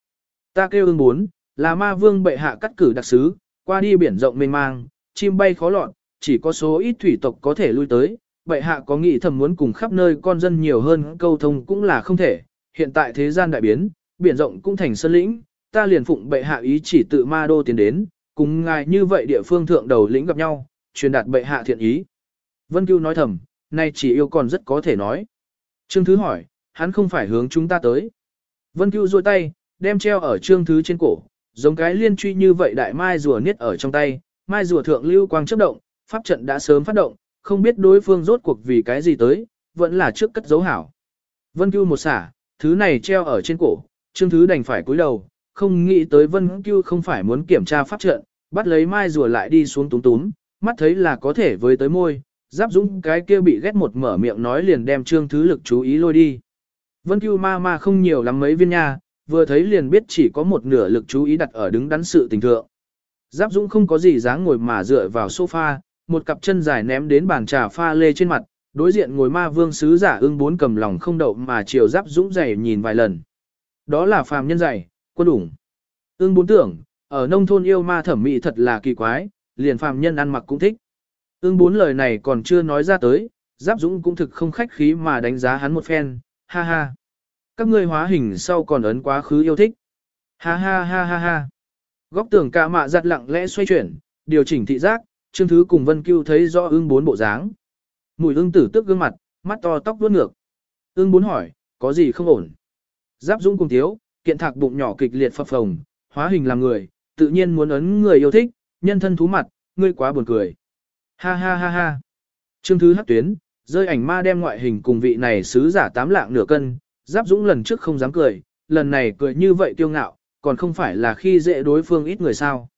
Speaker 1: Ta kêu ưng bốn, là ma vương bệ hạ cắt cử đặc sứ, qua đi biển rộng mênh mang, chim bay khó lọt, chỉ có số ít thủy tộc có thể lui tới, bệ hạ có nghĩ thầm muốn cùng khắp nơi con dân nhiều hơn câu thông cũng là không thể, hiện tại thế gian đại biến, biển rộng cũng thành sơn lĩnh, ta liền phụng bệ hạ ý chỉ tự ma đô tiến đến, cùng ngài như vậy địa phương thượng đầu lĩnh gặp nhau, truyền đạt bệ hạ thiện ý. Vân Cưu nói thầm, nay chỉ yêu còn rất có thể nói. Trương Thứ hỏi, hắn không phải hướng chúng ta tới. Vân Cưu duỗi tay, đem treo ở Trương Thứ trên cổ, giống cái liên truy như vậy đại mai rùa niết ở trong tay, mai rùa thượng lưu quang chớp động, pháp trận đã sớm phát động, không biết đối phương rốt cuộc vì cái gì tới, vẫn là trước cất dấu hảo. Vân Cưu một xả, thứ này treo ở trên cổ, Trương Thứ đành phải cúi đầu, không nghĩ tới Vân Cưu không phải muốn kiểm tra pháp trận, bắt lấy mai rùa lại đi xuống túm túm, mắt thấy là có thể với tới môi, giáp dũng cái kia bị ghét một mở miệng nói liền đem Trương Thứ lực chú ý lôi đi. Vân Cưu ma ma không nhiều lắm mấy viên nha, vừa thấy liền biết chỉ có một nửa lực chú ý đặt ở đứng đắn sự tình thượng. Giáp Dũng không có gì dáng ngồi mà dựa vào sofa, một cặp chân dài ném đến bàn trà pha lê trên mặt, đối diện ngồi ma vương sứ giả ưng bốn cầm lòng không đậu mà chiều Giáp Dũng dày nhìn vài lần. Đó là phàm nhân dày, quân ủng. Ưng bốn tưởng, ở nông thôn yêu ma thẩm mỹ thật là kỳ quái, liền phàm nhân ăn mặc cũng thích. Ưng bốn lời này còn chưa nói ra tới, Giáp Dũng cũng thực không khách khí mà đánh giá hắn một phen, ha ha. Các ngươi hóa hình sau còn ấn quá khứ yêu thích. Ha ha ha ha ha. Góc tường ca mạ giặt lặng lẽ xoay chuyển, điều chỉnh thị giác, Trương Thứ cùng Vân Cưu thấy rõ ưng bốn bộ dáng. Mùi ưng tử tức gương mặt, mắt to tóc vuốt ngược. Ưng bốn hỏi, có gì không ổn? Giáp Dũng cùng thiếu, kiện thạc bụng nhỏ kịch liệt phập phồng, hóa hình làm người, tự nhiên muốn ấn người yêu thích, nhân thân thú mặt, ngươi quá buồn cười. Ha ha ha ha. Trương Thứ hắc tuyến, rơi ảnh ma đem ngoại hình cùng vị này sứ giả tám lạng nửa cân, Giáp Dũng lần trước không dám cười, lần này cười như vậy kiêu ngạo, còn không phải là khi dễ đối phương ít người sao.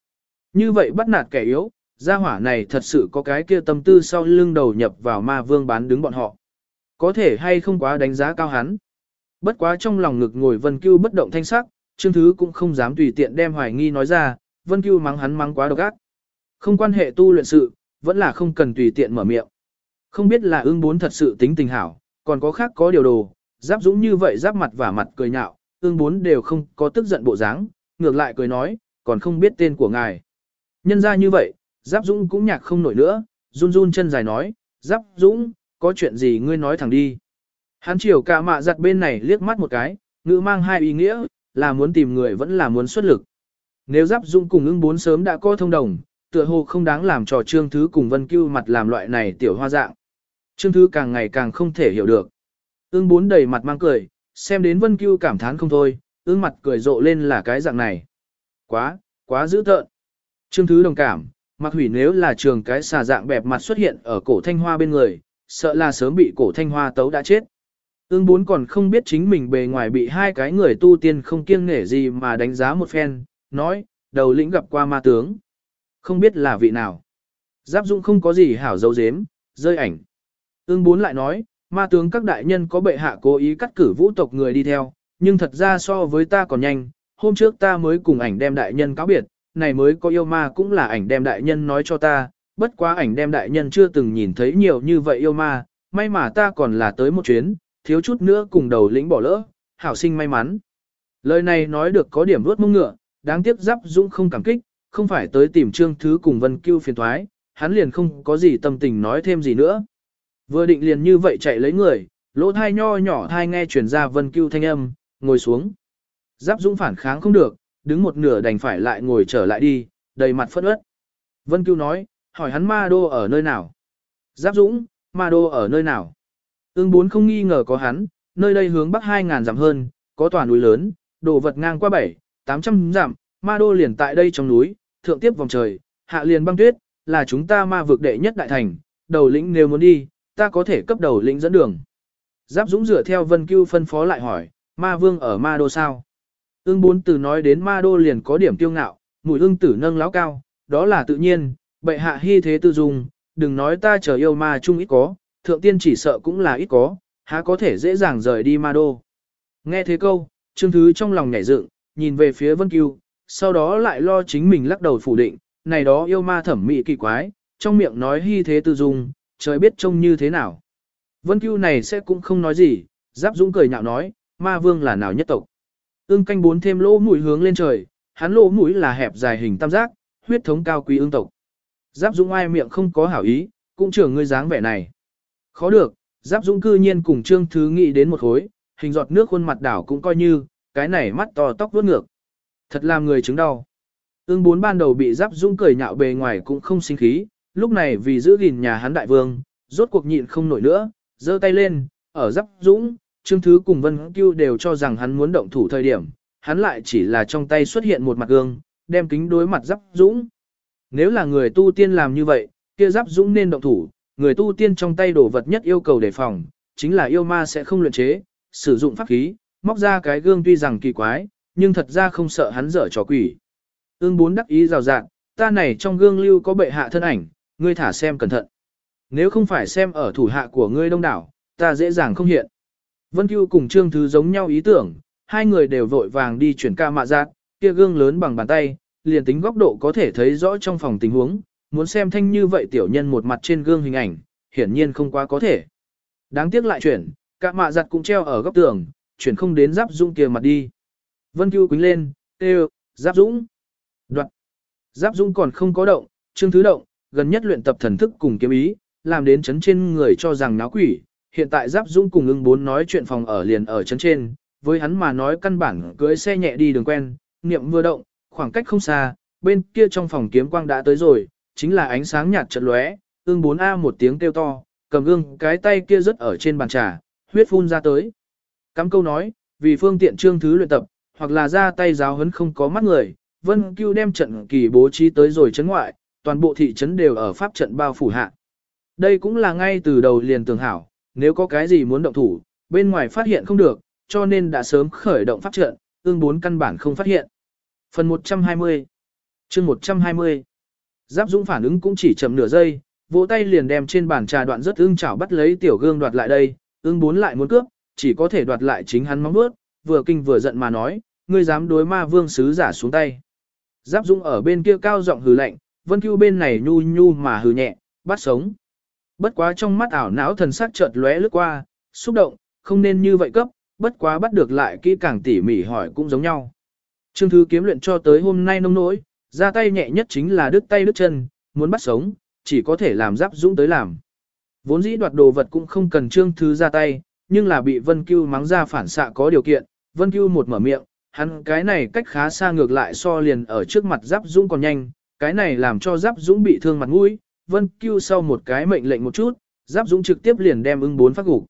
Speaker 1: Như vậy bắt nạt kẻ yếu, gia hỏa này thật sự có cái kia tâm tư sau lưng đầu nhập vào ma vương bán đứng bọn họ. Có thể hay không quá đánh giá cao hắn. Bất quá trong lòng ngực ngồi Vân Cưu bất động thanh sắc, Trương Thứ cũng không dám tùy tiện đem hoài nghi nói ra, Vân Cưu mắng hắn mắng quá độc ác. Không quan hệ tu luyện sự, vẫn là không cần tùy tiện mở miệng. Không biết là ương bốn thật sự tính tình hảo, còn có khác có điều đồ, giáp dũng như vậy giáp mặt và mặt cười nhạo, ương bốn đều không có tức giận bộ dáng, ngược lại cười nói, còn không biết tên của ngài. Nhân ra như vậy, giáp dũng cũng nhạc không nổi nữa, run run chân dài nói, giáp dũng, có chuyện gì ngươi nói thẳng đi. Hắn chiều cả mạ giặt bên này liếc mắt một cái, ngữ mang hai ý nghĩa, là muốn tìm người vẫn là muốn xuất lực. Nếu giáp dũng cùng ưng bốn sớm đã có thông đồng, tựa hồ không đáng làm trò trương thứ cùng vân cưu mặt làm loại này tiểu hoa dạng. Trương thứ càng ngày càng không thể hiểu được. Ưng bốn đầy mặt mang cười, xem đến vân cưu cảm thán không thôi, ưng mặt cười rộ lên là cái dạng này. Quá, quá dữ tợn. Trương thứ đồng cảm, mặc hủy nếu là trường cái xà dạng bẹp mặt xuất hiện ở cổ thanh hoa bên người, sợ là sớm bị cổ thanh hoa tấu đã chết. Ưng bốn còn không biết chính mình bề ngoài bị hai cái người tu tiên không kiêng nể gì mà đánh giá một phen, nói, đầu lĩnh gặp qua ma tướng. Không biết là vị nào. Giáp dũng không có gì hảo dấu dếm, rơi ảnh. Ưng bốn lại nói, ma tướng các đại nhân có bệ hạ cố ý cắt cử vũ tộc người đi theo, nhưng thật ra so với ta còn nhanh, hôm trước ta mới cùng ảnh đem đại nhân cáo biệt, này mới có yêu ma cũng là ảnh đem đại nhân nói cho ta, bất quá ảnh đem đại nhân chưa từng nhìn thấy nhiều như vậy yêu ma, may mà ta còn là tới một chuyến, thiếu chút nữa cùng đầu lĩnh bỏ lỡ, hảo sinh may mắn. Lời này nói được có điểm vuốt mông ngựa, đáng tiếc giáp dũng không cảm kích, không phải tới tìm trương thứ cùng vân cưu phiền thoái, hắn liền không có gì tâm tình nói thêm gì nữa. Vừa định liền như vậy chạy lấy người, lỗ thai nho nhỏ thai nghe chuyển ra vân cưu thanh âm, ngồi xuống. Giáp dũng phản kháng không được, đứng một nửa đành phải lại ngồi trở lại đi, đầy mặt phẫn ớt. Vân cưu nói, hỏi hắn ma đô ở nơi nào. Giáp dũng, ma đô ở nơi nào. Ưng bốn không nghi ngờ có hắn, nơi đây hướng bắc 2.000 dặm hơn, có tòa núi lớn, đồ vật ngang qua 7, 800 dặm, ma đô liền tại đây trong núi, thượng tiếp vòng trời, hạ liền băng tuyết, là chúng ta ma vực đệ nhất đại thành, đầu lĩnh nếu muốn đi, ta có thể cấp đầu lĩnh dẫn đường. Giáp Dũng dựa theo Vân Cưu phân phó lại hỏi, ma vương ở ma đô sao? Ưng bốn từ nói đến ma đô liền có điểm tiêu ngạo, mùi ưng tử nâng láo cao, đó là tự nhiên, bệ hạ hy thế tư dung, đừng nói ta chờ yêu ma chung ít có, thượng tiên chỉ sợ cũng là ít có, há có thể dễ dàng rời đi ma đô. Nghe thế câu, Trương Thứ trong lòng nhảy dựng, nhìn về phía Vân Cưu, sau đó lại lo chính mình lắc đầu phủ định, này đó yêu ma thẩm mỹ kỳ quái, trong miệng nói hy thế tư dung, trời biết trông như thế nào. Vân Cưu này sẽ cũng không nói gì, Giáp Dũng cười nhạo nói, ma vương là nào nhất tộc. Ưng canh bốn thêm lỗ mũi hướng lên trời, hắn lỗ mũi là hẹp dài hình tam giác, huyết thống cao quý ương tộc. Giáp Dũng ai miệng không có hảo ý, cũng trưởng ngươi dáng vẻ này. Khó được, Giáp Dũng cư nhiên cùng Trương Thứ nghĩ đến một khối, hình giọt nước khuôn mặt đảo cũng coi như, cái này mắt to tóc vuốt ngược. Thật làm người chứng đau. Ưng bốn ban đầu bị Giáp Dũng cười nhạo bề ngoài cũng không sinh khí, lúc này vì giữ gìn nhà hắn đại vương, rốt cuộc nhịn không nổi nữa, giơ tay lên, ở Giáp Dũng, Trương Thứ cùng Vân Cưu đều cho rằng hắn muốn động thủ thời điểm, hắn lại chỉ là trong tay xuất hiện một mặt gương, đem kính đối mặt Giáp Dũng. Nếu là người tu tiên làm như vậy, kia Giáp Dũng nên động thủ, người tu tiên trong tay đổ vật nhất yêu cầu đề phòng, chính là yêu ma sẽ không luyện chế, sử dụng pháp khí, móc ra cái gương tuy rằng kỳ quái, nhưng thật ra không sợ hắn dở trò quỷ. Ương bốn đắc ý rào rạng, ta này trong gương lưu có bệ hạ thân ảnh, ngươi thả xem cẩn thận. Nếu không phải xem ở thủ hạ của ngươi đông đảo, ta dễ dàng không hiện. Vân Cưu cùng Trương Thứ giống nhau ý tưởng, hai người đều vội vàng đi chuyển ca mạ giác, kia gương lớn bằng bàn tay, liền tính góc độ có thể thấy rõ trong phòng tình huống, muốn xem thanh như vậy tiểu nhân một mặt trên gương hình ảnh, hiển nhiên không quá có thể. Đáng tiếc lại chuyển, cả mạ giặt cũng treo ở góc tường, chuyển không đến giáp dung kia mặt đi. Vân Cưu quính lên, kêu, giáp dũng. Đoạn. Giáp dũng còn không có động, trương thứ động, gần nhất luyện tập thần thức cùng kiếm ý, làm đến chấn trên người cho rằng náo quỷ. Hiện tại giáp dũng cùng ưng bốn nói chuyện phòng ở liền ở chấn trên, với hắn mà nói căn bản cưới xe nhẹ đi đường quen, niệm vừa động, khoảng cách không xa, bên kia trong phòng kiếm quang đã tới rồi, chính là ánh sáng nhạt chợt lóe, ưng 4A một tiếng kêu to, cầm gương cái tay kia rất ở trên bàn trà, huyết phun ra tới. Cắm câu nói, vì phương tiện trương thứ luyện tập, hoặc là ra tay giáo hấn không có mắt người, Vân Cưu đem trận kỳ bố trí tới rồi chấn ngoại, toàn bộ thị trấn đều ở pháp trận bao phủ hạ. Đây cũng là ngay từ đầu liền tường hảo, nếu có cái gì muốn động thủ, bên ngoài phát hiện không được, cho nên đã sớm khởi động pháp trận, ương bốn căn bản không phát hiện. Phần 120 chương 120 Giáp Dũng phản ứng cũng chỉ chậm nửa giây, vỗ tay liền đem trên bàn trà đoạn rất ương chảo bắt lấy tiểu gương đoạt lại đây, ương bốn lại muốn cướp, chỉ có thể đoạt lại chính hắn móng vuốt, vừa kinh vừa giận mà nói, ngươi dám đối ma vương sứ giả xuống tay. Giáp Dung ở bên kia cao giọng hừ lạnh, Vân Cưu bên này nhu nhu mà hừ nhẹ, bắt sống. Bất quá trong mắt ảo não thần sắc chợt lóe lướt qua, xúc động, không nên như vậy cấp, bất quá bắt được lại kỹ càng tỉ mỉ hỏi cũng giống nhau. Trương Thứ kiếm luyện cho tới hôm nay nông nỗi, ra tay nhẹ nhất chính là đứt tay đứt chân, muốn bắt sống, chỉ có thể làm Giáp Dũng tới làm. Vốn dĩ đoạt đồ vật cũng không cần Trương Thứ ra tay, nhưng là bị Vân Cưu mắng ra phản xạ có điều kiện, Vân Cưu một mở miệng, hắn cái này cách khá xa ngược lại so liền ở trước mặt Giáp Dũng còn nhanh, cái này làm cho Giáp Dũng bị thương mặt mũi, Vân Cưu sau một cái mệnh lệnh một chút, Giáp Dũng trực tiếp liền đem ưng bốn phát gục.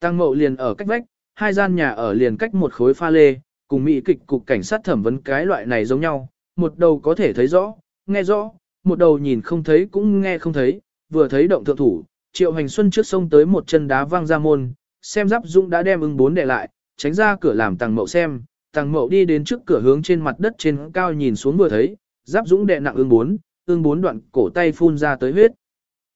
Speaker 1: Tăng Mậu liền ở cách vách, hai gian nhà ở liền cách một khối pha lê, cùng mỹ kịch cục cảnh sát thẩm vấn cái loại này giống nhau, một đầu có thể thấy rõ, nghe rõ, một đầu nhìn không thấy cũng nghe không thấy, vừa thấy động thượng thủ, Triệu Hành Xuân trước sông tới một chân đá văng ra môn, xem Giáp Dũng đã đem ưng bốn để lại, tránh ra cửa làm Tăng Mậu xem, Tăng Mậu đi đến trước cửa hướng trên mặt đất trên cao nhìn xuống vừa thấy, Giáp Dũng đè nặng ưng bốn, ương bốn đoạn cổ tay phun ra tới huyết.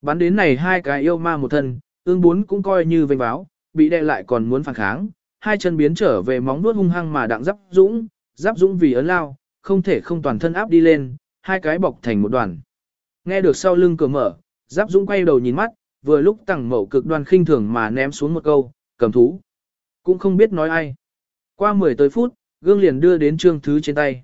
Speaker 1: Bắn đến này hai cái yêu ma một thân, ương bốn cũng coi như vênh báo, bị đè lại còn muốn phản kháng, hai chân biến trở về móng nuốt hung hăng mà đặng giáp dũng, giáp dũng vì ấn lao, không thể không toàn thân áp đi lên, hai cái bọc thành một đoàn. Nghe được sau lưng cửa mở, giáp dũng quay đầu nhìn mắt, vừa lúc tẳng mậu cực đoan khinh thường mà ném xuống một câu, cầm thú. Cũng không biết nói ai. Qua 10 tới phút, gương liền đưa đến trương thứ trên tay.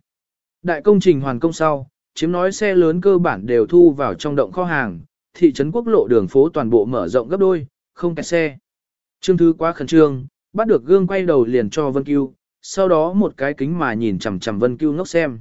Speaker 1: Đại công trình hoàn công sau, chiếm nói xe lớn cơ bản đều thu vào trong động kho hàng, thị trấn quốc lộ đường phố toàn bộ mở rộng gấp đôi, không kẹt xe. Trương Thứ quá khẩn trương, bắt được gương quay đầu liền cho Vân Cưu, sau đó một cái kính mà nhìn chằm chằm Vân Cưu ngốc xem.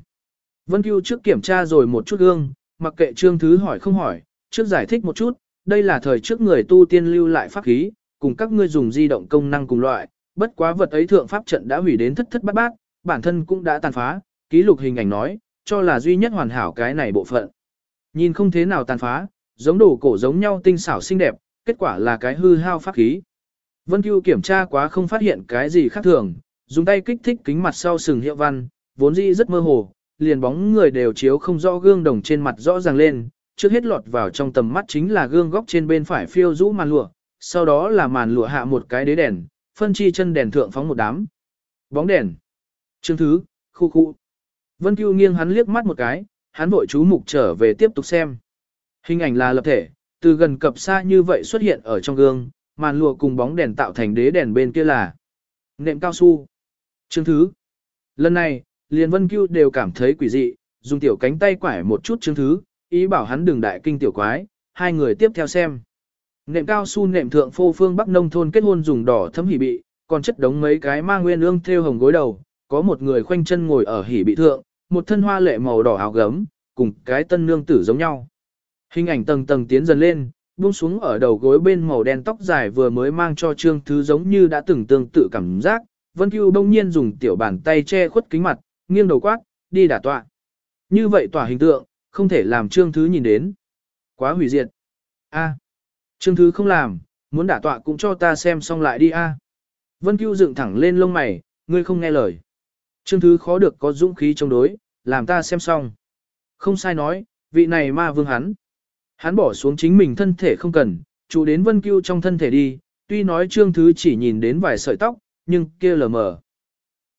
Speaker 1: Vân Cưu trước kiểm tra rồi một chút gương, mặc kệ Trương Thứ hỏi không hỏi, trước giải thích một chút, đây là thời trước người tu tiên lưu lại pháp khí, cùng các ngươi dùng di động công năng cùng loại, bất quá vật ấy thượng pháp trận đã hủy đến thất thất bát bát, bản thân cũng đã tàn phá, ký lục hình ảnh nói, cho là duy nhất hoàn hảo cái này bộ phận. Nhìn không thế nào tàn phá, giống đồ cổ giống nhau tinh xảo xinh đẹp, kết quả là cái hư hao pháp khí. Vân Cưu kiểm tra quá không phát hiện cái gì khác thường, dùng tay kích thích kính mặt sau sừng hiệu văn, vốn dĩ rất mơ hồ, liền bóng người đều chiếu không rõ gương đồng trên mặt rõ ràng lên, trước hết lọt vào trong tầm mắt chính là gương góc trên bên phải phiêu rũ màn lụa, sau đó là màn lụa hạ một cái đế đèn, phân chi chân đèn thượng phóng một đám. Bóng đèn. Chương thứ, khu khu. Vân Cưu nghiêng hắn liếc mắt một cái, hắn vội chú mục trở về tiếp tục xem. Hình ảnh là lập thể, từ gần cập xa như vậy xuất hiện ở trong gương, màn lụa cùng bóng đèn tạo thành đế đèn bên kia là nệm cao su. Chương thứ. Lần này, liền Vân Cưu đều cảm thấy quỷ dị, dùng tiểu cánh tay quải một chút chương thứ, ý bảo hắn đừng đại kinh tiểu quái, hai người tiếp theo xem. Nệm cao su nệm thượng phô phương Bắc nông thôn kết hôn dùng đỏ thấm hỉ bị, còn chất đống mấy cái mang nguyên ương theo hồng gối đầu, có một người khoanh chân ngồi ở hỉ bị thượng, một thân hoa lệ màu đỏ áo gấm, cùng cái tân nương tử giống nhau. Hình ảnh tầng tầng tiến dần lên, buông xuống ở đầu gối bên màu đen tóc dài vừa mới mang cho Trương Thứ giống như đã từng tương tự cảm giác. Vân Cưu đông nhiên dùng tiểu bàn tay che khuất kính mặt, nghiêng đầu quát, đi đả tọa. Như vậy tỏa hình tượng, không thể làm Trương Thứ nhìn đến. Quá hủy diệt. A. Trương Thứ không làm, muốn đả tọa cũng cho ta xem xong lại đi a. Vân Cưu dựng thẳng lên lông mày, ngươi không nghe lời. Trương Thứ khó được có dũng khí chống đối, làm ta xem xong. Không sai nói, vị này ma vương hắn. Hắn bỏ xuống chính mình thân thể không cần, chủ đến vân cưu trong thân thể đi, tuy nói Trương Thứ chỉ nhìn đến vài sợi tóc, nhưng kia lờ mờ.